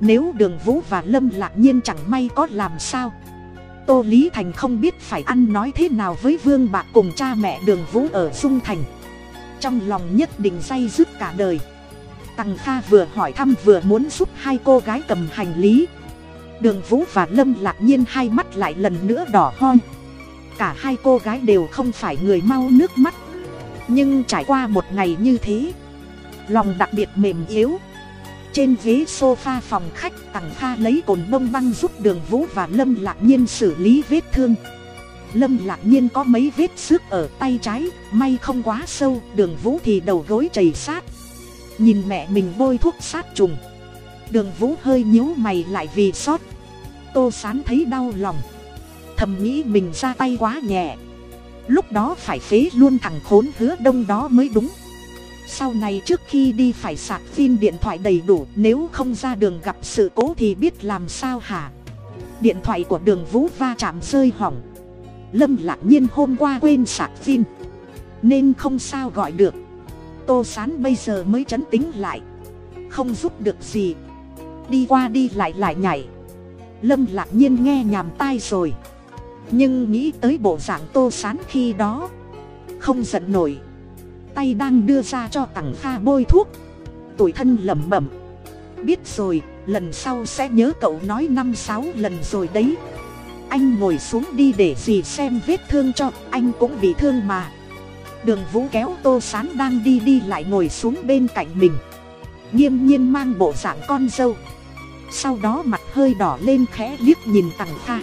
S1: nếu đường vũ và lâm lạc nhiên chẳng may có làm sao, tô lý thành không biết phải ăn nói thế nào với vương bạc cùng cha mẹ đường vũ ở dung thành. Trong lòng nhất định say dứt cả đời. Tằng kha vừa hỏi thăm vừa muốn giúp hai cô gái cầm hành lý. Đường vũ và lâm lạc nhiên hai mắt lại lần nữa đỏ hoi cả hai cô gái đều không phải người mau nước mắt. Nhưng trải qua một ngày như thế, lòng đặc biệt mềm yếu trên ghế sofa phòng khách, tằng kha lấy cồn bông băng giúp đường vũ và lâm lạc nhiên xử lý vết thương. Lâm lạc nhiên có mấy vết xước ở tay trái, may không quá sâu, đường vũ thì đầu gối chảy sát. Nhìn mẹ mình bôi thuốc sát trùng. Đường vũ hơi nhíu mày lại vì sót. Tô sán thấy đau lòng. Thầm nghĩ mình ra tay quá nhẹ. Lúc đó phải phế luôn thằng khốn hứa đông đó mới đúng sau này trước khi đi phải sạc pin điện thoại đầy đủ, nếu không ra đường gặp sự cố thì biết làm sao hả? Điện thoại của đường vũ va chạm rơi hỏng. Lâm lạc nhiên hôm qua quên sạc pin. Nên không sao gọi được. Tô sán bây giờ mới chấn tính lại. Không giúp được gì. Đi qua đi lại lại nhảy. Lâm lạc nhiên nghe nhàm tai rồi. Nhưng nghĩ tới bộ dạng tô sán khi đó, không giận nổi tay đang đưa ra cho tằng kha bôi thuốc. Tuổi thân lẩm bẩm. Biết rồi, lần sau sẽ nhớ cậu nói năm sáu lần rồi đấy. Anh ngồi xuống đi để gì xem vết thương cho, anh cũng bị thương mà. Đường vũ kéo tô sán đang đi đi lại ngồi xuống bên cạnh mình. Nghiêm nhiên mang bộ dạng con dâu. Sau đó mặt hơi đỏ lên khẽ liếc nhìn tằng kha.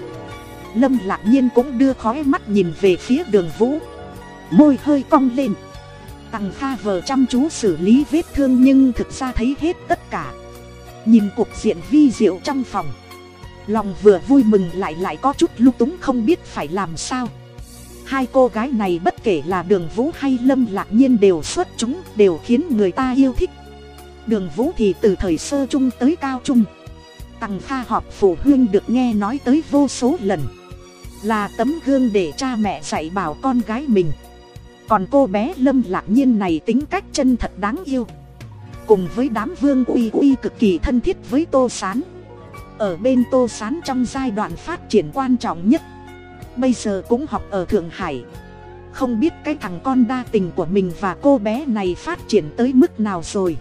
S1: Lâm lạc nhiên cũng đưa khói mắt nhìn về phía đường vũ. Môi hơi cong lên tằng kha vờ chăm chú xử lý vết thương nhưng thực ra thấy hết tất cả. Nhìn cuộc diện vi diệu trong phòng. Lòng vừa vui mừng lại lại có chút lung túng không biết phải làm sao. Hai cô gái này bất kể là đường vũ hay lâm lạc nhiên đều xuất chúng, đều khiến người ta yêu thích. Đường vũ thì từ thời sơ trung tới cao trung. Tằng kha họp phụ huynh được nghe nói tới vô số lần. Là tấm gương để cha mẹ dạy bảo con gái mình còn cô bé lâm lạc nhiên này tính cách chân thật đáng yêu. Cùng với đám vương uy uy cực kỳ thân thiết với tô s á n ở bên tô s á n trong giai đoạn phát triển quan trọng nhất. Bây giờ cũng học ở thượng hải. Không biết cái thằng con đa tình của mình và cô bé này phát triển tới mức nào rồi.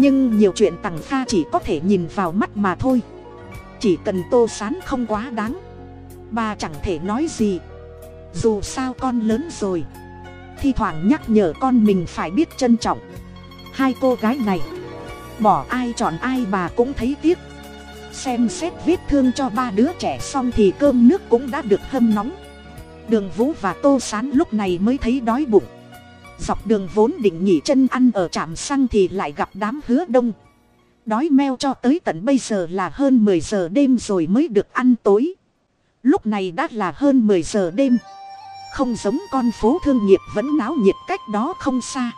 S1: Nhưng nhiều chuyện tằng kha chỉ có thể nhìn vào mắt mà thôi. Chỉ cần tô sán không quá đáng. Bà chẳng thể nói gì. Dù sao con lớn rồi thi thoảng nhắc nhở con mình phải biết trân trọng. Hai cô gái này, bỏ ai chọn ai bà cũng thấy tiếc. Xem xét vết thương cho ba đứa trẻ xong thì cơm nước cũng đã được hâm nóng. Đường vũ và tô sán lúc này mới thấy đói bụng. Dọc đường vốn định nghỉ chân ăn ở trạm xăng thì lại gặp đám hứa đông. Đói meo cho tới tận bây giờ là hơn mười giờ đêm rồi mới được ăn tối. Lúc này đã là hơn mười giờ đêm không giống con phố thương nghiệp vẫn náo nhiệt cách đó không xa.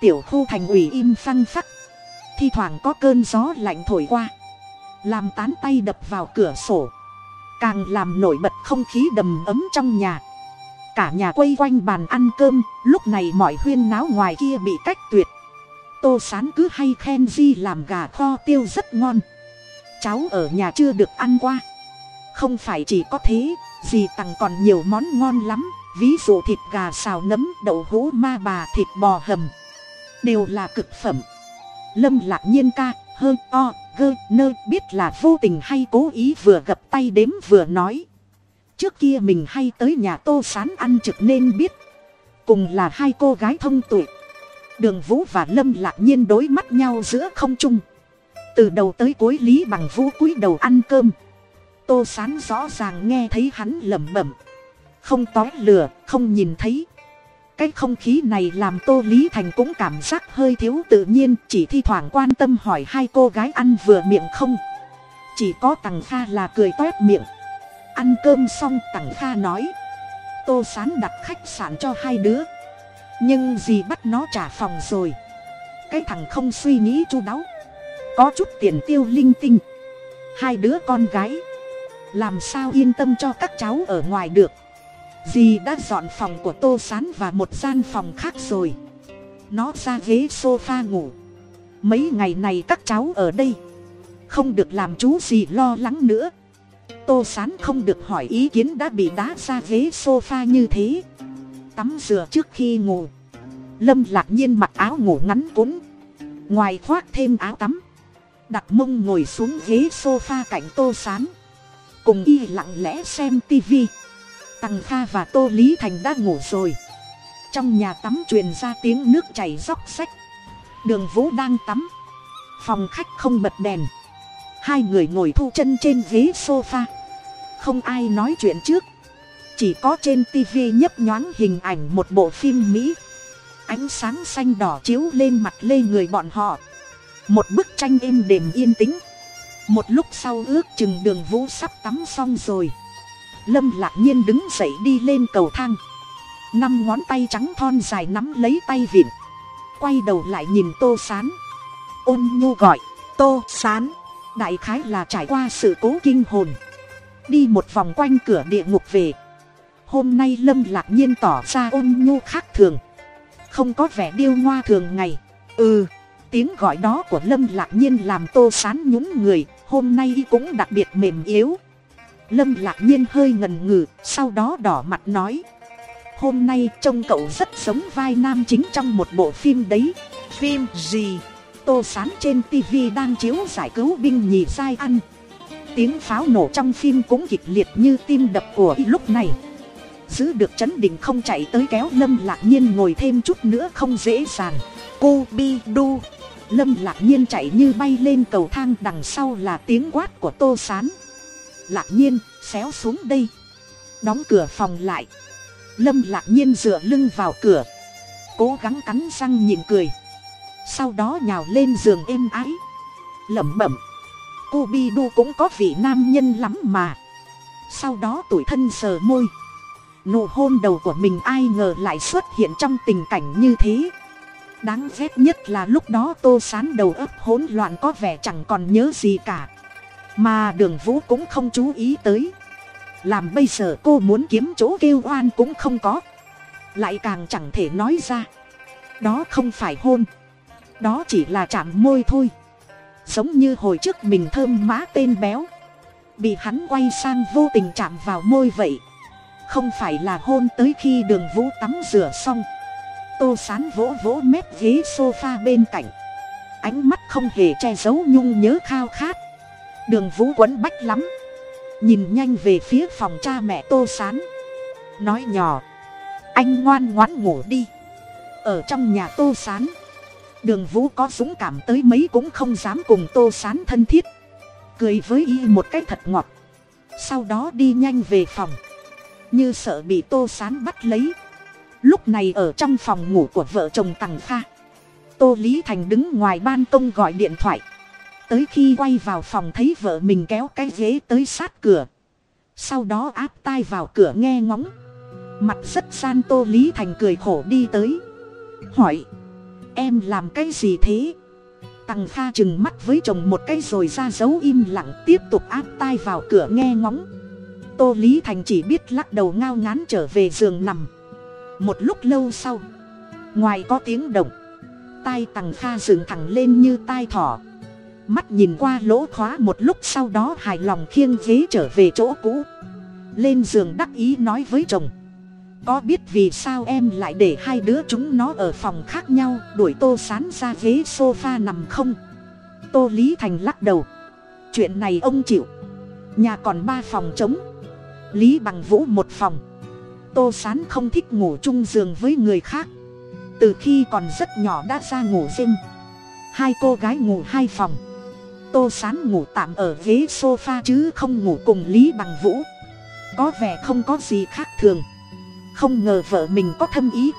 S1: Tiểu khu thành ủy im phăng phắc. Thi thoảng có cơn gió lạnh thổi qua. Làm tán tay đập vào cửa sổ. Càng làm nổi bật không khí đầm ấm trong nhà. Cả nhà quây quanh bàn ăn cơm, lúc này mọi huyên náo ngoài kia bị cách tuyệt. Tô sán cứ hay khen di làm gà kho tiêu rất ngon. Cháu ở nhà chưa được ăn qua không phải chỉ có thế, dì tặng còn nhiều món ngon lắm, ví dụ thịt gà xào nấm, đậu hũ ma bà, thịt bò hầm, đều là cực phẩm. Lâm lạc nhiên ca, hơ, o, gơ, nơ, biết là vô tình hay cố ý vừa gập tay đếm vừa nói. Trước kia mình hay tới nhà tô sán ăn trực nên biết, cùng là hai cô gái thông tuổi đường vũ và lâm lạc nhiên đối mắt nhau giữa không trung. Từ đầu tới cuối lý bằng vũ cúi đầu ăn cơm tô sán rõ ràng nghe thấy hắn lẩm bẩm. Không tói lửa không nhìn thấy. Cái không khí này làm tô lý thành cũng cảm giác hơi thiếu tự nhiên, chỉ thi thoảng quan tâm hỏi hai cô gái ăn vừa miệng không. Chỉ có tằng kha là cười toét miệng. Ăn cơm xong, tằng kha nói. Tô sán đặt khách sạn cho hai đứa. Nhưng gì bắt nó trả phòng rồi. Cái thằng không suy nghĩ chu đáo. Có chút tiền tiêu linh tinh. Hai đứa con gái làm sao yên tâm cho các cháu ở ngoài được? Dì đã dọn phòng của tô s á n và một gian phòng khác rồi. Nó ra ghế s o f a ngủ. Mấy ngày này các cháu ở đây. Không được làm chú gì lo lắng nữa. Tô s á n không được hỏi ý kiến đã bị đá ra ghế s o f a như thế. Tắm rửa trước khi ngủ. Lâm lạc nhiên mặc áo ngủ ngắn cuốn. Ngoài khoác thêm áo tắm. Đặt mông ngồi xuống ghế s o f a cạnh tô s á n cùng y lặng lẽ xem tivi tằng kha và tô lý thành đã ngủ rồi. Trong nhà tắm truyền ra tiếng nước chảy róc rách. Đường vũ đang tắm. Phòng khách không bật đèn. Hai người ngồi thu chân trên ghế sofa. Không ai nói chuyện trước. Chỉ có trên tv nhấp nhoáng hình ảnh một bộ phim mỹ. Ánh sáng xanh đỏ chiếu lên mặt lê người bọn họ. Một bức tranh êm đềm yên tĩnh một lúc sau ước chừng đường vũ sắp tắm xong rồi. Lâm lạc nhiên đứng dậy đi lên cầu thang. Năm ngón tay trắng thon dài nắm lấy tay vịn. Quay đầu lại nhìn tô sán. Ôn nhu gọi, tô sán. Đại khái là trải qua sự cố kinh hồn. Đi một vòng quanh cửa địa ngục về. Hôm nay lâm lạc nhiên tỏ ra ôn nhu khác thường. Không có vẻ điêu ngoa thường ngày. Ừ tiếng gọi đó của lâm lạc nhiên làm tô sán nhún người hôm nay cũng đặc biệt mềm yếu. Lâm lạc nhiên hơi ngần ngừ sau đó đỏ mặt nói. Hôm nay trông cậu rất giống vai nam chính trong một bộ phim đấy.
S2: Phim gì?
S1: tô sán trên tv đang chiếu giải cứu binh nhì giai ăn tiếng pháo nổ trong phim cũng kịch liệt như tim đập của y lúc này. Giữ được chấn định không chạy tới kéo lâm lạc nhiên ngồi thêm chút nữa không dễ dàng.
S2: Cu Bi Du
S1: lâm lạc nhiên chạy như bay lên cầu thang, đằng sau là tiếng quát của tô sán. Lạc nhiên, xéo xuống đây. Đóng cửa phòng lại. Lâm lạc nhiên dựa lưng vào cửa. Cố gắng cắn răng nhịn cười. Sau đó nhào lên giường êm ái. Lẩm bẩm. Cô bi đu cũng có vị nam nhân lắm mà. Sau đó tủi thân sờ môi. Nụ hôn đầu của mình ai ngờ lại xuất hiện trong tình cảnh như thế đáng ghét nhất là lúc đó tô sán đầu ấp hỗn loạn có vẻ chẳng còn nhớ gì cả. Mà đường vũ cũng không chú ý tới. Làm bây giờ cô muốn kiếm chỗ kêu oan cũng không có. Lại càng chẳng thể nói ra. Đó không phải hôn. Đó chỉ là chạm môi thôi. Giống như hồi trước mình thơm má tên béo. Bị hắn quay sang vô tình chạm vào môi vậy. Không phải là hôn tới khi đường vũ tắm rửa xong tô sán vỗ vỗ mép ghế s o f a bên cạnh. Ánh mắt không hề che giấu nhung nhớ khao khát. Đường vũ quấn bách lắm. Nhìn nhanh về phía phòng cha mẹ tô sán. Nói nhỏ. Anh ngoan ngoãn ngủ đi. Ở trong nhà tô sán. Đường vũ có dũng cảm tới mấy cũng không dám cùng tô sán thân thiết. Cười với y một cách thật ngọt. Sau đó đi nhanh về phòng. Như sợ bị tô sán bắt lấy lúc này ở trong phòng ngủ của vợ chồng tằng kha, tô lý thành đứng ngoài ban công gọi điện thoại. Tới khi quay vào phòng thấy vợ mình kéo cái ghế tới sát cửa. Sau đó áp tai vào cửa nghe ngóng. Mặt rất gian tô lý thành cười khổ đi tới. Hỏi, em làm cái gì thế? Tằng kha chừng mắt với chồng một cái rồi ra dấu im lặng, tiếp tục áp tai vào cửa nghe ngóng. Tô lý thành chỉ biết lắc đầu ngao ngán trở về giường nằm một lúc lâu sau, ngoài có tiếng động, tai tằng kha dựng thẳng lên như tai thỏ. Mắt nhìn qua lỗ khóa một lúc sau đó hài lòng khiêng ghế trở về chỗ cũ. Lên giường đắc ý nói với chồng, có biết vì sao em lại để hai đứa chúng nó ở phòng khác nhau, đuổi tô sán ra ghế s o f a nằm không? Tô lý thành lắc đầu, chuyện này ông chịu. Nhà còn ba phòng trống. Lý bằng vũ một phòng tô sán không thích ngủ chung giường với người khác. Từ khi còn rất nhỏ đã ra ngủ riêng hai cô gái ngủ hai phòng. Tô sán ngủ tạm ở ghế s o f a chứ không ngủ cùng lý bằng vũ. Có vẻ không có gì khác thường. Không ngờ vợ mình có thâm ý.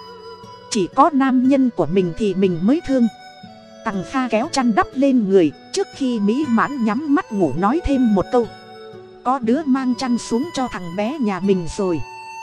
S1: Chỉ có nam nhân của mình thì mình mới thương. Tằng kha kéo chăn đắp lên người, trước khi mỹ mãn nhắm mắt ngủ nói thêm một câu. Có đứa mang chăn xuống cho thằng bé nhà mình rồi.